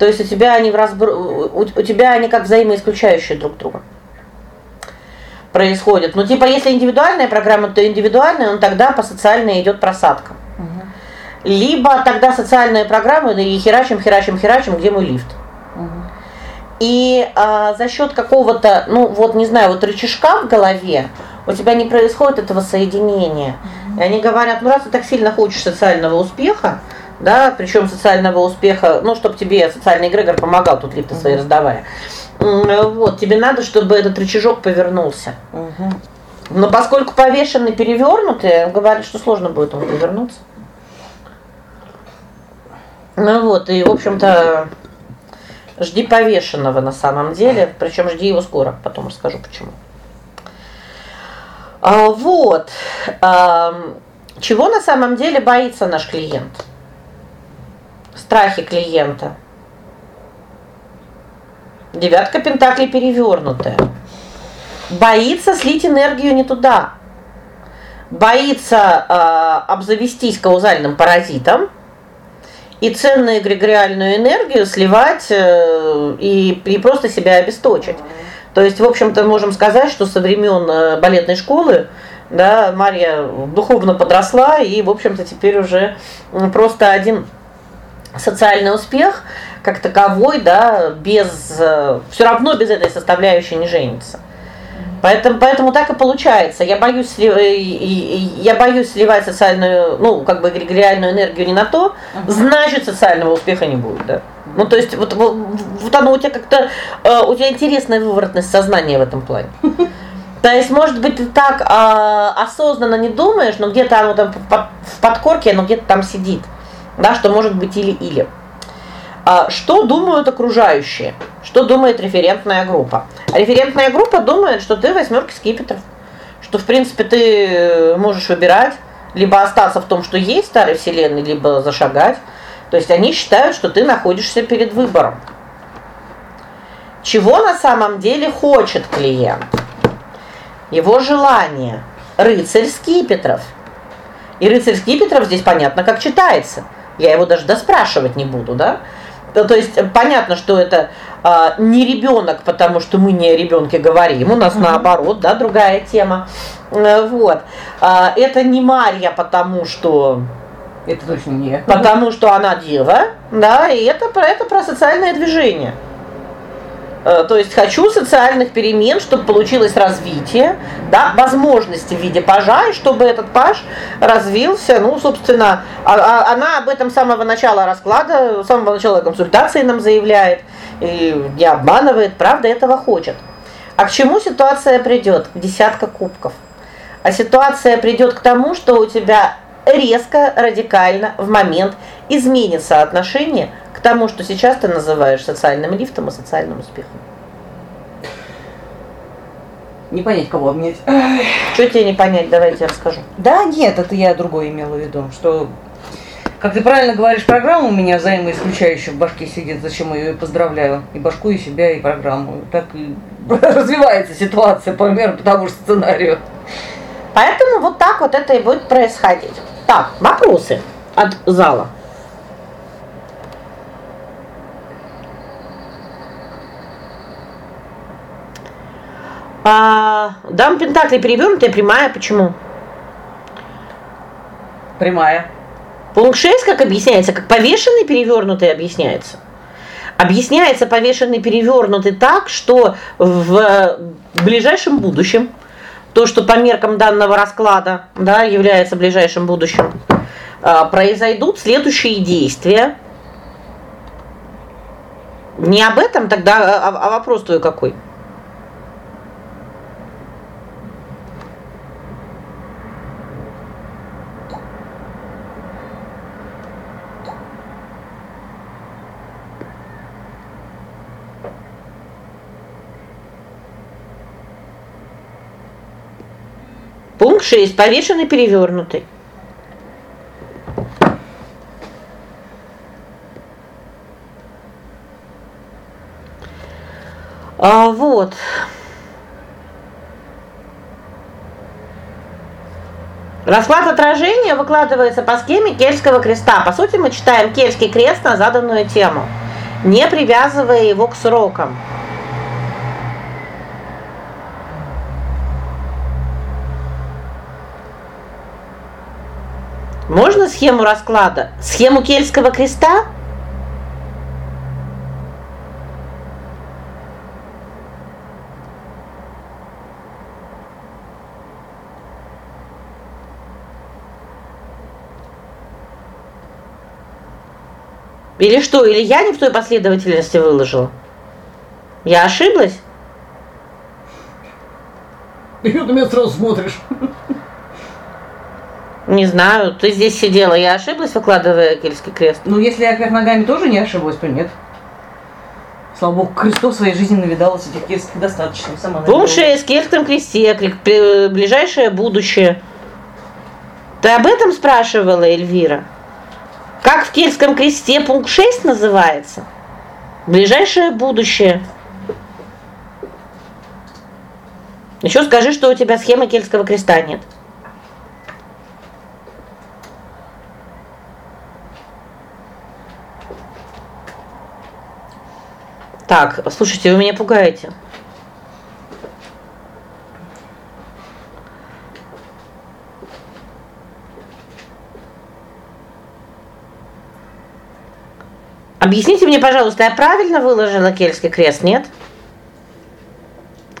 То есть у тебя они в разбор у, тебя они как взаимоисключающие друг друга происходят. Ну типа если индивидуальная программа, то индивидуальная, он тогда по социальной идет просадка. Угу. Либо тогда социальная программа, да и херачим, херачим, херачим, где мой лифт. Угу. И а, за счет какого-то, ну вот не знаю, вот рычажка в голове у тебя не происходит этого соединения. Угу. И они говорят: "Ну раз ты так сильно хочешь социального успеха, да, причем социального успеха, ну, чтобы тебе социальный эгрегор помогал тут лифты свои раздавая. Вот, тебе надо, чтобы этот рычажок повернулся. Угу. Но поскольку повешенный перевернутый, говорят, что сложно будет он повернуться. Ну вот, и в общем-то жди повешенного на самом деле, причем жди его скоро, потом расскажу почему. А, вот. А, чего на самом деле боится наш клиент? Страхи клиента. Девятка пентаклей перевернутая. Боится слить энергию не туда. Боится э, обзавестись каузальным паразитом и ценную эгрегориальную энергию сливать э, и и просто себя обесточить. То есть, в общем-то, можем сказать, что со времен э, балетной школы да, Марья духовно подросла и, в общем-то, теперь уже просто один социальный успех как таковой, да, без э, все равно без этой составляющей не женится. Поэтому поэтому так и получается. Я боюсь э, я боюсь сливать социальную, ну, как бы эгрегориальную энергию не на то, значит, социального успеха не будет, да. Ну, то есть вот вот, вот оно у тебя как-то э, у тебя интересная выворотность сознания в этом плане. То есть, может быть, ты так а, осознанно не думаешь, но где-то оно там в подкорке, оно где-то там сидит. Да, что может быть или-или. А что думают окружающие? Что думает референтная группа? Референтная группа думает, что ты восьмерка скипетров. Что, в принципе, ты э, можешь выбирать либо остаться в том, что есть старой вселенной, либо зашагать. То есть они считают, что ты находишься перед выбором. Чего на самом деле хочет клиент? Его желание рыцарь скипетров. И рыцарь скипетров здесь понятно, как читается. Я его даже доспрашивать не буду, да? То, есть понятно, что это а, не ребенок, потому что мы не о ребенке говорим. У нас наоборот, да, другая тема. Э, вот. А, это не Марья, потому что это точно не. Потому что она дева, да, и это про это про социальное движение. Э, то есть хочу социальных перемен, чтобы получилось развитие, да, возможности в виде пажа, и чтобы этот паж развился, ну, собственно, а, а, она об этом с самого начала расклада, с самого начала консультации нам заявляет и не обманывает, правда, этого хочет. А к чему ситуация придет? Десятка кубков. А ситуация придет к тому, что у тебя резко, радикально в момент изменится отношение к тому, что сейчас ты называешь социальным лифтом и социальным успехом. Не понять, кого обнять. Что тебе не понять, давайте я расскажу. Да нет, это я другое имела в виду, что как ты правильно говоришь, программа у меня взаимоисключающая в башке сидит, зачем я ее поздравляю. И башку, и себя, и программу. Так и развивается ситуация по мере по тому же сценарию. Поэтому вот так вот это и будет происходить. Так, вопросы от зала. А, дам пентакли перевернутая, прямая, почему? Прямая. Пункт 6 как объясняется, как повешенный перевернутый объясняется. Объясняется повешенный перевернутый так, что в ближайшем будущем то, что по меркам данного расклада, да, является ближайшим будущим, а, произойдут следующие действия. Не об этом тогда, а, а вопрос твой какой? Пункт 6. Повешенный перевернутый. А вот. Расклад отражения выкладывается по схеме Кельтского креста. По сути, мы читаем Кельтский крест на заданную тему, не привязывая его к срокам. Можно схему расклада? Схему Кельтского креста? Или что? Или я не в той последовательности выложила? Я ошиблась? Что ты меня сразу смотришь? Не знаю, ты здесь сидела, я ошиблась, выкладывая кельтский крест. Ну, если я вверх ногами тоже не ошиблась, то нет. Слава богу, крестов в своей жизни навидалась, этих кельтских достаточно. Сама 6. Кельтском кресте, ближайшее будущее. Ты об этом спрашивала, Эльвира? Как в Кельтском кресте пункт 6 называется? Ближайшее будущее. Еще скажи, что у тебя схемы Кельтского креста нет. Так, слушайте, вы меня пугаете. Объясните мне, пожалуйста, я правильно выложила Кельтский крест, нет?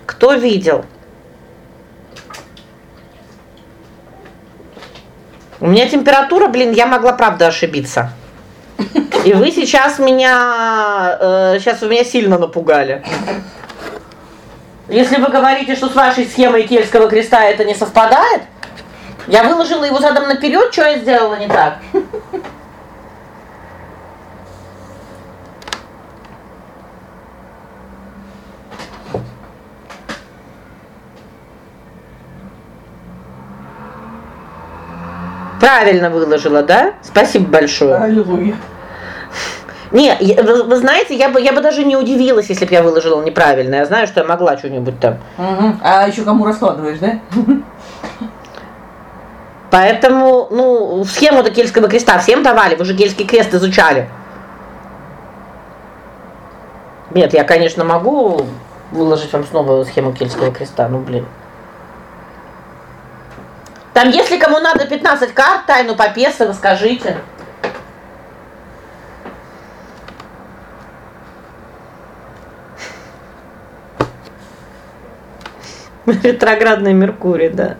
Кто видел? У меня температура, блин, я могла правда ошибиться. И вы сейчас меня э, сейчас вы меня сильно напугали. Если вы говорите, что с вашей схемой Кельтского креста это не совпадает, я выложила его задом наперед, что я сделала не так? Правильно выложила, да? Спасибо большое. Аллилуйя. Не, вы, вы знаете, я бы я бы даже не удивилась, если бы я выложила неправильно. Я знаю, что я могла что-нибудь там. Угу. А еще кому раскладываешь, да? Поэтому, ну, схему до Кельтского креста всем давали, вы же Кельтский крест изучали. Нет, я, конечно, могу выложить вам снова схему Кельтского креста, ну, блин. Там, если кому надо 15 карт, тайну Папеса, скажите. Ретроградный Меркурий, да.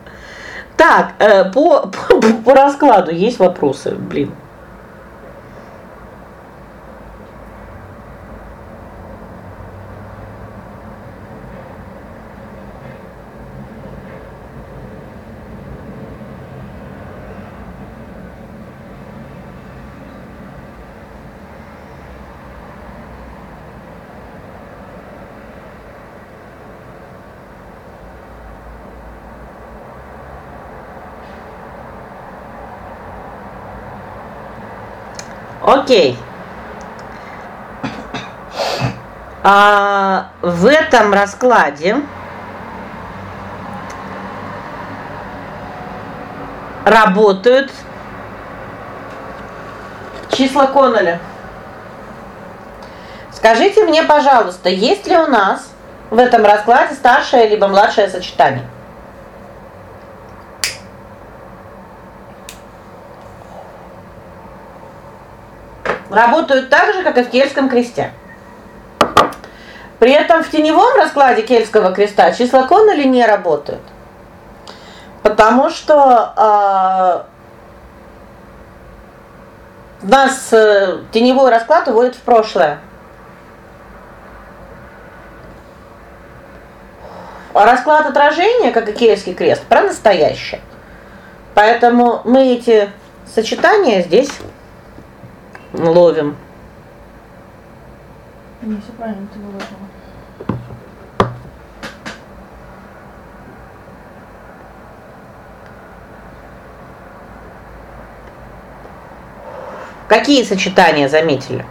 Так, э, по, по по раскладу есть вопросы, блин. Окей. А в этом раскладе работают числа Коннелля. Скажите мне, пожалуйста, есть ли у нас в этом раскладе старшее либо младшее сочетание? Работают так же, как и в Кельтском кресте. При этом в теневом раскладе Кельтского креста числа Коннелли не работают. Потому что э, нас э, теневой расклад уводит в прошлое. А расклад отражения, как и Кельтский крест, про настоящее. Поэтому мы эти сочетания здесь ловим. Не все правильно ты выложила. Какие сочетания заметили?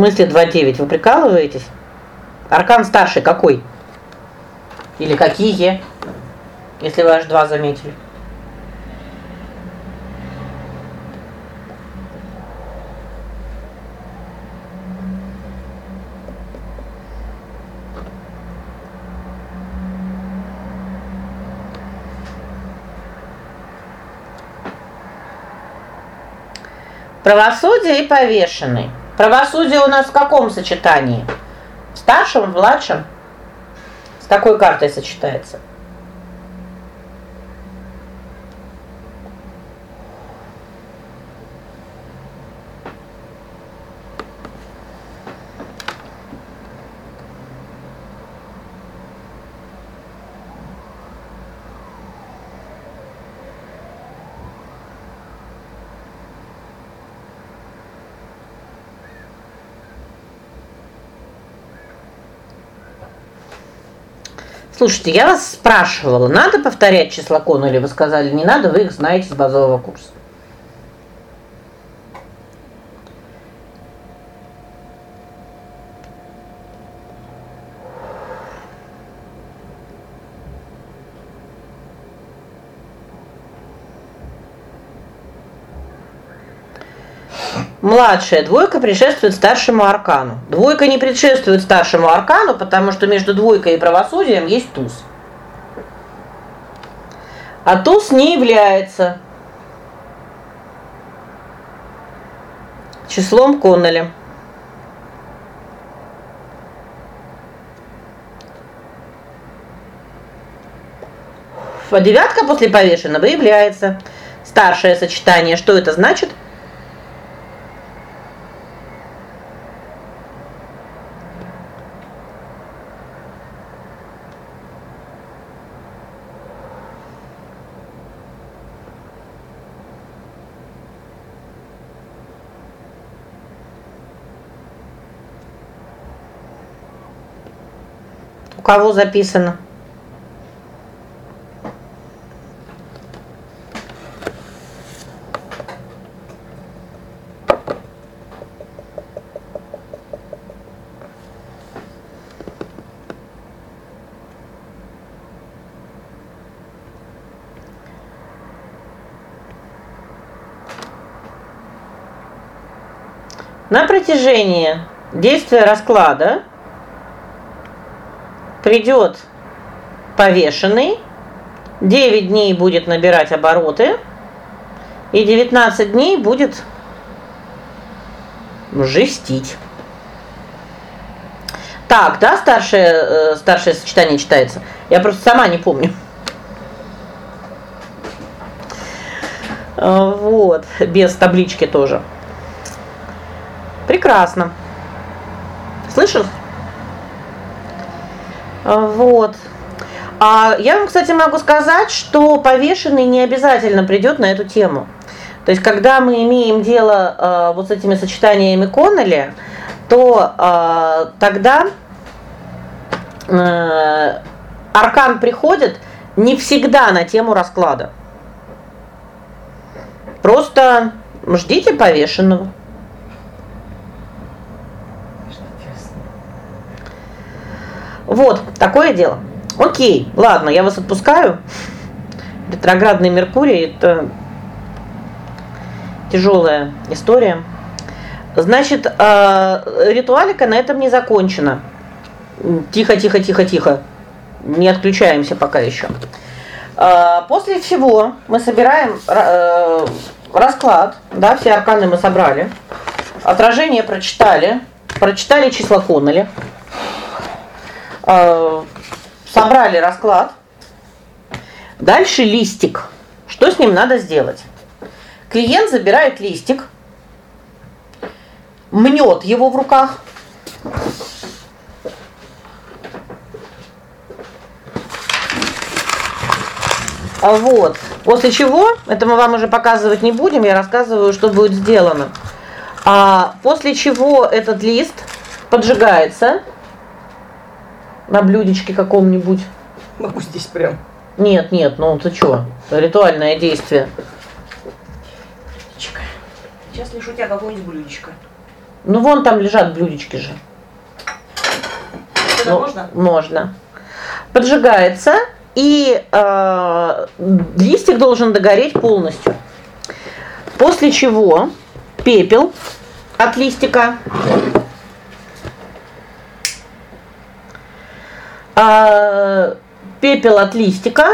Смысле 2-9? Вы прикалываетесь? Аркан старший какой? Или какие? Если вы аж два заметили. Правосудие и повешенный. Правосудие у нас в каком сочетании? В старшем, в младшем? С какой картой сочетается? Слушайте, я вас спрашивала, надо повторять числокон или вы сказали, не надо, вы их знаете с базового курса. Младшая двойка предшествует старшему аркану. Двойка не предшествует старшему аркану, потому что между двойкой и правосудием есть туз. А туз не является числом Коннеля. А девятка после повешенного является старшее сочетание. Что это значит? Кого записано? На протяжении действия расклада придет повешенный, 9 дней будет набирать обороты, и 19 дней будет жестить. Так, да, старшее э, старшее сочетание читается. Я просто сама не помню. Э, вот, без таблички тоже. Прекрасно. Слышишь? А, вот. А я вам, кстати, могу сказать, что повешенный не обязательно придет на эту тему. То есть когда мы имеем дело э, вот с этими сочетаниями Коннелли, то э, тогда э, аркан приходит не всегда на тему расклада. Просто ждите повешенного. Вот, такое дело. О'кей. Ладно, я вас отпускаю. Ретроградный Меркурий это тяжелая история. Значит, э ритуалика на этом не закончена. Тихо, тихо, тихо, тихо. Не отключаемся пока еще. Э после всего мы собираем э расклад, да, все арканы мы собрали. Отражение прочитали, прочитали числа Коннелли. Э, собрали расклад. Дальше листик. Что с ним надо сделать? Клиент забирает листик, мнет его в руках. А вот. После чего, это мы вам уже показывать не будем, я рассказываю, что будет сделано. А после чего этот лист поджигается на блюдечке каком-нибудь. Могу здесь прям. Нет, нет, ну ты что? Ритуальное действие. Сейчас лишу тебя какое-нибудь блюдечко. Ну вон там лежат блюдечки же. Это Ну, можно? Можно. Поджигается, и э, листик должен догореть полностью. После чего пепел от листика а, пепел от листика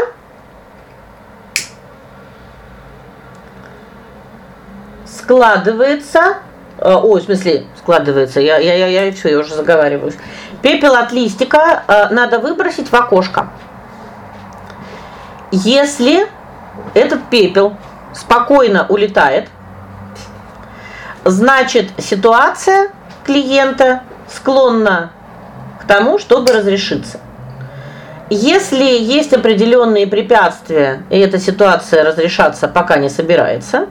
складывается э, ой, в смысле, складывается. Я я я я всё, я уже заговариваюсь. Пепел от листика э, надо выбросить в окошко. Если этот пепел спокойно улетает, значит, ситуация клиента склонна к тому, чтобы разрешиться. Если есть определенные препятствия, и эта ситуация разрешаться пока не собирается,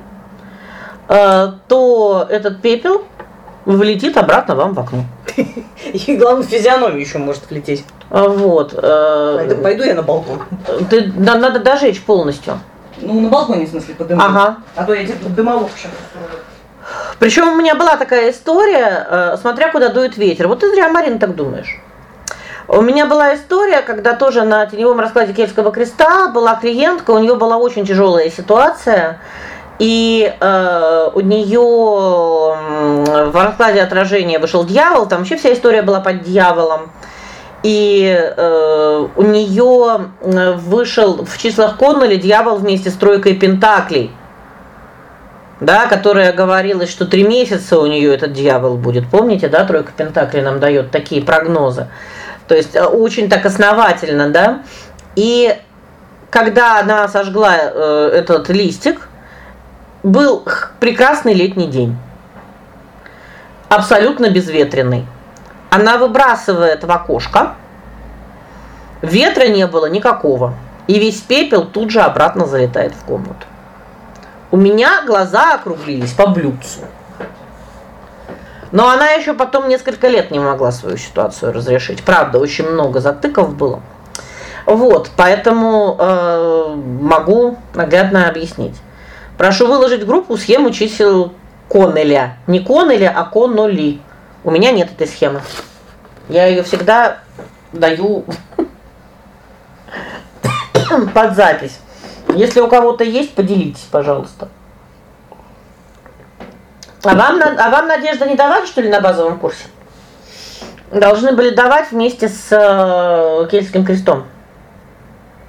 э, то этот пепел влетит обратно вам в окно. И главное, в физиономию еще может влететь. А, Вот. э, Пойду, пойду я на балкон. Ты на- надо дожечь полностью. Ну, на балконе, в смысле, подыму. Ага. А то я где-то дымовух сейчас. Причем у меня была такая история, э, смотря куда дует ветер. Вот ты зря, Марина, так думаешь. У меня была история, когда тоже на теневом раскладе Кельтского креста была клиентка, у нее была очень тяжелая ситуация. И э, у нее в раскладе отражения вышел дьявол, там вообще вся история была под дьяволом. И э, у нее вышел в числах Коннелли дьявол вместе с тройкой пентаклей. Да, которая говорилось, что три месяца у нее этот дьявол будет. Помните, да, тройка пентаклей нам дает такие прогнозы. То есть э, очень так основательно, да? И когда она сожгла э, этот листик, был прекрасный летний день. Абсолютно безветренный. Она выбрасывает в окошко. Ветра не было никакого. И весь пепел тут же обратно залетает в комнату. У меня глаза округлились по блюдцу. Но она еще потом несколько лет не могла свою ситуацию разрешить. Правда, очень много затыков было. Вот, поэтому э, могу наглядно объяснить. Прошу выложить в группу схему чисел Коннеля. Не Коннеля, а Конноли. У меня нет этой схемы. Я ее всегда даю под запись. Если у кого-то есть, поделитесь, пожалуйста. А вам а вам Надежда не давали, что ли, на базовом курсе? Должны были давать вместе с э, Кельтским крестом.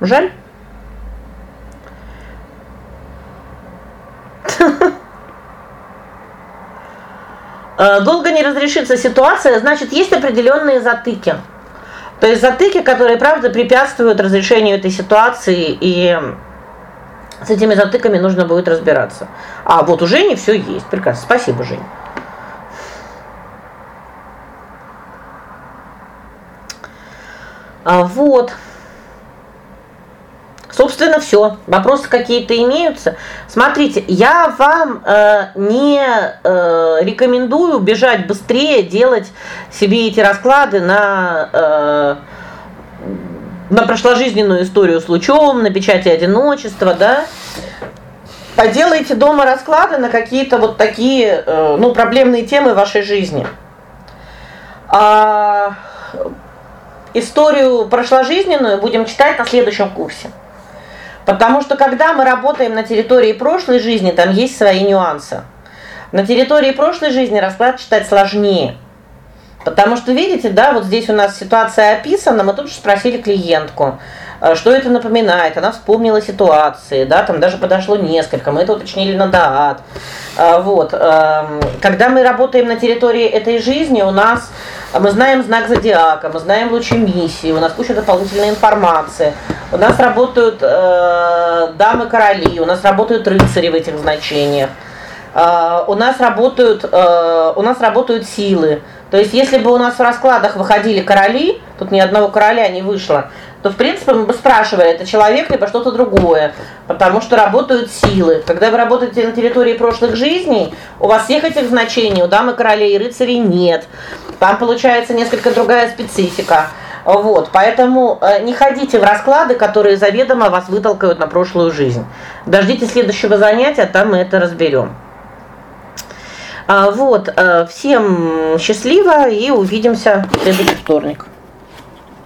Жаль? Э, Долго не разрешится ситуация, значит, есть определенные затыки. То есть затыки, которые, правда, препятствуют разрешению этой ситуации, и с этими затыками нужно будет разбираться. А вот у Жени все есть. Прекрасно. Спасибо, Жень. А вот. Собственно, все. Вопросы какие-то имеются. Смотрите, я вам э, не э, рекомендую бежать быстрее, делать себе эти расклады на э, на прошложизненную историю с лучом, на печати одиночества, да? Поделайте дома расклады на какие-то вот такие, э, ну, проблемные темы вашей жизни. А историю прошложизненную будем читать на следующем курсе. Потому что когда мы работаем на территории прошлой жизни, там есть свои нюансы. На территории прошлой жизни расклад читать сложнее. Потому что видите, да, вот здесь у нас ситуация описана, мы тут же спросили клиентку, э, что это напоминает. Она вспомнила ситуации, да, там даже подошло несколько. Мы это уточнили на даат. А, Вот. эм, Когда мы работаем на территории этой жизни, у нас мы знаем знак зодиака, мы знаем лучи миссии, у нас куча дополнительной информации. У нас работают э, дамы-короли, у нас работают рыцари в этих значениях. Э, у нас работают э, у нас работают силы. То есть если бы у нас в раскладах выходили короли, тут ни одного короля не вышло, то в принципе мы бы спрашивали, это человек либо что-то другое, потому что работают силы. Когда вы работаете на территории прошлых жизней, у вас всех этих значений, у дамы королей и рыцарей нет. Там получается несколько другая специфика. Вот, поэтому э, не ходите в расклады, которые заведомо вас вытолкают на прошлую жизнь. Дождитесь следующего занятия, там мы это разберем. А, вот, э, всем счастливо и увидимся в следующий вторник.